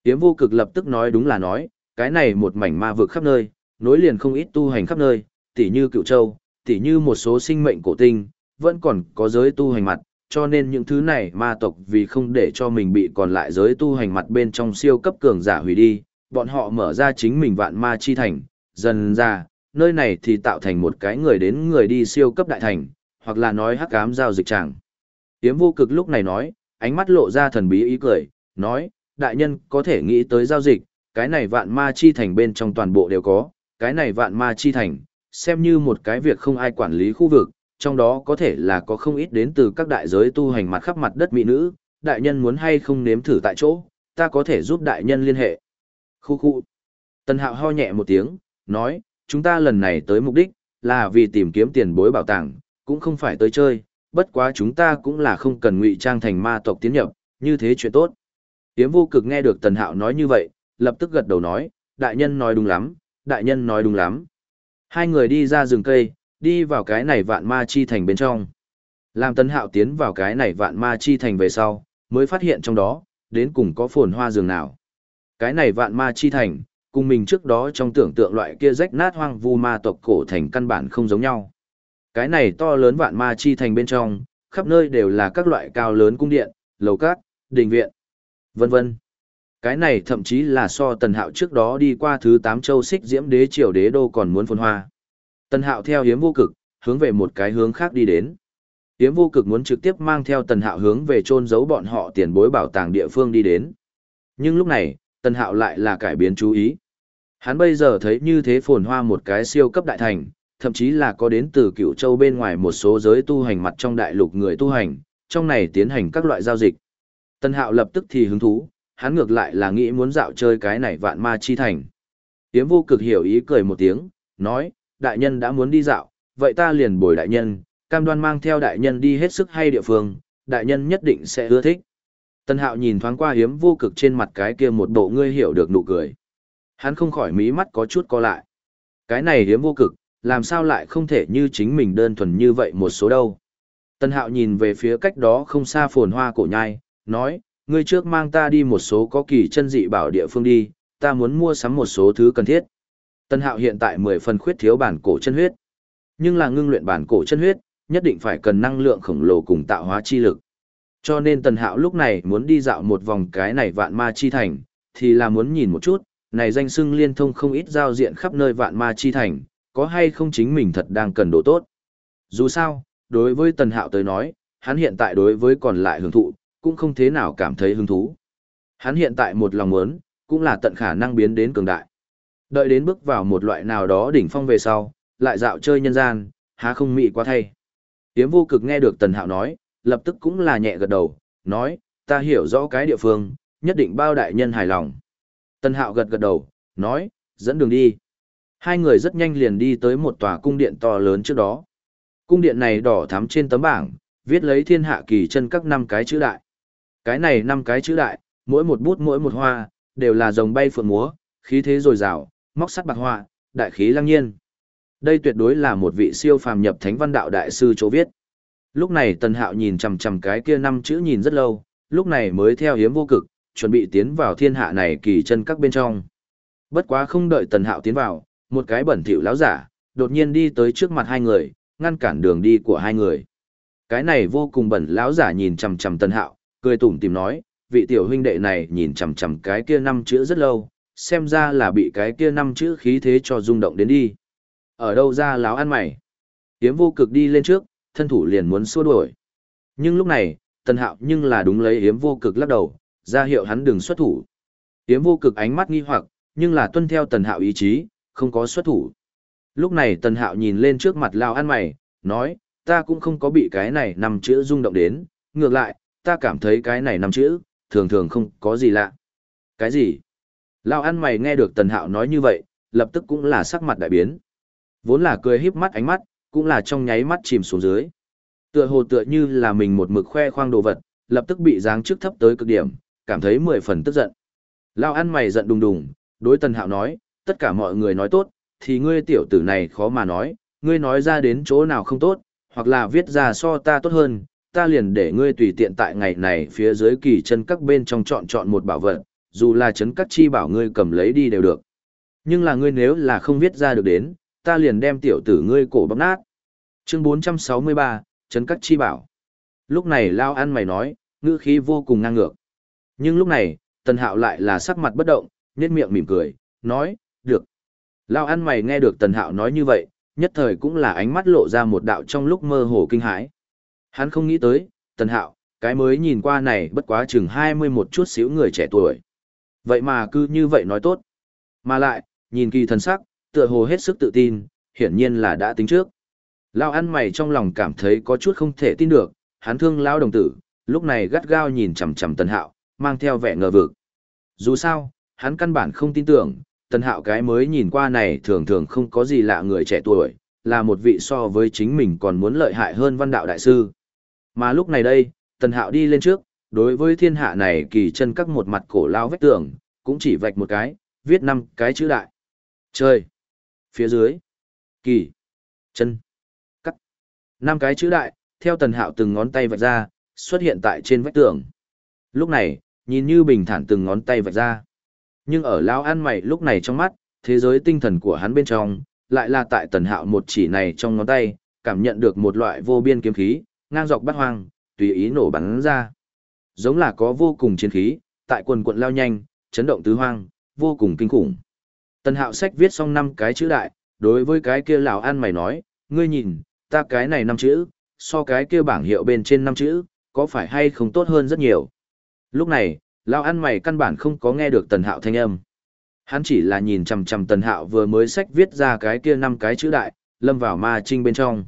Speaker 1: Tiếm vô cực lập tức nói đúng là nói, cái này một mảnh ma vực khắp nơi, nối liền không ít tu hành khắp nơi, tỉ như cựu châu, tỉ như một số sinh mệnh cổ tinh, vẫn còn có giới tu hành mặt, cho nên những thứ này ma tộc vì không để cho mình bị còn lại giới tu hành mặt bên trong siêu cấp cường giả hủy đi, bọn họ mở ra chính mình vạn ma chi thành, dần ra, nơi này thì tạo thành một cái người đến người đi siêu cấp đại thành, hoặc là nói hắc ám giao dịch chẳng. Tiếm vô cực lúc này nói, ánh mắt lộ ra thần bí ý cười, nói, đại nhân có thể nghĩ tới giao dịch, cái này vạn ma chi thành bên trong toàn bộ đều có, cái này vạn ma chi thành, xem như một cái việc không ai quản lý khu vực, trong đó có thể là có không ít đến từ các đại giới tu hành mặt khắp mặt đất mỹ nữ, đại nhân muốn hay không nếm thử tại chỗ, ta có thể giúp đại nhân liên hệ. Khu khu. Tần hạo ho nhẹ một tiếng, nói, chúng ta lần này tới mục đích, là vì tìm kiếm tiền bối bảo tàng, cũng không phải tới chơi, bất quá chúng ta cũng là không cần ngụy trang thành ma tộc tiến nhập, như thế chuyện tốt. Tiếm vô cực nghe được tần hạo nói như vậy, lập tức gật đầu nói, đại nhân nói đúng lắm, đại nhân nói đúng lắm. Hai người đi ra rừng cây, đi vào cái này vạn ma chi thành bên trong. Làm tần hạo tiến vào cái này vạn ma chi thành về sau, mới phát hiện trong đó, đến cùng có phồn hoa rừng nào. Cái này vạn ma chi thành, cùng mình trước đó trong tưởng tượng loại kia rách nát hoang vu ma tộc cổ thành căn bản không giống nhau. Cái này to lớn vạn ma chi thành bên trong, khắp nơi đều là các loại cao lớn cung điện, lầu cát, đình viện, vân vân. Cái này thậm chí là so tần hạo trước đó đi qua thứ tám châu xích diễm đế triều đế đô còn muốn phồn hoa. Tần hạo theo hiếm vô cực, hướng về một cái hướng khác đi đến. Hiếm vô cực muốn trực tiếp mang theo tần hạo hướng về chôn giấu bọn họ tiền bối bảo tàng địa phương đi đến. Nhưng lúc này, tần hạo lại là cải biến chú ý. Hắn bây giờ thấy như thế phồn hoa một cái siêu cấp đại thành, thậm chí là có đến từ cựu châu bên ngoài một số giới tu hành mặt trong đại lục người tu hành, trong này tiến hành các loại giao dịch. Tân hạo lập tức thì hứng thú, hắn ngược lại là nghĩ muốn dạo chơi cái này vạn ma chi thành. Tiếm vô cực hiểu ý cười một tiếng, nói, đại nhân đã muốn đi dạo, vậy ta liền bồi đại nhân, cam đoan mang theo đại nhân đi hết sức hay địa phương, đại nhân nhất định sẽ ưa thích. Tân hạo nhìn thoáng qua hiếm vô cực trên mặt cái kia một bộ ngươi hiểu được nụ cười. Hắn không khỏi mí mắt có chút co lại. Cái này hiếm vô cực, làm sao lại không thể như chính mình đơn thuần như vậy một số đâu. Tân hạo nhìn về phía cách đó không xa phồn hoa cổ nhai, nói, ngươi trước mang ta đi một số có kỳ chân dị bảo địa phương đi, ta muốn mua sắm một số thứ cần thiết. Tân hạo hiện tại 10 phần khuyết thiếu bản cổ chân huyết. Nhưng là ngưng luyện bản cổ chân huyết, nhất định phải cần năng lượng khổng lồ cùng tạo hóa chi lực. Cho nên Tần Hạo lúc này muốn đi dạo một vòng cái này vạn ma chi thành, thì là muốn nhìn một chút, này danh xưng liên thông không ít giao diện khắp nơi vạn ma chi thành, có hay không chính mình thật đang cần đồ tốt. Dù sao, đối với Tần Hạo tới nói, hắn hiện tại đối với còn lại hưởng thụ, cũng không thế nào cảm thấy hứng thú. Hắn hiện tại một lòng muốn, cũng là tận khả năng biến đến cường đại. Đợi đến bước vào một loại nào đó đỉnh phong về sau, lại dạo chơi nhân gian, há không mị quá thay. Tiếm vô cực nghe được Tần Hạo nói, lập tức cũng là nhẹ gật đầu, nói, ta hiểu rõ cái địa phương, nhất định bao đại nhân hài lòng. Tần Hạo gật gật đầu, nói, dẫn đường đi. Hai người rất nhanh liền đi tới một tòa cung điện to lớn trước đó. Cung điện này đỏ thắm trên tấm bảng, viết lấy thiên hạ kỳ chân các năm cái chữ đại. Cái này năm cái chữ đại, mỗi một bút mỗi một hoa, đều là rồng bay phượng múa, khí thế dồi dào, móc sắt bạc hoa, đại khí lăng nhiên. Đây tuyệt đối là một vị siêu phàm nhập thánh văn đạo đại sư chỗ viết. Lúc này Tần Hạo nhìn chằm chằm cái kia năm chữ nhìn rất lâu, lúc này mới theo hiếm vô cực, chuẩn bị tiến vào thiên hạ này kỳ chân các bên trong. Bất quá không đợi Tần Hạo tiến vào, một cái bẩn thỉu lão giả, đột nhiên đi tới trước mặt hai người, ngăn cản đường đi của hai người. Cái này vô cùng bẩn lão giả nhìn chằm chằm Tần Hạo, cười tủm tỉm nói, vị tiểu huynh đệ này nhìn chằm chằm cái kia năm chữ rất lâu, xem ra là bị cái kia năm chữ khí thế cho rung động đến đi. Ở đâu ra láo ăn mày? Tiếm vô cực đi lên trước, thân thủ liền muốn xua đuổi. Nhưng lúc này, Tần Hạo nhưng là đúng lấy hiếm vô cực lắc đầu, ra hiệu hắn đừng xuất thủ. yếm vô cực ánh mắt nghi hoặc, nhưng là tuân theo Tần Hạo ý chí, không có xuất thủ. Lúc này Tần Hạo nhìn lên trước mặt Lao ăn mày, nói, ta cũng không có bị cái này nằm chữ rung động đến, ngược lại, ta cảm thấy cái này nằm chữ, thường thường không có gì lạ. Cái gì? Lao ăn mày nghe được Tần Hạo nói như vậy, lập tức cũng là sắc mặt đại biến. Vốn là cười híp mắt ánh mắt, cũng là trong nháy mắt chìm xuống dưới. Tựa hồ tựa như là mình một mực khoe khoang đồ vật, lập tức bị giáng trước thấp tới cực điểm, cảm thấy mười phần tức giận. Lao ăn mày giận đùng đùng, đối Tần Hạo nói, tất cả mọi người nói tốt, thì ngươi tiểu tử này khó mà nói, ngươi nói ra đến chỗ nào không tốt, hoặc là viết ra so ta tốt hơn, ta liền để ngươi tùy tiện tại ngày này phía dưới kỳ chân các bên trong chọn chọn một bảo vật, dù là chấn các chi bảo ngươi cầm lấy đi đều được. Nhưng là ngươi nếu là không viết ra được đến, ta liền đem tiểu tử ngươi cổ bóc nát. Chương 463, chấn các chi bảo. Lúc này Lao ăn mày nói, ngữ khí vô cùng ngang ngược. Nhưng lúc này, Tần Hạo lại là sắc mặt bất động, nhếch miệng mỉm cười, nói, được. Lao ăn mày nghe được Tần Hạo nói như vậy, nhất thời cũng là ánh mắt lộ ra một đạo trong lúc mơ hồ kinh hãi. Hắn không nghĩ tới, Tần Hạo, cái mới nhìn qua này bất quá chừng 20 một chút xíu người trẻ tuổi. Vậy mà cứ như vậy nói tốt. Mà lại, nhìn kỳ thần sắc, tựa hồ hết sức tự tin, hiển nhiên là đã tính trước. Lao ăn mày trong lòng cảm thấy có chút không thể tin được, hắn thương lao đồng tử, lúc này gắt gao nhìn chằm chằm Tần Hạo, mang theo vẻ ngờ vực. Dù sao, hắn căn bản không tin tưởng, Tần Hạo cái mới nhìn qua này thường thường không có gì lạ người trẻ tuổi, là một vị so với chính mình còn muốn lợi hại hơn văn đạo đại sư. Mà lúc này đây, Tần Hạo đi lên trước, đối với thiên hạ này kỳ chân các một mặt cổ lao vách tường, cũng chỉ vạch một cái, viết năm cái chữ đại. Trời, Phía dưới. Kỳ. Chân. Cắt. năm cái chữ đại, theo Tần Hạo từng ngón tay vạch ra, xuất hiện tại trên vách tường. Lúc này, nhìn như bình thản từng ngón tay vạch ra. Nhưng ở lão ăn mày lúc này trong mắt, thế giới tinh thần của hắn bên trong, lại là tại tần hạo một chỉ này trong ngón tay, cảm nhận được một loại vô biên kiếm khí, ngang dọc bắt hoang, tùy ý nổ bắn ra. Giống là có vô cùng chiến khí, tại quần quận lao nhanh, chấn động tứ hoang, vô cùng kinh khủng. Tần hạo sách viết xong năm cái chữ đại, đối với cái kia lão ăn mày nói, ngươi nhìn, ta cái này năm chữ, so cái kia bảng hiệu bên trên năm chữ, có phải hay không tốt hơn rất nhiều. Lúc này, lão ăn mày căn bản không có nghe được tần hạo thanh âm. Hắn chỉ là nhìn chằm chằm tần hạo vừa mới sách viết ra cái kia năm cái chữ đại, lâm vào ma trinh bên trong.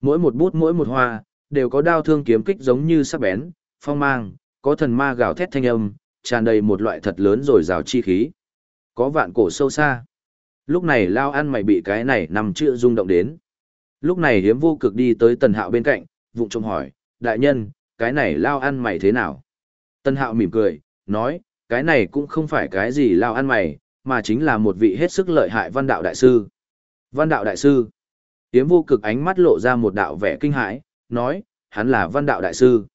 Speaker 1: Mỗi một bút mỗi một hoa, đều có đao thương kiếm kích giống như sắc bén, phong mang, có thần ma gào thét thanh âm, tràn đầy một loại thật lớn rồi rào chi khí. Có vạn cổ sâu xa. Lúc này lao ăn mày bị cái này nằm chữ rung động đến. Lúc này hiếm vô cực đi tới tần hạo bên cạnh, vụng trông hỏi, đại nhân, cái này lao ăn mày thế nào? Tân hạo mỉm cười, nói, cái này cũng không phải cái gì lao ăn mày, mà chính là một vị hết sức lợi hại văn đạo đại sư. Văn đạo đại sư. Tiếm vô cực ánh mắt lộ ra một đạo vẻ kinh hãi, nói, hắn là văn đạo đại sư.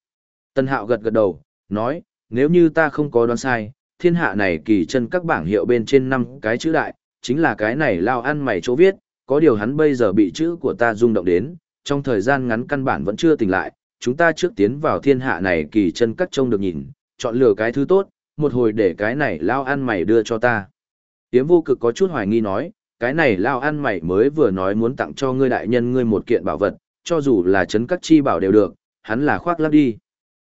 Speaker 1: Tân hạo gật gật đầu, nói, nếu như ta không có đoán sai, thiên hạ này kỳ chân các bảng hiệu bên trên năm cái chữ đại, chính là cái này lao ăn mày chỗ viết, có điều hắn bây giờ bị chữ của ta rung động đến, trong thời gian ngắn căn bản vẫn chưa tỉnh lại, chúng ta trước tiến vào thiên hạ này kỳ chân cắt trông được nhìn, chọn lựa cái thứ tốt, một hồi để cái này lao ăn mày đưa cho ta. Tiếm vô cực có chút hoài nghi nói, cái này lao ăn mày mới vừa nói muốn tặng cho ngươi đại nhân ngươi một kiện bảo vật, cho dù là chấn các chi bảo đều được, hắn là khoác lắp đi.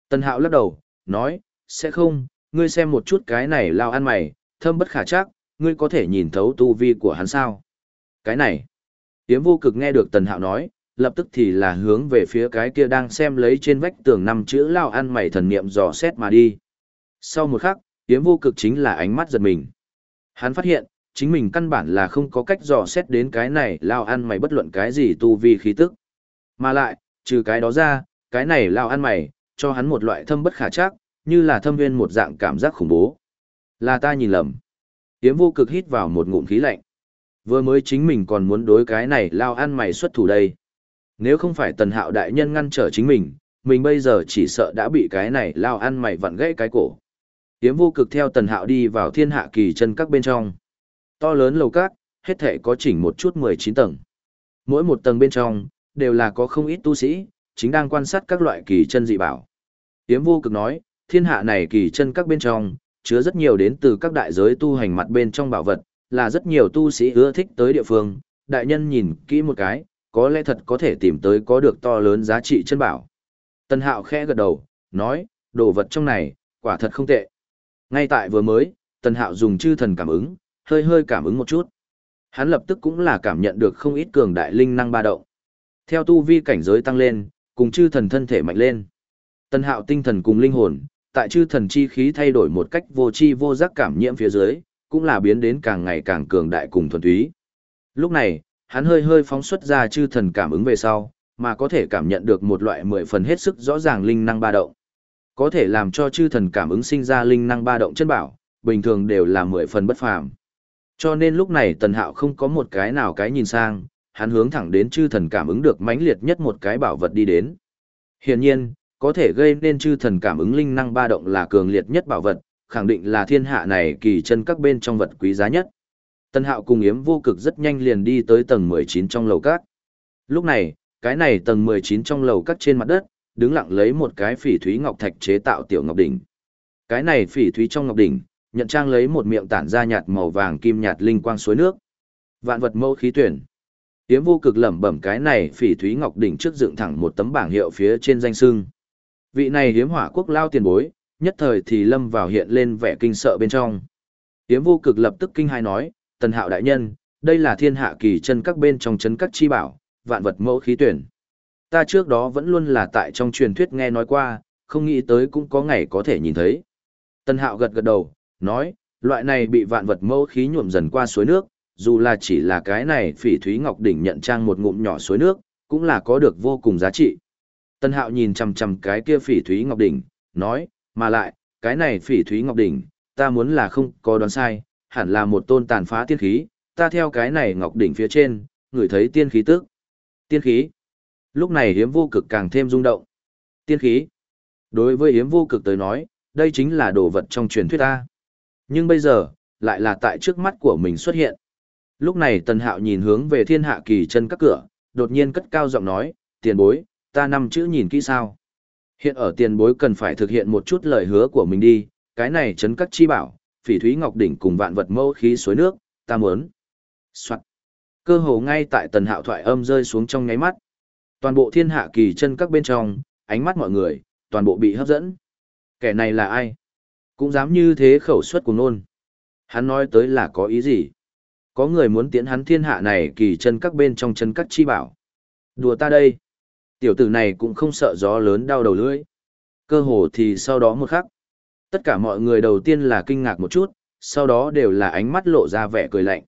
Speaker 1: Tân hạo lắc đầu, nói, sẽ không, ngươi xem một chút cái này lao ăn mày, thâm bất khả chắc, ngươi có thể nhìn thấu tu vi của hắn sao. Cái này, tiếm vô cực nghe được tần hạo nói, lập tức thì là hướng về phía cái kia đang xem lấy trên vách tường năm chữ lao ăn mày thần niệm dò xét mà đi. Sau một khắc, tiếm vô cực chính là ánh mắt giật mình. Hắn phát hiện, chính mình căn bản là không có cách dò xét đến cái này lao ăn mày bất luận cái gì tu vi khí tức. Mà lại, trừ cái đó ra, cái này lao ăn mày, cho hắn một loại thâm bất khả chắc, như là thâm viên một dạng cảm giác khủng bố. Là ta nhìn lầm. Tiếm vô cực hít vào một ngụm khí lạnh. Vừa mới chính mình còn muốn đối cái này lao ăn mày xuất thủ đây. Nếu không phải tần hạo đại nhân ngăn trở chính mình, mình bây giờ chỉ sợ đã bị cái này lao ăn mày vặn gãy cái cổ. Tiếm vô cực theo tần hạo đi vào thiên hạ kỳ chân các bên trong. To lớn lầu các, hết thể có chỉnh một chút 19 tầng. Mỗi một tầng bên trong, đều là có không ít tu sĩ, chính đang quan sát các loại kỳ chân dị bảo. Tiếm vô cực nói, thiên hạ này kỳ chân các bên trong, chứa rất nhiều đến từ các đại giới tu hành mặt bên trong bảo vật, là rất nhiều tu sĩ ưa thích tới địa phương. Đại nhân nhìn kỹ một cái, có lẽ thật có thể tìm tới có được to lớn giá trị chân bảo. Tân hạo khẽ gật đầu, nói, đồ vật trong này, quả thật không tệ. Ngay tại vừa mới, Tân hạo dùng chư thần cảm ứng, hơi hơi cảm ứng một chút. Hắn lập tức cũng là cảm nhận được không ít cường đại linh năng ba động. Theo tu vi cảnh giới tăng lên, cùng chư thần thân thể mạnh lên. Tân hạo tinh thần cùng linh hồn, tại chư thần chi khí thay đổi một cách vô chi vô giác cảm nhiễm phía dưới, cũng là biến đến càng ngày càng cường đại cùng thuần túy. Lúc này, hắn hơi hơi phóng xuất ra chư thần cảm ứng về sau, mà có thể cảm nhận được một loại mười phần hết sức rõ ràng linh năng ba động. Có thể làm cho chư thần cảm ứng sinh ra linh năng ba động chân bảo, bình thường đều là mười phần bất phàm. Cho nên lúc này Tần Hạo không có một cái nào cái nhìn sang, hắn hướng thẳng đến chư thần cảm ứng được mãnh liệt nhất một cái bảo vật đi đến. Hiển nhiên, có thể gây nên chư thần cảm ứng linh năng ba động là cường liệt nhất bảo vật, khẳng định là thiên hạ này kỳ chân các bên trong vật quý giá nhất. Tân Hạo cùng Yếm vô cực rất nhanh liền đi tới tầng 19 trong lầu các. Lúc này, cái này tầng 19 trong lầu các trên mặt đất, đứng lặng lấy một cái phỉ thúy ngọc thạch chế tạo tiểu ngọc đỉnh. Cái này phỉ thúy trong ngọc đỉnh, nhận trang lấy một miệng tản ra nhạt màu vàng kim nhạt linh quang suối nước. Vạn vật mẫu khí tuyển. Yếm vô cực lẩm bẩm cái này phỉ thúy ngọc đỉnh trước dựng thẳng một tấm bảng hiệu phía trên danh sưng. Vị này hiếm hỏa quốc lao tiền bối, nhất thời thì lâm vào hiện lên vẻ kinh sợ bên trong. Yếm vô cực lập tức kinh hai nói, tần hạo đại nhân, đây là thiên hạ kỳ chân các bên trong chấn các chi bảo, vạn vật mẫu khí tuyển. Ta trước đó vẫn luôn là tại trong truyền thuyết nghe nói qua, không nghĩ tới cũng có ngày có thể nhìn thấy. Tần hạo gật gật đầu, nói, loại này bị vạn vật mẫu khí nhuộm dần qua suối nước, dù là chỉ là cái này phỉ thúy ngọc đỉnh nhận trang một ngụm nhỏ suối nước, cũng là có được vô cùng giá trị. Tân hạo nhìn chằm chằm cái kia phỉ thúy ngọc đỉnh, nói, mà lại, cái này phỉ thúy ngọc đỉnh, ta muốn là không có đoán sai, hẳn là một tôn tàn phá tiên khí, ta theo cái này ngọc đỉnh phía trên, ngửi thấy tiên khí tức. Tiên khí. Lúc này hiếm vô cực càng thêm rung động. Tiên khí. Đối với hiếm vô cực tới nói, đây chính là đồ vật trong truyền thuyết ta. Nhưng bây giờ, lại là tại trước mắt của mình xuất hiện. Lúc này Tần Hạo nhìn hướng về thiên hạ kỳ chân các cửa, đột nhiên cất cao giọng nói, tiền bối, ta năm chữ nhìn kỹ sao. Hiện ở tiền bối cần phải thực hiện một chút lời hứa của mình đi, cái này chấn các chi bảo, phỉ thúy ngọc đỉnh cùng vạn vật mâu khí suối nước, ta muốn. Soạn. Cơ hồ ngay tại tần hạo thoại âm rơi xuống trong ngáy mắt. Toàn bộ thiên hạ kỳ chân các bên trong, ánh mắt mọi người, toàn bộ bị hấp dẫn. Kẻ này là ai? Cũng dám như thế khẩu suất của nôn. Hắn nói tới là có ý gì? Có người muốn tiến hắn thiên hạ này kỳ chân các bên trong chân các chi bảo. Đùa ta đây. Tiểu tử này cũng không sợ gió lớn đau đầu lưỡi. Cơ hồ thì sau đó một khắc. Tất cả mọi người đầu tiên là kinh ngạc một chút, sau đó đều là ánh mắt lộ ra vẻ cười lạnh.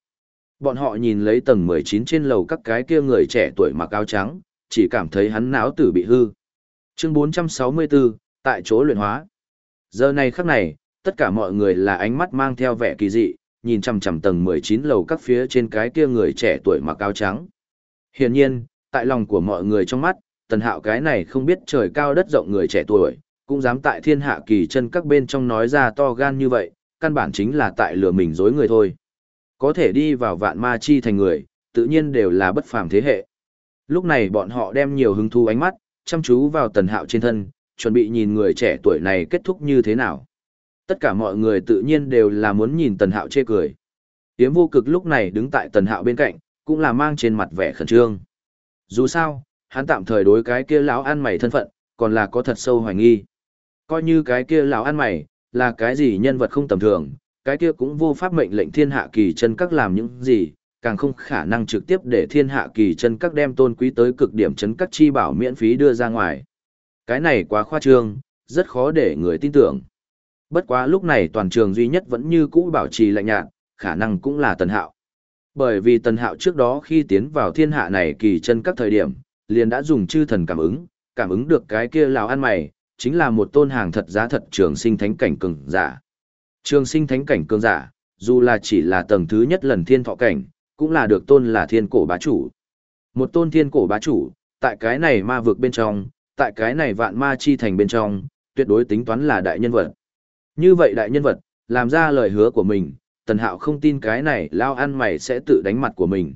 Speaker 1: Bọn họ nhìn lấy tầng 19 trên lầu các cái kia người trẻ tuổi mặc áo trắng, chỉ cảm thấy hắn náo tử bị hư. Chương 464, tại chỗ luyện hóa. Giờ này khắc này, tất cả mọi người là ánh mắt mang theo vẻ kỳ dị, nhìn chằm chằm tầng 19 lầu các phía trên cái kia người trẻ tuổi mặc áo trắng. Hiển nhiên, tại lòng của mọi người trong mắt, tần hạo cái này không biết trời cao đất rộng người trẻ tuổi, cũng dám tại thiên hạ kỳ chân các bên trong nói ra to gan như vậy, căn bản chính là tại lừa mình dối người thôi. Có thể đi vào vạn ma chi thành người, tự nhiên đều là bất phàm thế hệ. Lúc này bọn họ đem nhiều hứng thú ánh mắt, chăm chú vào tần hạo trên thân, chuẩn bị nhìn người trẻ tuổi này kết thúc như thế nào. Tất cả mọi người tự nhiên đều là muốn nhìn tần hạo chê cười. Yếm vô cực lúc này đứng tại tần hạo bên cạnh, cũng là mang trên mặt vẻ khẩn trương. Dù sao, hắn tạm thời đối cái kia lão ăn mày thân phận, còn là có thật sâu hoài nghi. Coi như cái kia lão ăn mày, là cái gì nhân vật không tầm thường, cái kia cũng vô pháp mệnh lệnh thiên hạ kỳ chân các làm những gì, càng không khả năng trực tiếp để thiên hạ kỳ chân các đem tôn quý tới cực điểm chấn các chi bảo miễn phí đưa ra ngoài. Cái này quá khoa trương, rất khó để người tin tưởng. Bất quá lúc này toàn trường duy nhất vẫn như cũ bảo trì lạnh nhạt, khả năng cũng là Tần Hạo. Bởi vì Tần Hạo trước đó khi tiến vào thiên hạ này kỳ chân các thời điểm, liền đã dùng chư thần cảm ứng, cảm ứng được cái kia lão ăn mày, chính là một tôn hàng thật giá thật trường sinh thánh cảnh cường giả. Trường sinh thánh cảnh cường giả, dù là chỉ là tầng thứ nhất lần thiên thọ cảnh, cũng là được tôn là thiên cổ bá chủ. Một tôn thiên cổ bá chủ, tại cái này ma vực bên trong, tại cái này vạn ma chi thành bên trong, tuyệt đối tính toán là đại nhân vật. Như vậy đại nhân vật, làm ra lời hứa của mình, tần hạo không tin cái này lao ăn mày sẽ tự đánh mặt của mình.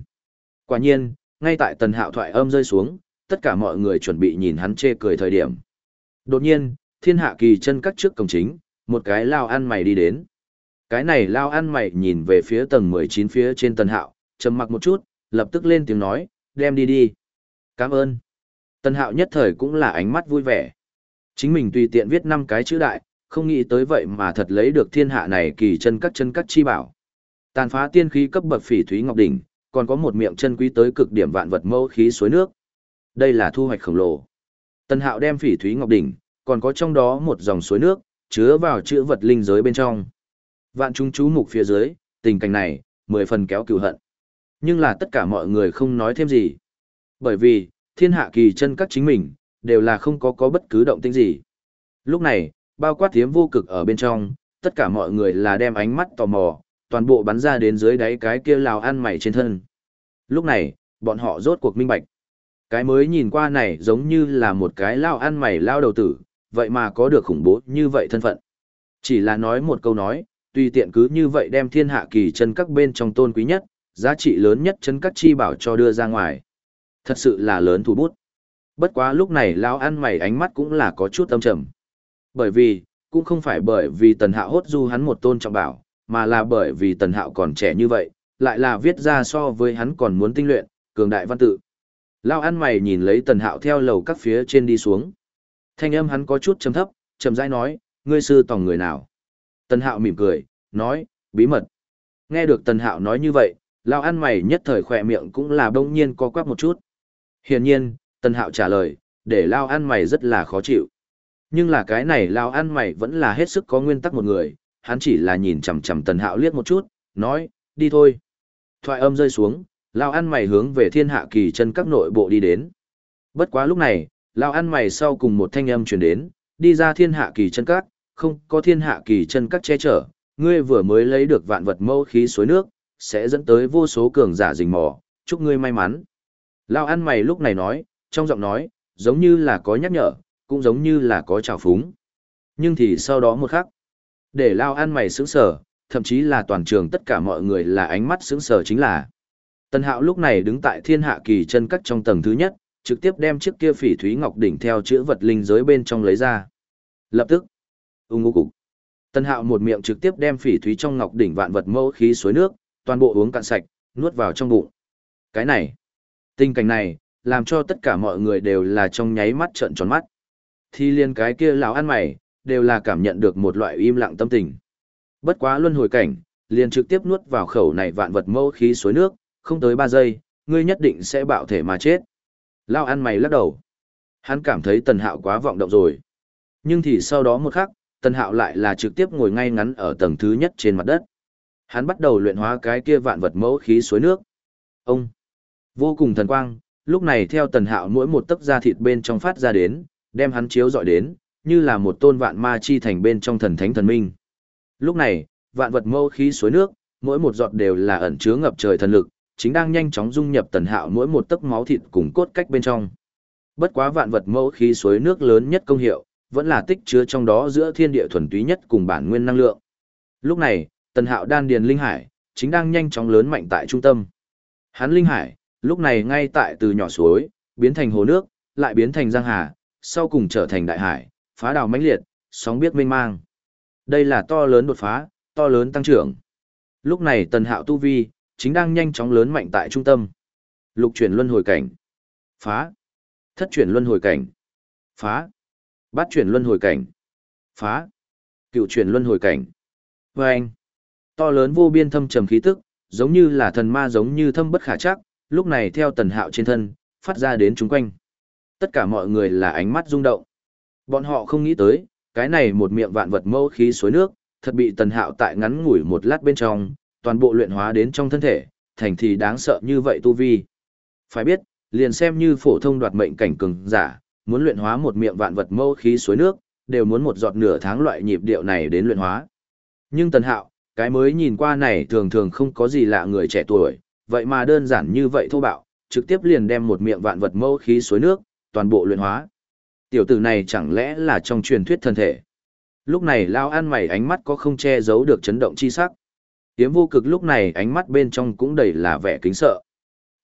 Speaker 1: Quả nhiên, ngay tại tần hạo thoại âm rơi xuống, tất cả mọi người chuẩn bị nhìn hắn chê cười thời điểm. Đột nhiên, thiên hạ kỳ chân cắt trước cổng chính, một cái lao ăn mày đi đến. Cái này lao ăn mày nhìn về phía tầng 19 phía trên tần hạo, trầm mặc một chút, lập tức lên tiếng nói, đem đi đi. Cảm ơn. Tần hạo nhất thời cũng là ánh mắt vui vẻ. Chính mình tùy tiện viết năm cái chữ đại, không nghĩ tới vậy mà thật lấy được thiên hạ này kỳ chân cắt chân cắt chi bảo. Tàn phá tiên khí cấp bậc phỉ thúy ngọc đỉnh, còn có một miệng chân quý tới cực điểm vạn vật mâu khí suối nước. Đây là thu hoạch khổng lồ. Tần Hạo đem phỉ thúy ngọc đỉnh, còn có trong đó một dòng suối nước, chứa vào chữ vật linh giới bên trong. Vạn chúng chú mục phía dưới, tình cảnh này, mười phần kéo cựu hận. Nhưng là tất cả mọi người không nói thêm gì. Bởi vì, thiên hạ kỳ chân các chính mình, đều là không có có bất cứ động tĩnh gì. Lúc này, bao quát tiếm vô cực ở bên trong, tất cả mọi người là đem ánh mắt tò mò, toàn bộ bắn ra đến dưới đáy cái kia lào ăn mày trên thân. Lúc này, bọn họ rốt cuộc minh bạch. Cái mới nhìn qua này giống như là một cái lao ăn mày lao đầu tử, vậy mà có được khủng bố như vậy thân phận. Chỉ là nói một câu nói, tùy tiện cứ như vậy đem thiên hạ kỳ chân các bên trong tôn quý nhất, giá trị lớn nhất chân các chi bảo cho đưa ra ngoài. Thật sự là lớn thủ bút. Bất quá lúc này lao ăn mày ánh mắt cũng là có chút âm trầm. Bởi vì, cũng không phải bởi vì tần hạo hốt du hắn một tôn trọng bảo, mà là bởi vì tần hạo còn trẻ như vậy, lại là viết ra so với hắn còn muốn tinh luyện, cường đại văn tự. Lao ăn mày nhìn lấy tần hạo theo lầu các phía trên đi xuống. Thanh âm hắn có chút trầm thấp, trầm rãi nói, ngươi sư tòng người nào? Tần hạo mỉm cười, nói, bí mật. Nghe được tần hạo nói như vậy, lao ăn mày nhất thời khỏe miệng cũng là đông nhiên co quắp một chút. Hiển nhiên, tần hạo trả lời, để lao ăn mày rất là khó chịu. Nhưng là cái này lao ăn mày vẫn là hết sức có nguyên tắc một người, hắn chỉ là nhìn chằm chằm tần hạo liếc một chút, nói, đi thôi. Thoại âm rơi xuống, lao ăn mày hướng về thiên hạ kỳ chân các nội bộ đi đến. Bất quá lúc này, lao ăn mày sau cùng một thanh âm chuyển đến, đi ra thiên hạ kỳ chân các, không có thiên hạ kỳ chân các che chở, ngươi vừa mới lấy được vạn vật mâu khí suối nước, sẽ dẫn tới vô số cường giả rình mò, chúc ngươi may mắn. Lao ăn mày lúc này nói, trong giọng nói, giống như là có nhắc nhở, cũng giống như là có trào phúng. Nhưng thì sau đó một khắc, để Lao ăn mày sững sở, thậm chí là toàn trường tất cả mọi người là ánh mắt sững sở chính là. Tần Hạo lúc này đứng tại thiên hạ kỳ chân cắt trong tầng thứ nhất, trực tiếp đem chiếc kia phỉ thúy ngọc đỉnh theo chữ vật linh giới bên trong lấy ra. Lập tức, ung ngô cục. Tần Hạo một miệng trực tiếp đem phỉ thúy trong ngọc đỉnh vạn vật mẫu khí suối nước, toàn bộ uống cạn sạch, nuốt vào trong bụng. Cái này, tình cảnh này, làm cho tất cả mọi người đều là trong nháy mắt trợn tròn mắt. Thi liên cái kia lão ăn mày, đều là cảm nhận được một loại im lặng tâm tình. Bất quá luân hồi cảnh, liền trực tiếp nuốt vào khẩu này vạn vật mẫu khí suối nước, không tới ba giây, ngươi nhất định sẽ bạo thể mà chết. Lao ăn mày lắc đầu. Hắn cảm thấy tần hạo quá vọng động rồi. Nhưng thì sau đó một khắc, tần hạo lại là trực tiếp ngồi ngay ngắn ở tầng thứ nhất trên mặt đất. Hắn bắt đầu luyện hóa cái kia vạn vật mẫu khí suối nước. Ông! Vô cùng thần quang, lúc này theo tần hạo mỗi một tấc da thịt bên trong phát ra đến, đem hắn chiếu dọi đến, như là một tôn vạn ma chi thành bên trong thần thánh thần minh. Lúc này, vạn vật mâu khí suối nước, mỗi một giọt đều là ẩn chứa ngập trời thần lực, chính đang nhanh chóng dung nhập tần hạo mỗi một tấc máu thịt cùng cốt cách bên trong. Bất quá vạn vật mẫu khí suối nước lớn nhất công hiệu, vẫn là tích chứa trong đó giữa thiên địa thuần túy nhất cùng bản nguyên năng lượng. Lúc này, tần hạo đan điền linh hải, chính đang nhanh chóng lớn mạnh tại trung tâm. Hắn linh hải, lúc này ngay tại từ nhỏ suối, biến thành hồ nước, lại biến thành giang hà, sau cùng trở thành đại hải, phá đào mãnh liệt, sóng biết mênh mang. Đây là to lớn đột phá, to lớn tăng trưởng. Lúc này tần hạo tu vi, chính đang nhanh chóng lớn mạnh tại trung tâm. Lục chuyển luân hồi cảnh. Phá. Thất chuyển luân hồi cảnh. Phá. Bát chuyển luân hồi cảnh. Phá. Cựu chuyển luân hồi cảnh. Và anh. To lớn vô biên thâm trầm khí tức, giống như là thần ma giống như thâm bất khả chắc, lúc này theo tần hạo trên thân, phát ra đến chúng quanh. Tất cả mọi người là ánh mắt rung động. Bọn họ không nghĩ tới, cái này một miệng vạn vật mâu khí suối nước, thật bị tần hạo tại ngắn ngủi một lát bên trong, toàn bộ luyện hóa đến trong thân thể, thành thì đáng sợ như vậy tu vi. Phải biết, liền xem như phổ thông đoạt mệnh cảnh cường giả, muốn luyện hóa một miệng vạn vật mâu khí suối nước, đều muốn một giọt nửa tháng loại nhịp điệu này đến luyện hóa. Nhưng tần hạo, cái mới nhìn qua này thường thường không có gì lạ người trẻ tuổi, vậy mà đơn giản như vậy thô bạo, trực tiếp liền đem một miệng vạn vật mâu khí suối nước, toàn bộ luyện hóa. Tiểu tử này chẳng lẽ là trong truyền thuyết thân thể. Lúc này lao ăn mày ánh mắt có không che giấu được chấn động chi sắc. Tiếm vô cực lúc này ánh mắt bên trong cũng đầy là vẻ kính sợ.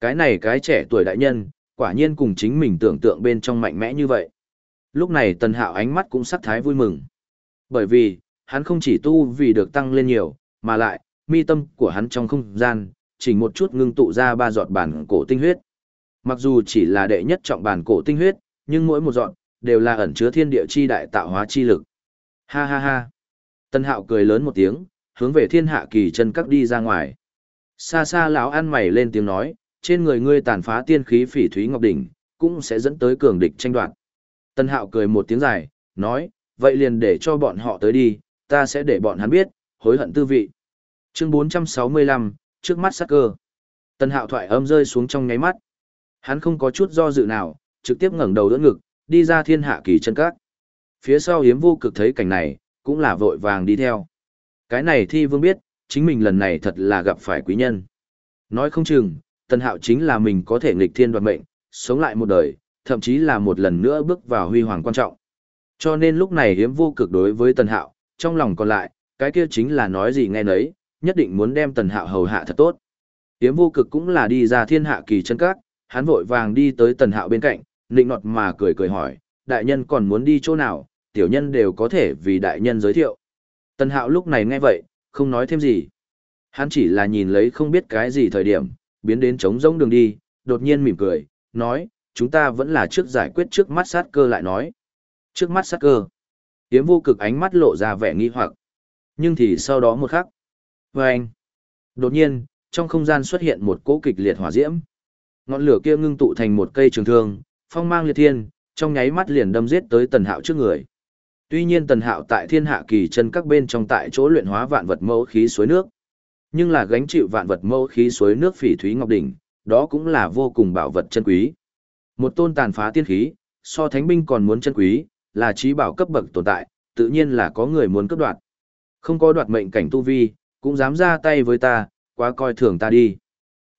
Speaker 1: Cái này cái trẻ tuổi đại nhân, quả nhiên cùng chính mình tưởng tượng bên trong mạnh mẽ như vậy. Lúc này tần hạo ánh mắt cũng sắc thái vui mừng. Bởi vì, hắn không chỉ tu vì được tăng lên nhiều, mà lại, mi tâm của hắn trong không gian, chỉ một chút ngưng tụ ra ba giọt bản cổ tinh huyết. Mặc dù chỉ là đệ nhất trọng bản cổ tinh huyết, nhưng mỗi một giọt, đều là ẩn chứa thiên địa chi đại tạo hóa chi lực. Ha ha ha. Tân hạo cười lớn một tiếng, hướng về thiên hạ kỳ chân các đi ra ngoài. Xa xa lão ăn mày lên tiếng nói, trên người ngươi tàn phá tiên khí phỉ thúy ngọc đỉnh, cũng sẽ dẫn tới cường địch tranh đoạt. Tân hạo cười một tiếng dài, nói, vậy liền để cho bọn họ tới đi, ta sẽ để bọn hắn biết, hối hận tư vị. Chương 465, trước mắt sắc cơ. Tân hạo thoại âm rơi xuống trong ngáy mắt. Hắn không có chút do dự nào, trực tiếp ngẩng đầu đỡ ngực, đi ra thiên hạ kỳ chân các. Phía sau hiếm vô cực thấy cảnh này, cũng là vội vàng đi theo. Cái này thi vương biết, chính mình lần này thật là gặp phải quý nhân. Nói không chừng, Tân Hạo chính là mình có thể nghịch thiên đoạt mệnh, sống lại một đời, thậm chí là một lần nữa bước vào huy hoàng quan trọng. Cho nên lúc này hiếm vô cực đối với Tần Hạo, trong lòng còn lại, cái kia chính là nói gì nghe nấy, nhất định muốn đem Tần Hạo hầu hạ thật tốt. Hiếm vô cực cũng là đi ra thiên hạ kỳ chân cát, hắn vội vàng đi tới Tần Hạo bên cạnh, nịnh nọt mà cười cười hỏi, đại nhân còn muốn đi chỗ nào, tiểu nhân đều có thể vì đại nhân giới thiệu. Tần Hạo lúc này nghe vậy, không nói thêm gì. Hắn chỉ là nhìn lấy không biết cái gì thời điểm, biến đến trống rỗng đường đi, đột nhiên mỉm cười, nói, chúng ta vẫn là trước giải quyết trước mắt sát cơ lại nói. Trước mắt sát cơ. Yếm vô cực ánh mắt lộ ra vẻ nghi hoặc. Nhưng thì sau đó một khắc. Vâng. Đột nhiên, trong không gian xuất hiện một cỗ kịch liệt hỏa diễm. Ngọn lửa kia ngưng tụ thành một cây trường thương, phong mang liệt thiên, trong nháy mắt liền đâm giết tới tần hạo trước người. Tuy nhiên tần hạo tại thiên hạ kỳ chân các bên trong tại chỗ luyện hóa vạn vật mẫu khí suối nước. Nhưng là gánh chịu vạn vật mẫu khí suối nước phỉ thúy ngọc đỉnh, đó cũng là vô cùng bảo vật chân quý. Một tôn tàn phá tiên khí, so thánh binh còn muốn chân quý, là trí bảo cấp bậc tồn tại, tự nhiên là có người muốn cấp đoạt. Không có đoạt mệnh cảnh tu vi, cũng dám ra tay với ta, quá coi thường ta đi.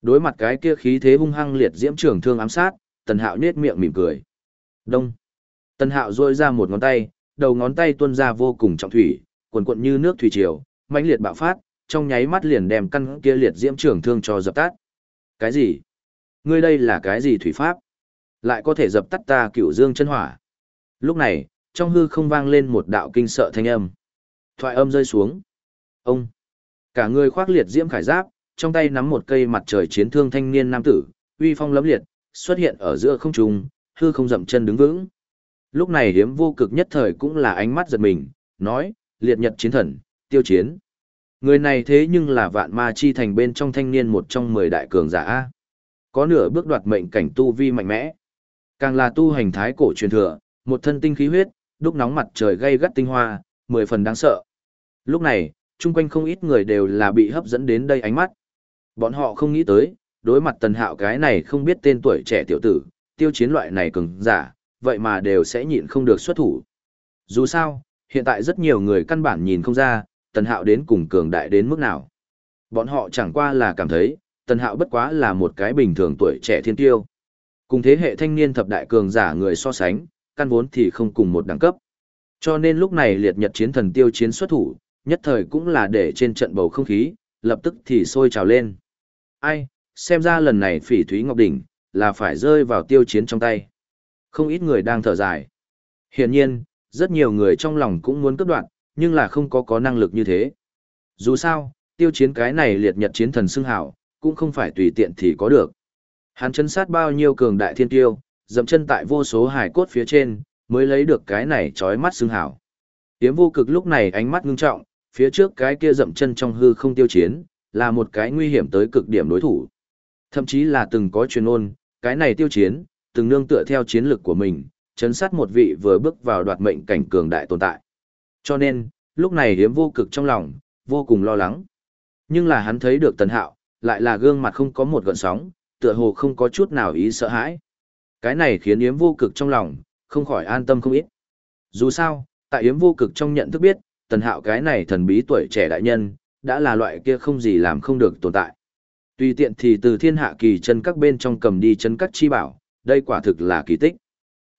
Speaker 1: Đối mặt cái kia khí thế hung hăng liệt diễm trưởng thương ám sát, Tần Hạo nết miệng mỉm cười. Đông. Tần Hạo rôi ra một ngón tay, đầu ngón tay tuôn ra vô cùng trọng thủy, cuồn cuộn như nước thủy triều, mãnh liệt bạo phát, trong nháy mắt liền đem căn kia liệt diễm trưởng thương cho dập tắt. Cái gì? Ngươi đây là cái gì thủy pháp? Lại có thể dập tắt ta cửu dương chân hỏa. Lúc này, trong hư không vang lên một đạo kinh sợ thanh âm. Thoại âm rơi xuống. Ông. Cả người khoác liệt diễm khải giáp, trong tay nắm một cây mặt trời chiến thương thanh niên nam tử, uy phong lấm liệt, xuất hiện ở giữa không trung, hư không dậm chân đứng vững. Lúc này hiếm vô cực nhất thời cũng là ánh mắt giật mình, nói, liệt nhật chiến thần, tiêu chiến. Người này thế nhưng là vạn ma chi thành bên trong thanh niên một trong mười đại cường giả. Có nửa bước đoạt mệnh cảnh tu vi mạnh mẽ. Càng là tu hành thái cổ truyền thừa, một thân tinh khí huyết, đúc nóng mặt trời gây gắt tinh hoa, mười phần đáng sợ. Lúc này, chung quanh không ít người đều là bị hấp dẫn đến đây ánh mắt. Bọn họ không nghĩ tới, đối mặt tần hạo cái này không biết tên tuổi trẻ tiểu tử, tiêu chiến loại này cường giả, vậy mà đều sẽ nhịn không được xuất thủ. Dù sao, hiện tại rất nhiều người căn bản nhìn không ra, tần hạo đến cùng cường đại đến mức nào. Bọn họ chẳng qua là cảm thấy, tần hạo bất quá là một cái bình thường tuổi trẻ thiên tiêu. Cùng thế hệ thanh niên thập đại cường giả người so sánh, căn vốn thì không cùng một đẳng cấp. Cho nên lúc này liệt nhật chiến thần tiêu chiến xuất thủ, nhất thời cũng là để trên trận bầu không khí, lập tức thì sôi trào lên. Ai, xem ra lần này phỉ thúy ngọc đỉnh, là phải rơi vào tiêu chiến trong tay. Không ít người đang thở dài. Hiển nhiên, rất nhiều người trong lòng cũng muốn cấp đoạn, nhưng là không có có năng lực như thế. Dù sao, tiêu chiến cái này liệt nhật chiến thần xưng hào cũng không phải tùy tiện thì có được. Hắn chân sát bao nhiêu cường đại thiên tiêu, dậm chân tại vô số hải cốt phía trên, mới lấy được cái này trói mắt xưng hào. Tiếm vô cực lúc này ánh mắt ngưng trọng, phía trước cái kia dậm chân trong hư không tiêu chiến, là một cái nguy hiểm tới cực điểm đối thủ. Thậm chí là từng có truyền ôn, cái này tiêu chiến, từng nương tựa theo chiến lược của mình, chấn sát một vị vừa bước vào đoạt mệnh cảnh cường đại tồn tại. Cho nên, lúc này hiếm vô cực trong lòng, vô cùng lo lắng. Nhưng là hắn thấy được tần hạo, lại là gương mặt không có một gợn sóng, tựa hồ không có chút nào ý sợ hãi. Cái này khiến Yếm vô cực trong lòng, không khỏi an tâm không ít. Dù sao, tại Yếm vô cực trong nhận thức biết, tần hạo cái này thần bí tuổi trẻ đại nhân, đã là loại kia không gì làm không được tồn tại. Tùy tiện thì từ thiên hạ kỳ chân các bên trong cầm đi chân các chi bảo, đây quả thực là kỳ tích.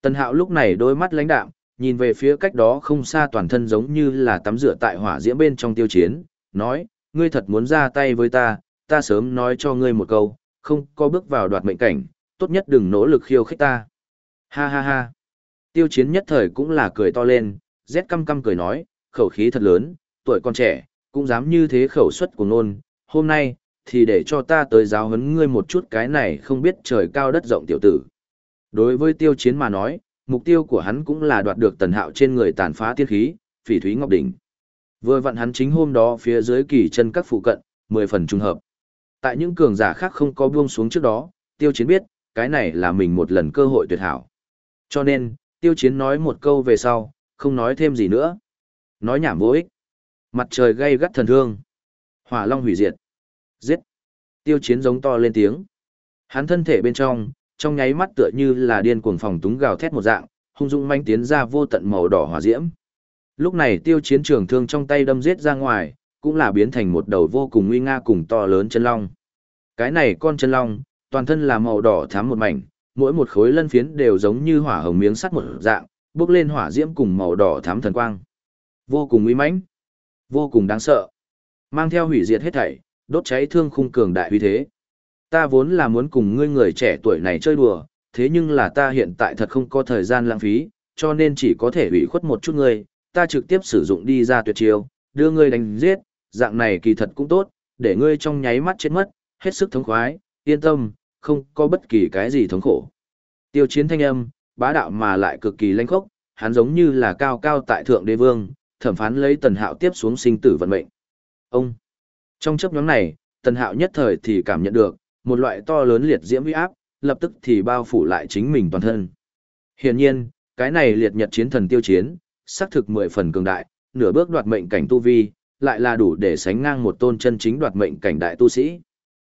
Speaker 1: Tần hạo lúc này đôi mắt lãnh đạm, nhìn về phía cách đó không xa toàn thân giống như là tắm rửa tại hỏa diễm bên trong tiêu chiến, nói, ngươi thật muốn ra tay với ta, ta sớm nói cho ngươi một câu, không có bước vào đoạt mệnh cảnh, tốt nhất đừng nỗ lực khiêu khích ta. Ha ha ha. Tiêu chiến nhất thời cũng là cười to lên, rét căm căm cười nói, khẩu khí thật lớn, tuổi còn trẻ, cũng dám như thế khẩu suất của nôn, hôm nay, thì để cho ta tới giáo huấn ngươi một chút cái này không biết trời cao đất rộng tiểu tử. Đối với tiêu chiến mà nói, mục tiêu của hắn cũng là đoạt được tần hạo trên người tàn phá tiên khí, phỉ thúy ngọc đỉnh. Vừa vặn hắn chính hôm đó phía dưới kỳ chân các phụ cận, mười phần trùng hợp. Tại những cường giả khác không có buông xuống trước đó, tiêu chiến biết, cái này là mình một lần cơ hội tuyệt hảo. Cho nên, tiêu chiến nói một câu về sau, không nói thêm gì nữa. Nói nhảm vô ích. Mặt trời gây gắt thần thương. Hỏa long hủy diệt. Giết. Tiêu chiến giống to lên tiếng. Hắn thân thể bên trong, trong nháy mắt tựa như là điên cuồng phòng túng gào thét một dạng, hung dũng manh tiến ra vô tận màu đỏ hỏa diễm. Lúc này tiêu chiến trường thương trong tay đâm giết ra ngoài, cũng là biến thành một đầu vô cùng nguy nga cùng to lớn chân long. Cái này con chân long, toàn thân là màu đỏ thắm một mảnh, mỗi một khối lân phiến đều giống như hỏa hồng miếng sắt một dạng, bước lên hỏa diễm cùng màu đỏ thắm thần quang. Vô cùng uy mãnh, vô cùng đáng sợ. Mang theo hủy diệt hết thảy, đốt cháy thương khung cường đại uy thế. Ta vốn là muốn cùng ngươi người trẻ tuổi này chơi đùa, thế nhưng là ta hiện tại thật không có thời gian lãng phí, cho nên chỉ có thể hủy khuất một chút ngươi, ta trực tiếp sử dụng đi ra tuyệt chiêu, đưa ngươi đánh giết, dạng này kỳ thật cũng tốt, để ngươi trong nháy mắt chết mất, hết sức thống khoái, yên tâm, không có bất kỳ cái gì thống khổ. Tiêu chiến thanh âm, bá đạo mà lại cực kỳ lãnh khốc, hắn giống như là cao cao tại thượng đế vương, thẩm phán lấy tần hạo tiếp xuống sinh tử vận mệnh. Ông! Trong chấp nhóm này, tần hạo nhất thời thì cảm nhận được, một loại to lớn liệt diễm uy áp, lập tức thì bao phủ lại chính mình toàn thân. Hiển nhiên, cái này liệt nhật chiến thần tiêu chiến, xác thực mười phần cường đại, nửa bước đoạt mệnh cảnh tu vi, lại là đủ để sánh ngang một tôn chân chính đoạt mệnh cảnh đại tu sĩ.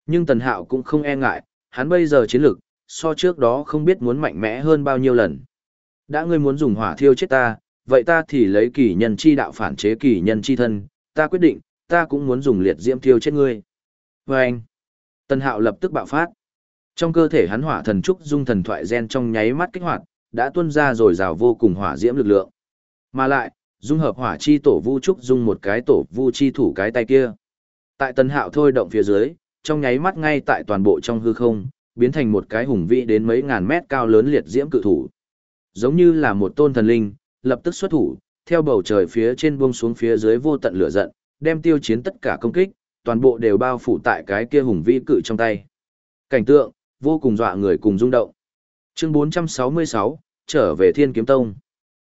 Speaker 1: Nhưng Tần Hạo cũng không e ngại, hắn bây giờ chiến lực, so trước đó không biết muốn mạnh mẽ hơn bao nhiêu lần. Đã ngươi muốn dùng hỏa thiêu chết ta, vậy ta thì lấy kỳ nhân chi đạo phản chế kỳ nhân chi thân, ta quyết định, ta cũng muốn dùng liệt diễm thiêu chết ngươi. Và anh, Tân Hạo lập tức bạo phát. Trong cơ thể hắn hỏa thần trúc dung thần thoại gen trong nháy mắt kích hoạt, đã tuôn ra rồi rào vô cùng hỏa diễm lực lượng. Mà lại, dung hợp hỏa chi tổ vu trúc dung một cái tổ vu chi thủ cái tay kia. Tại Tân Hạo thôi động phía dưới, trong nháy mắt ngay tại toàn bộ trong hư không, biến thành một cái hùng vĩ đến mấy ngàn mét cao lớn liệt diễm cự thủ. Giống như là một tôn thần linh, lập tức xuất thủ, theo bầu trời phía trên buông xuống phía dưới vô tận lửa giận, đem tiêu chiến tất cả công kích, toàn bộ đều bao phủ tại cái kia hùng vĩ cự trong tay. Cảnh tượng, vô cùng dọa người cùng rung động. Chương 466, trở về Thiên Kiếm Tông.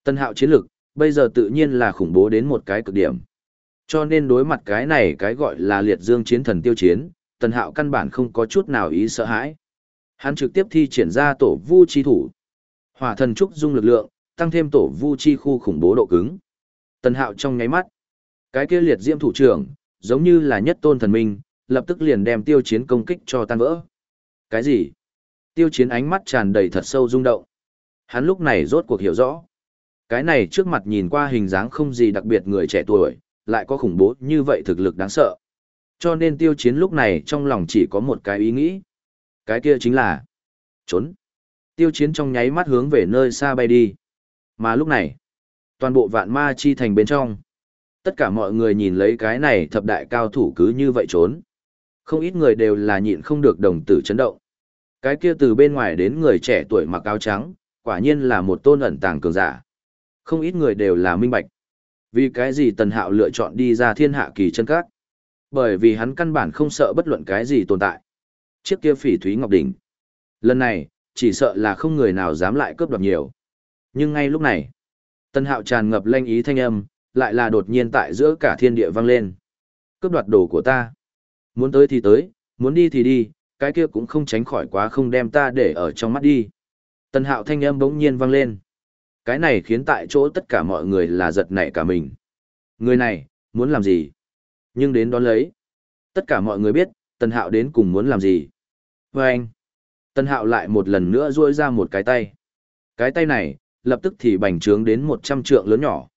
Speaker 1: Tân hạo chiến lực, bây giờ tự nhiên là khủng bố đến một cái cực điểm. Cho nên đối mặt cái này cái gọi là liệt dương chiến thần tiêu chiến, tân hạo căn bản không có chút nào ý sợ hãi. Hắn trực tiếp thi triển ra tổ vu chi thủ. Hỏa thần trúc dung lực lượng, tăng thêm tổ vu chi khu khủng bố độ cứng. tân hạo trong nháy mắt. Cái kia liệt diễm thủ trưởng, giống như là nhất tôn thần minh, lập tức liền đem tiêu chiến công kích cho tan vỡ. Cái gì? Tiêu chiến ánh mắt tràn đầy thật sâu rung động. Hắn lúc này rốt cuộc hiểu rõ. Cái này trước mặt nhìn qua hình dáng không gì đặc biệt người trẻ tuổi, lại có khủng bố như vậy thực lực đáng sợ. Cho nên tiêu chiến lúc này trong lòng chỉ có một cái ý nghĩ. Cái kia chính là trốn. Tiêu chiến trong nháy mắt hướng về nơi xa bay đi. Mà lúc này, toàn bộ vạn ma chi thành bên trong. Tất cả mọi người nhìn lấy cái này thập đại cao thủ cứ như vậy trốn. Không ít người đều là nhịn không được đồng tử chấn động. Cái kia từ bên ngoài đến người trẻ tuổi mặc áo trắng, quả nhiên là một tôn ẩn tàng cường giả. Không ít người đều là minh bạch. Vì cái gì Tần Hạo lựa chọn đi ra thiên hạ kỳ chân các? Bởi vì hắn căn bản không sợ bất luận cái gì tồn tại. Chiếc kia phỉ thúy ngọc đỉnh. Lần này, chỉ sợ là không người nào dám lại cướp đoạt nhiều. Nhưng ngay lúc này, tân Hạo tràn ngập lanh ý thanh âm, lại là đột nhiên tại giữa cả thiên địa vang lên. Cướp đoạt đồ của ta. Muốn tới thì tới, muốn đi thì đi, cái kia cũng không tránh khỏi quá không đem ta để ở trong mắt đi. Tần Hạo thanh âm bỗng nhiên vang lên. Cái này khiến tại chỗ tất cả mọi người là giật nảy cả mình. Người này, muốn làm gì? Nhưng đến đón lấy. Tất cả mọi người biết, Tần Hạo đến cùng muốn làm gì. Và anh, Tần Hạo lại một lần nữa duỗi ra một cái tay. Cái tay này, lập tức thì bành trướng đến một trăm trượng lớn nhỏ.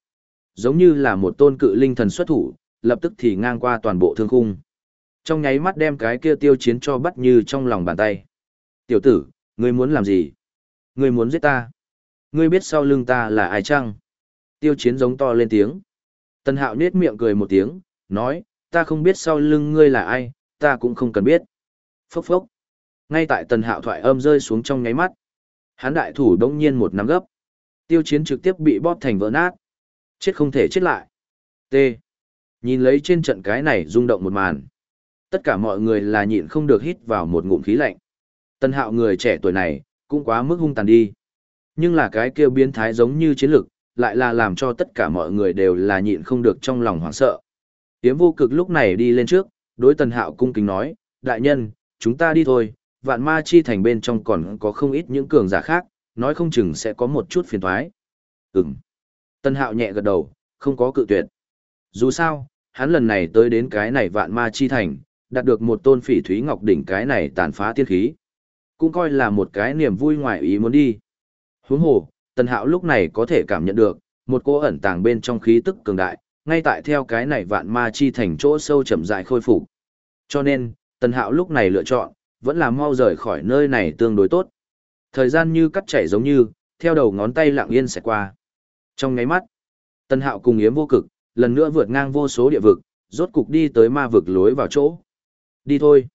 Speaker 1: Giống như là một tôn cự linh thần xuất thủ, lập tức thì ngang qua toàn bộ thương khung. Trong nháy mắt đem cái kia tiêu chiến cho bắt như trong lòng bàn tay. Tiểu tử, ngươi muốn làm gì? Ngươi muốn giết ta? Ngươi biết sau lưng ta là ai chăng? Tiêu chiến giống to lên tiếng. Tần hạo nết miệng cười một tiếng, nói, ta không biết sau lưng ngươi là ai, ta cũng không cần biết. Phốc phốc. Ngay tại tần hạo thoại âm rơi xuống trong nháy mắt. Hán đại thủ đông nhiên một nắm gấp. Tiêu chiến trực tiếp bị bóp thành vỡ nát. Chết không thể chết lại. T. Nhìn lấy trên trận cái này rung động một màn. Tất cả mọi người là nhịn không được hít vào một ngụm khí lạnh. tân hạo người trẻ tuổi này, cũng quá mức hung tàn đi. Nhưng là cái kêu biến thái giống như chiến lực, lại là làm cho tất cả mọi người đều là nhịn không được trong lòng hoảng sợ. Tiếm vô cực lúc này đi lên trước, đối tần hạo cung kính nói, đại nhân, chúng ta đi thôi, vạn ma chi thành bên trong còn có không ít những cường giả khác, nói không chừng sẽ có một chút phiền thoái. Ừm. Tân hạo nhẹ gật đầu, không có cự tuyệt. Dù sao, hắn lần này tới đến cái này vạn ma chi thành, đạt được một tôn phỉ thúy ngọc đỉnh cái này tàn phá tiên khí. Cũng coi là một cái niềm vui ngoài ý muốn đi. Huống hồ, Tần Hạo lúc này có thể cảm nhận được, một cô ẩn tàng bên trong khí tức cường đại, ngay tại theo cái này vạn ma chi thành chỗ sâu chậm dại khôi phục. Cho nên, Tần Hạo lúc này lựa chọn, vẫn là mau rời khỏi nơi này tương đối tốt. Thời gian như cắt chảy giống như, theo đầu ngón tay lặng yên sẽ qua. Trong ngáy mắt, tân Hạo cùng Yếm vô cực, lần nữa vượt ngang vô số địa vực, rốt cục đi tới ma vực lối vào chỗ. Đi thôi.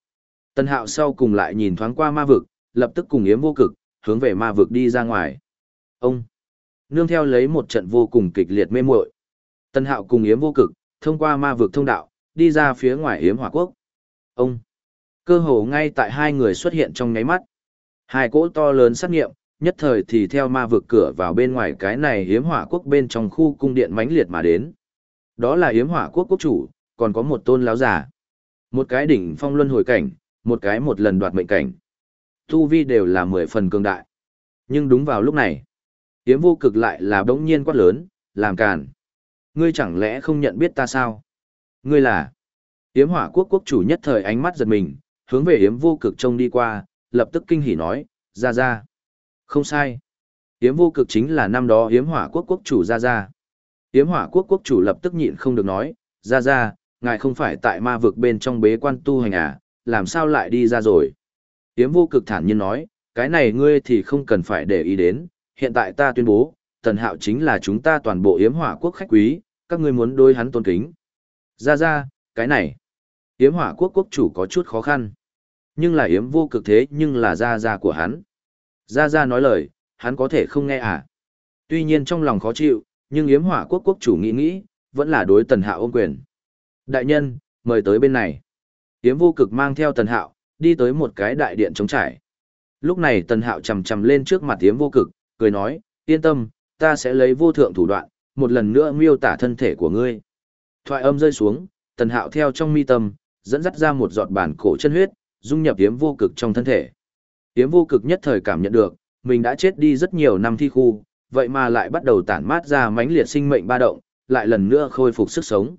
Speaker 1: tân Hạo sau cùng lại nhìn thoáng qua ma vực, lập tức cùng Yếm vô cực, hướng về ma vực đi ra ngoài. Ông. Nương theo lấy một trận vô cùng kịch liệt mê muội. tân Hạo cùng Yếm vô cực, thông qua ma vực thông đạo, đi ra phía ngoài Yếm Hỏa Quốc. Ông. Cơ hồ ngay tại hai người xuất hiện trong nháy mắt. Hai cỗ to lớn sát nghiệm, nhất thời thì theo ma vực cửa vào bên ngoài cái này hiếm hỏa quốc bên trong khu cung điện mãnh liệt mà đến. Đó là hiếm hỏa quốc quốc chủ, còn có một tôn láo giả. Một cái đỉnh phong luân hồi cảnh, một cái một lần đoạt mệnh cảnh. Tu vi đều là mười phần cường đại. Nhưng đúng vào lúc này, hiếm vô cực lại là đống nhiên quát lớn, làm càn. Ngươi chẳng lẽ không nhận biết ta sao? Ngươi là... Hiếm hỏa quốc quốc chủ nhất thời ánh mắt giật mình, hướng về hiếm vô cực trông đi qua, lập tức kinh hỉ nói, ra ra. Không sai. Hiếm vô cực chính là năm đó hiếm hỏa quốc quốc chủ ra ra. Hiếm hỏa quốc quốc chủ lập tức nhịn không được nói, ra ra, ngài không phải tại ma vực bên trong bế quan tu hành à, làm sao lại đi ra rồi. Hiếm vô cực thản nhiên nói, cái này ngươi thì không cần phải để ý đến, hiện tại ta tuyên bố, tần hạo chính là chúng ta toàn bộ hiếm hỏa quốc khách quý, các ngươi muốn đối hắn tôn kính. Ra ra, cái này, hiếm hỏa quốc quốc chủ có chút khó khăn. Nhưng là hiếm vô cực thế nhưng là ra ra của hắn. Ra ra nói lời, hắn có thể không nghe à. Tuy nhiên trong lòng khó chịu, nhưng yếm hỏa quốc quốc chủ nghĩ nghĩ, vẫn là đối tần hạo ôm quyền. Đại nhân, mời tới bên này. Yếm vô cực mang theo tần hạo, đi tới một cái đại điện trống trải. Lúc này tần hạo chầm chầm lên trước mặt yếm vô cực, cười nói, yên tâm, ta sẽ lấy vô thượng thủ đoạn, một lần nữa miêu tả thân thể của ngươi. Thoại âm rơi xuống, tần hạo theo trong mi tâm, dẫn dắt ra một giọt bản cổ chân huyết, dung nhập yếm vô cực trong thân thể. Yếm vô cực nhất thời cảm nhận được, mình đã chết đi rất nhiều năm thi khu, vậy mà lại bắt đầu tản mát ra mãnh liệt sinh mệnh ba động, lại lần nữa khôi phục sức sống.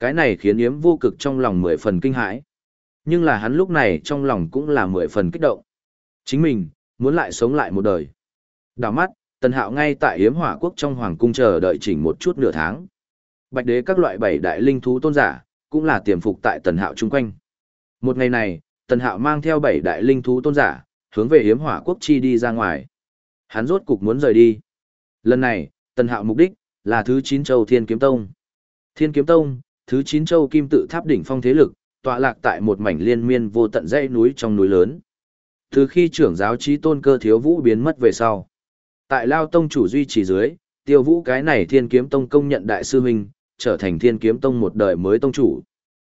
Speaker 1: Cái này khiến Yếm vô cực trong lòng mười phần kinh hãi. Nhưng là hắn lúc này trong lòng cũng là mười phần kích động. Chính mình, muốn lại sống lại một đời. Đào mắt, tần hạo ngay tại Yếm hỏa quốc trong hoàng cung chờ đợi chỉnh một chút nửa tháng. Bạch đế các loại bảy đại linh thú tôn giả, cũng là tiềm phục tại tần hạo chung quanh. Một ngày này, tần hạo mang theo bảy đại linh thú tôn giả, hướng về hiếm hỏa quốc chi đi ra ngoài. Hắn rốt cục muốn rời đi. Lần này, tần hạo mục đích, là thứ 9 châu Thiên Kiếm Tông. Thiên Kiếm Tông, thứ 9 châu kim tự tháp đỉnh phong thế lực, tọa lạc tại một mảnh liên miên vô tận dãy núi trong núi lớn. Từ khi trưởng giáo trí tôn cơ thiếu vũ biến mất về sau. Tại Lao Tông chủ duy trì dưới, tiêu vũ cái này Thiên Kiếm Tông công nhận đại sư huynh, trở thành Thiên Kiếm Tông một đời mới tông chủ.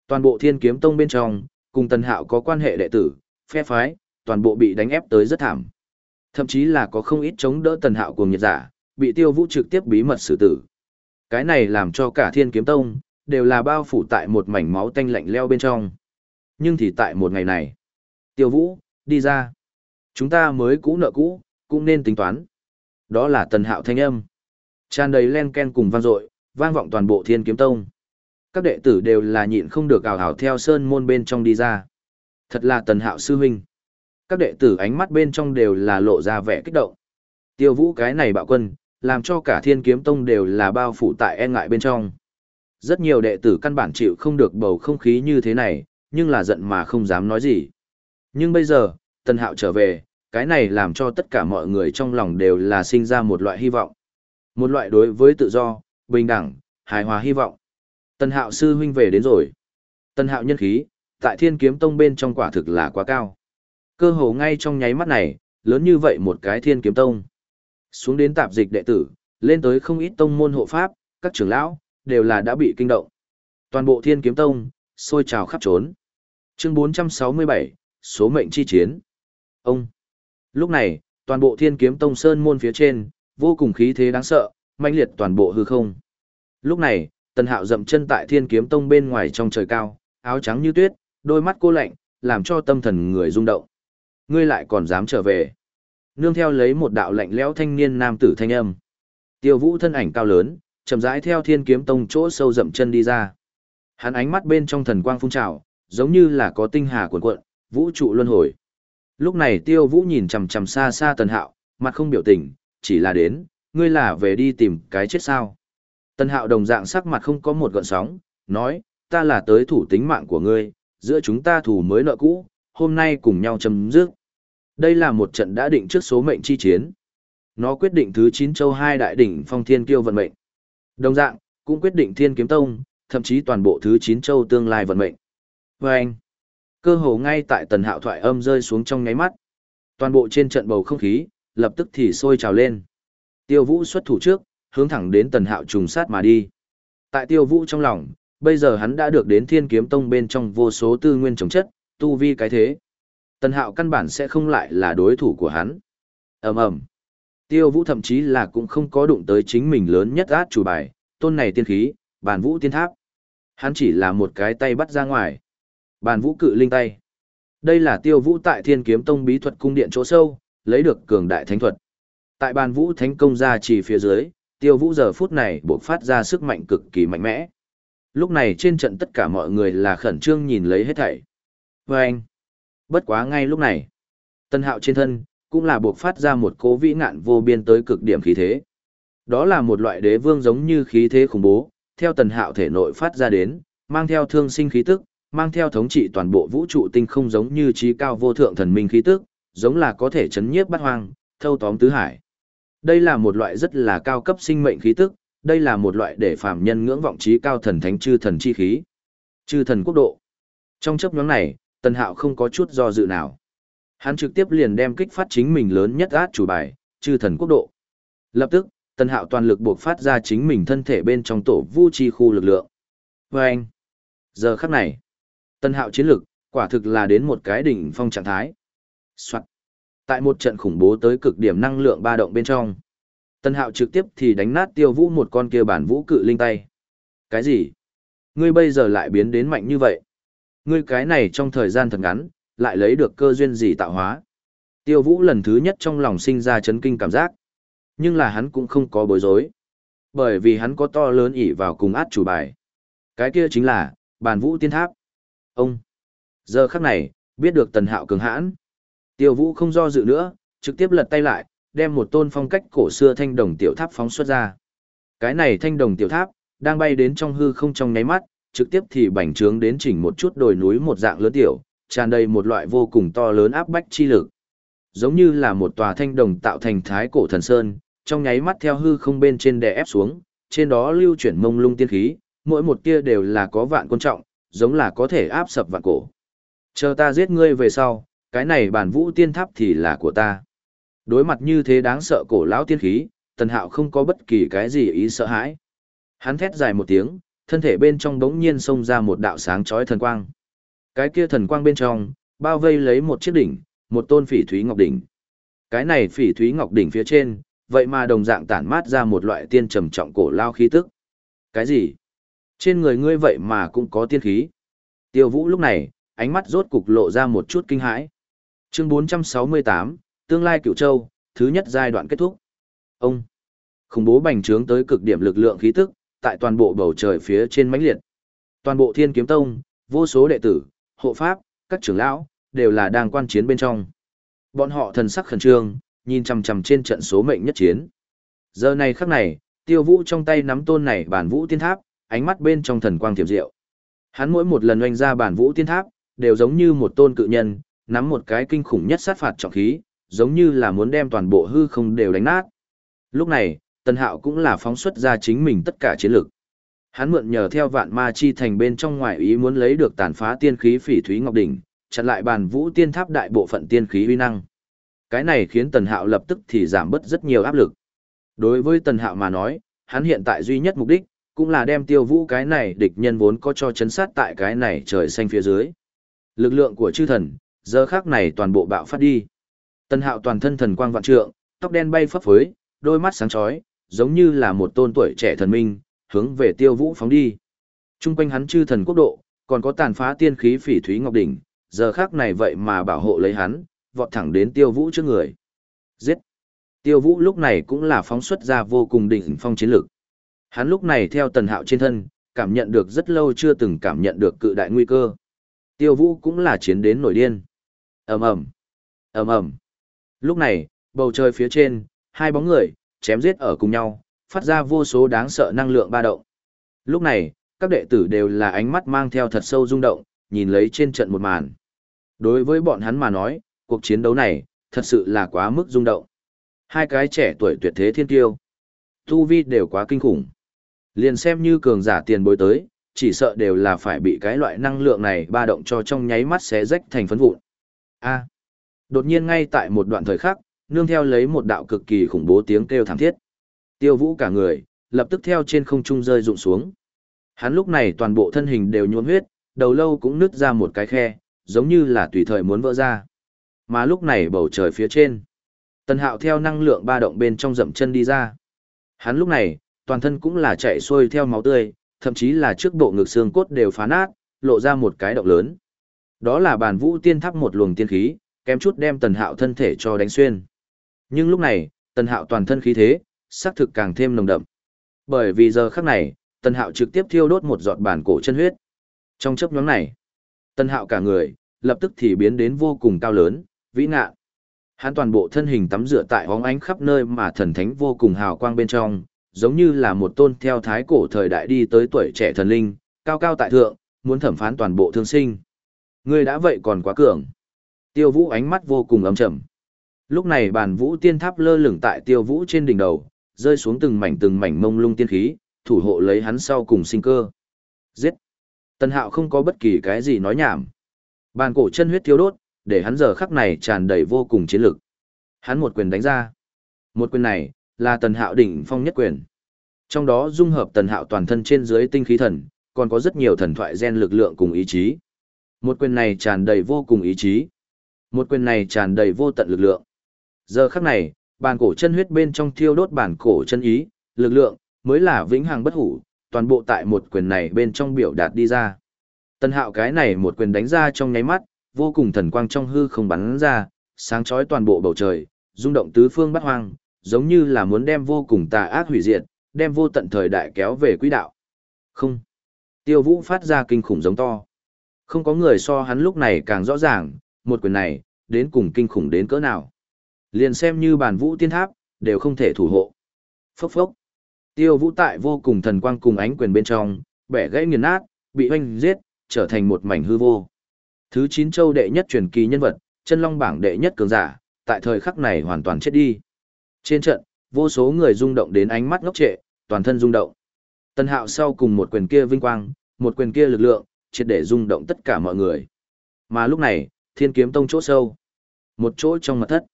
Speaker 1: Toàn bộ Thiên Kiếm Tông bên trong, cùng Tần Hạo có quan hệ đệ tử, phe phái, toàn bộ bị đánh ép tới rất thảm. Thậm chí là có không ít chống đỡ Tần Hạo cùng nhiệt giả, bị Tiêu Vũ trực tiếp bí mật xử tử. Cái này làm cho cả Thiên Kiếm Tông đều là bao phủ tại một mảnh máu tanh lạnh leo bên trong. Nhưng thì tại một ngày này, Tiêu Vũ đi ra. Chúng ta mới cũ nợ cũ, cũng nên tính toán. Đó là Tần Hạo thanh âm. Tràn đầy len ken cùng vang dội, vang vọng toàn bộ Thiên Kiếm Tông. Các đệ tử đều là nhịn không được ảo hảo theo sơn môn bên trong đi ra. Thật là Tần Hạo sư huynh các đệ tử ánh mắt bên trong đều là lộ ra vẻ kích động. Tiêu vũ cái này bạo quân, làm cho cả thiên kiếm tông đều là bao phủ tại e ngại bên trong. Rất nhiều đệ tử căn bản chịu không được bầu không khí như thế này, nhưng là giận mà không dám nói gì. Nhưng bây giờ, Tần Hạo trở về, cái này làm cho tất cả mọi người trong lòng đều là sinh ra một loại hy vọng. Một loại đối với tự do, bình đẳng, hài hòa hy vọng. Tần Hạo sư huynh về đến rồi. Tần Hạo nhân khí, tại thiên kiếm tông bên trong quả thực là quá cao. Cơ hồ ngay trong nháy mắt này, lớn như vậy một cái thiên kiếm tông. Xuống đến tạp dịch đệ tử, lên tới không ít tông môn hộ pháp, các trưởng lão, đều là đã bị kinh động. Toàn bộ thiên kiếm tông, sôi trào khắp trốn. Chương 467, số mệnh chi chiến. Ông. Lúc này, toàn bộ thiên kiếm tông sơn môn phía trên, vô cùng khí thế đáng sợ, mãnh liệt toàn bộ hư không. Lúc này, tần hạo dậm chân tại thiên kiếm tông bên ngoài trong trời cao, áo trắng như tuyết, đôi mắt cô lạnh, làm cho tâm thần người rung động. Ngươi lại còn dám trở về. Nương theo lấy một đạo lạnh lẽo thanh niên nam tử thanh âm. Tiêu vũ thân ảnh cao lớn, chậm rãi theo thiên kiếm tông chỗ sâu dậm chân đi ra. Hắn ánh mắt bên trong thần quang phun trào, giống như là có tinh hà cuộn cuộn, vũ trụ luân hồi. Lúc này tiêu vũ nhìn chằm chằm xa xa tần hạo, mặt không biểu tình, chỉ là đến, ngươi là về đi tìm cái chết sao. Tần hạo đồng dạng sắc mặt không có một gợn sóng, nói, ta là tới thủ tính mạng của ngươi, giữa chúng ta thủ mới nợ cũ, hôm nay cùng nhau chấm dứt. Đây là một trận đã định trước số mệnh chi chiến. Nó quyết định thứ 9 châu hai đại đỉnh phong thiên kiêu vận mệnh. Đồng dạng, cũng quyết định thiên kiếm tông, thậm chí toàn bộ thứ 9 châu tương lai vận mệnh. Và anh, cơ hồ ngay tại tần hạo thoại âm rơi xuống trong nháy mắt. Toàn bộ trên trận bầu không khí, lập tức thì sôi trào lên. Tiêu vũ xuất thủ trước, hướng thẳng đến tần hạo trùng sát mà đi. Tại tiêu vũ trong lòng, bây giờ hắn đã được đến thiên kiếm tông bên trong vô số tư nguyên chống chất, tu vi cái thế. Tần hạo căn bản sẽ không lại là đối thủ của hắn. ầm ầm Tiêu vũ thậm chí là cũng không có đụng tới chính mình lớn nhất át chủ bài, tôn này tiên khí, bàn vũ tiên tháp. Hắn chỉ là một cái tay bắt ra ngoài. Bàn vũ cự linh tay. Đây là tiêu vũ tại thiên kiếm tông bí thuật cung điện chỗ sâu, lấy được cường đại thánh thuật. Tại bàn vũ thánh công ra chỉ phía dưới, tiêu vũ giờ phút này bộc phát ra sức mạnh cực kỳ mạnh mẽ. Lúc này trên trận tất cả mọi người là khẩn trương nhìn lấy hết thảy. Và anh, bất quá ngay lúc này, tân hạo trên thân, cũng là buộc phát ra một cố vĩ ngạn vô biên tới cực điểm khí thế. Đó là một loại đế vương giống như khí thế khủng bố, theo tần hạo thể nội phát ra đến, mang theo thương sinh khí tức, mang theo thống trị toàn bộ vũ trụ tinh không giống như trí cao vô thượng thần minh khí tức, giống là có thể chấn nhiếp bắt hoang, thâu tóm tứ hải. Đây là một loại rất là cao cấp sinh mệnh khí tức, đây là một loại để phàm nhân ngưỡng vọng trí cao thần thánh chư thần chi khí. Chư thần quốc độ. Trong chấp nhóm này, Tần Hạo không có chút do dự nào. Hắn trực tiếp liền đem kích phát chính mình lớn nhất át chủ bài, chư thần quốc độ. Lập tức, Tần Hạo toàn lực buộc phát ra chính mình thân thể bên trong tổ vũ chi khu lực lượng. Và anh, giờ khắc này, Tần Hạo chiến lực, quả thực là đến một cái đỉnh phong trạng thái. Soạn. Tại một trận khủng bố tới cực điểm năng lượng ba động bên trong, Tần Hạo trực tiếp thì đánh nát tiêu vũ một con kia bản vũ cự linh tay. Cái gì? Ngươi bây giờ lại biến đến mạnh như vậy? Ngươi cái này trong thời gian thật ngắn, lại lấy được cơ duyên gì tạo hóa? Tiêu vũ lần thứ nhất trong lòng sinh ra chấn kinh cảm giác. Nhưng là hắn cũng không có bối rối. Bởi vì hắn có to lớn ỷ vào cùng át chủ bài. Cái kia chính là, bàn vũ tiên tháp. Ông! Giờ khắc này, biết được tần hạo cường hãn. Tiêu vũ không do dự nữa, trực tiếp lật tay lại, đem một tôn phong cách cổ xưa thanh đồng tiểu tháp phóng xuất ra. Cái này thanh đồng tiểu tháp, đang bay đến trong hư không trong nháy mắt, trực tiếp thì bành trướng đến chỉnh một chút đồi núi một dạng lớn tiểu, tràn đầy một loại vô cùng to lớn áp bách chi lực. Giống như là một tòa thanh đồng tạo thành thái cổ thần sơn, trong nháy mắt theo hư không bên trên đè ép xuống, trên đó lưu chuyển mông lung tiên khí, mỗi một tia đều là có vạn quân trọng, giống là có thể áp sập vạn cổ. Chờ ta giết ngươi về sau, cái này bản vũ tiên tháp thì là của ta. Đối mặt như thế đáng sợ cổ lão tiên khí, tần hạo không có bất kỳ cái gì ý sợ hãi. Hắn thét dài một tiếng, thân thể bên trong đống nhiên xông ra một đạo sáng chói thần quang. Cái kia thần quang bên trong, bao vây lấy một chiếc đỉnh, một tôn phỉ thúy ngọc đỉnh. Cái này phỉ thúy ngọc đỉnh phía trên, vậy mà đồng dạng tản mát ra một loại tiên trầm trọng cổ lao khí tức. Cái gì? Trên người ngươi vậy mà cũng có tiên khí. Tiêu vũ lúc này, ánh mắt rốt cục lộ ra một chút kinh hãi. Chương 468, Tương lai cựu châu, thứ nhất giai đoạn kết thúc. Ông, khủng bố bành trướng tới cực điểm lực lượng khí tức, tại toàn bộ bầu trời phía trên mãnh liệt. Toàn bộ thiên kiếm tông, vô số đệ tử, hộ pháp, các trưởng lão, đều là đang quan chiến bên trong. Bọn họ thần sắc khẩn trương, nhìn chằm chằm trên trận số mệnh nhất chiến. Giờ này khắc này, tiêu vũ trong tay nắm tôn này bản vũ tiên tháp, ánh mắt bên trong thần quang thiểm diệu. Hắn mỗi một lần oanh ra bản vũ tiên tháp, đều giống như một tôn cự nhân, nắm một cái kinh khủng nhất sát phạt trọng khí, giống như là muốn đem toàn bộ hư không đều đánh nát. Lúc này, Tần Hạo cũng là phóng xuất ra chính mình tất cả chiến lực. Hắn mượn nhờ theo vạn ma chi thành bên trong ngoại ý muốn lấy được tàn phá tiên khí phỉ thúy ngọc đỉnh, chặn lại bàn vũ tiên tháp đại bộ phận tiên khí uy năng. Cái này khiến Tần Hạo lập tức thì giảm bớt rất nhiều áp lực. Đối với Tần Hạo mà nói, hắn hiện tại duy nhất mục đích, cũng là đem tiêu vũ cái này địch nhân vốn có cho chấn sát tại cái này trời xanh phía dưới. Lực lượng của chư thần, giờ khác này toàn bộ bạo phát đi. Tần Hạo toàn thân thần quang vạn trượng, tóc đen bay phấp phới, đôi mắt sáng chói, giống như là một tôn tuổi trẻ thần minh, hướng về Tiêu Vũ phóng đi. Trung quanh hắn chư thần quốc độ, còn có tàn phá tiên khí phỉ thúy ngọc đỉnh, giờ khác này vậy mà bảo hộ lấy hắn, vọt thẳng đến tiêu vũ trước người. Giết! Tiêu vũ lúc này cũng là phóng xuất ra vô cùng đỉnh phong chiến lực. Hắn lúc này theo tần hạo trên thân, cảm nhận được rất lâu chưa từng cảm nhận được cự đại nguy cơ. Tiêu vũ cũng là chiến đến nổi điên. ầm ầm ầm ầm Lúc này, bầu trời phía trên, hai bóng người, chém giết ở cùng nhau, phát ra vô số đáng sợ năng lượng ba động. Lúc này, các đệ tử đều là ánh mắt mang theo thật sâu rung động, nhìn lấy trên trận một màn. Đối với bọn hắn mà nói, cuộc chiến đấu này, thật sự là quá mức rung động. Hai cái trẻ tuổi tuyệt thế thiên tiêu. Tu vi đều quá kinh khủng. Liền xem như cường giả tiền bối tới, chỉ sợ đều là phải bị cái loại năng lượng này ba động cho trong nháy mắt xé rách thành phấn vụn. A. Đột nhiên ngay tại một đoạn thời khắc, nương theo lấy một đạo cực kỳ khủng bố tiếng kêu thảm thiết. Tiêu Vũ cả người, lập tức theo trên không trung rơi rụng xuống. Hắn lúc này toàn bộ thân hình đều nhuốm huyết, đầu lâu cũng nứt ra một cái khe, giống như là tùy thời muốn vỡ ra. Mà lúc này bầu trời phía trên, Tần Hạo theo năng lượng ba động bên trong dậm chân đi ra. Hắn lúc này, toàn thân cũng là chạy xuôi theo máu tươi, thậm chí là trước bộ ngực xương cốt đều phá nát, lộ ra một cái động lớn. Đó là bàn vũ tiên thắp một luồng tiên khí, kém chút đem Tần Hạo thân thể cho đánh xuyên. Nhưng lúc này, Tần Hạo toàn thân khí thế, sắc thực càng thêm nồng đậm. Bởi vì giờ khắc này, Tần Hạo trực tiếp thiêu đốt một giọt bản cổ chân huyết. Trong chớp nhoáng này, Tần Hạo cả người, lập tức thì biến đến vô cùng cao lớn, vĩ ngạn, Hắn toàn bộ thân hình tắm rửa tại hóng ánh khắp nơi mà thần thánh vô cùng hào quang bên trong, giống như là một tôn theo thái cổ thời đại đi tới tuổi trẻ thần linh, cao cao tại thượng, muốn thẩm phán toàn bộ thương sinh. Ngươi đã vậy còn quá cường. Tiêu Vũ ánh mắt vô cùng ấm trầm. Lúc này bàn vũ tiên tháp lơ lửng tại Tiêu Vũ trên đỉnh đầu, rơi xuống từng mảnh từng mảnh mông lung tiên khí, thủ hộ lấy hắn sau cùng sinh cơ. Giết! Tần Hạo không có bất kỳ cái gì nói nhảm. Bàn cổ chân huyết thiếu đốt, để hắn giờ khắc này tràn đầy vô cùng chiến lực. Hắn một quyền đánh ra. Một quyền này, là Tần Hạo đỉnh phong nhất quyền. Trong đó dung hợp Tần Hạo toàn thân trên dưới tinh khí thần, còn có rất nhiều thần thoại gen lực lượng cùng ý chí. Một quyền này tràn đầy vô cùng ý chí. Một quyền này tràn đầy vô tận lực lượng. Giờ khắc này, bàn cổ chân huyết bên trong thiêu đốt bản cổ chân ý, lực lượng, mới là vĩnh hằng bất hủ, toàn bộ tại một quyền này bên trong biểu đạt đi ra. Tân hạo cái này một quyền đánh ra trong nháy mắt, vô cùng thần quang trong hư không bắn ra, sáng chói toàn bộ bầu trời, rung động tứ phương bát hoang, giống như là muốn đem vô cùng tà ác hủy diệt, đem vô tận thời đại kéo về quỹ đạo. Không. Tiêu Vũ phát ra kinh khủng giống to. Không có người so hắn lúc này càng rõ ràng, một quyền này, đến cùng kinh khủng đến cỡ nào. Liền xem như bản vũ tiên tháp, đều không thể thủ hộ. Phốc phốc. Tiêu vũ tại vô cùng thần quang cùng ánh quyền bên trong, bẻ gãy nghiền nát, bị oanh giết, trở thành một mảnh hư vô. Thứ chín châu đệ nhất truyền kỳ nhân vật, chân long bảng đệ nhất cường giả, tại thời khắc này hoàn toàn chết đi. Trên trận, vô số người rung động đến ánh mắt ngốc trệ, toàn thân rung động. Tân hạo sau cùng một quyền kia vinh quang, một quyền kia lực lượng, triệt để rung động tất cả mọi người. Mà lúc này, thiên kiếm tông chỗ sâu. Một chỗ trong mật thất.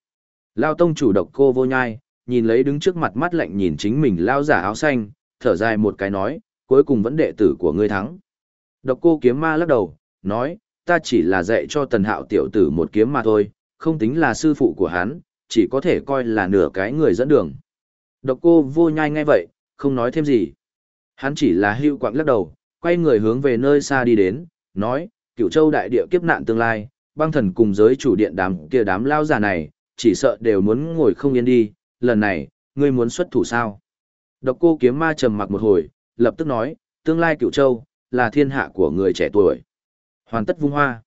Speaker 1: Lao tông chủ độc cô vô nhai, nhìn lấy đứng trước mặt mắt lạnh nhìn chính mình lao giả áo xanh, thở dài một cái nói, cuối cùng vẫn đệ tử của ngươi thắng. Độc cô kiếm ma lắc đầu, nói, ta chỉ là dạy cho tần hạo tiểu tử một kiếm mà thôi, không tính là sư phụ của hắn, chỉ có thể coi là nửa cái người dẫn đường. Độc cô vô nhai ngay vậy, không nói thêm gì. Hắn chỉ là hưu quạng lắc đầu, quay người hướng về nơi xa đi đến, nói, cựu châu đại địa kiếp nạn tương lai, băng thần cùng giới chủ điện đám kia đám lao giả này, chỉ sợ đều muốn ngồi không yên đi, lần này, ngươi muốn xuất thủ sao? Độc cô kiếm ma trầm mặc một hồi, lập tức nói, tương lai cựu châu, là thiên hạ của người trẻ tuổi. Hoàn tất vung hoa.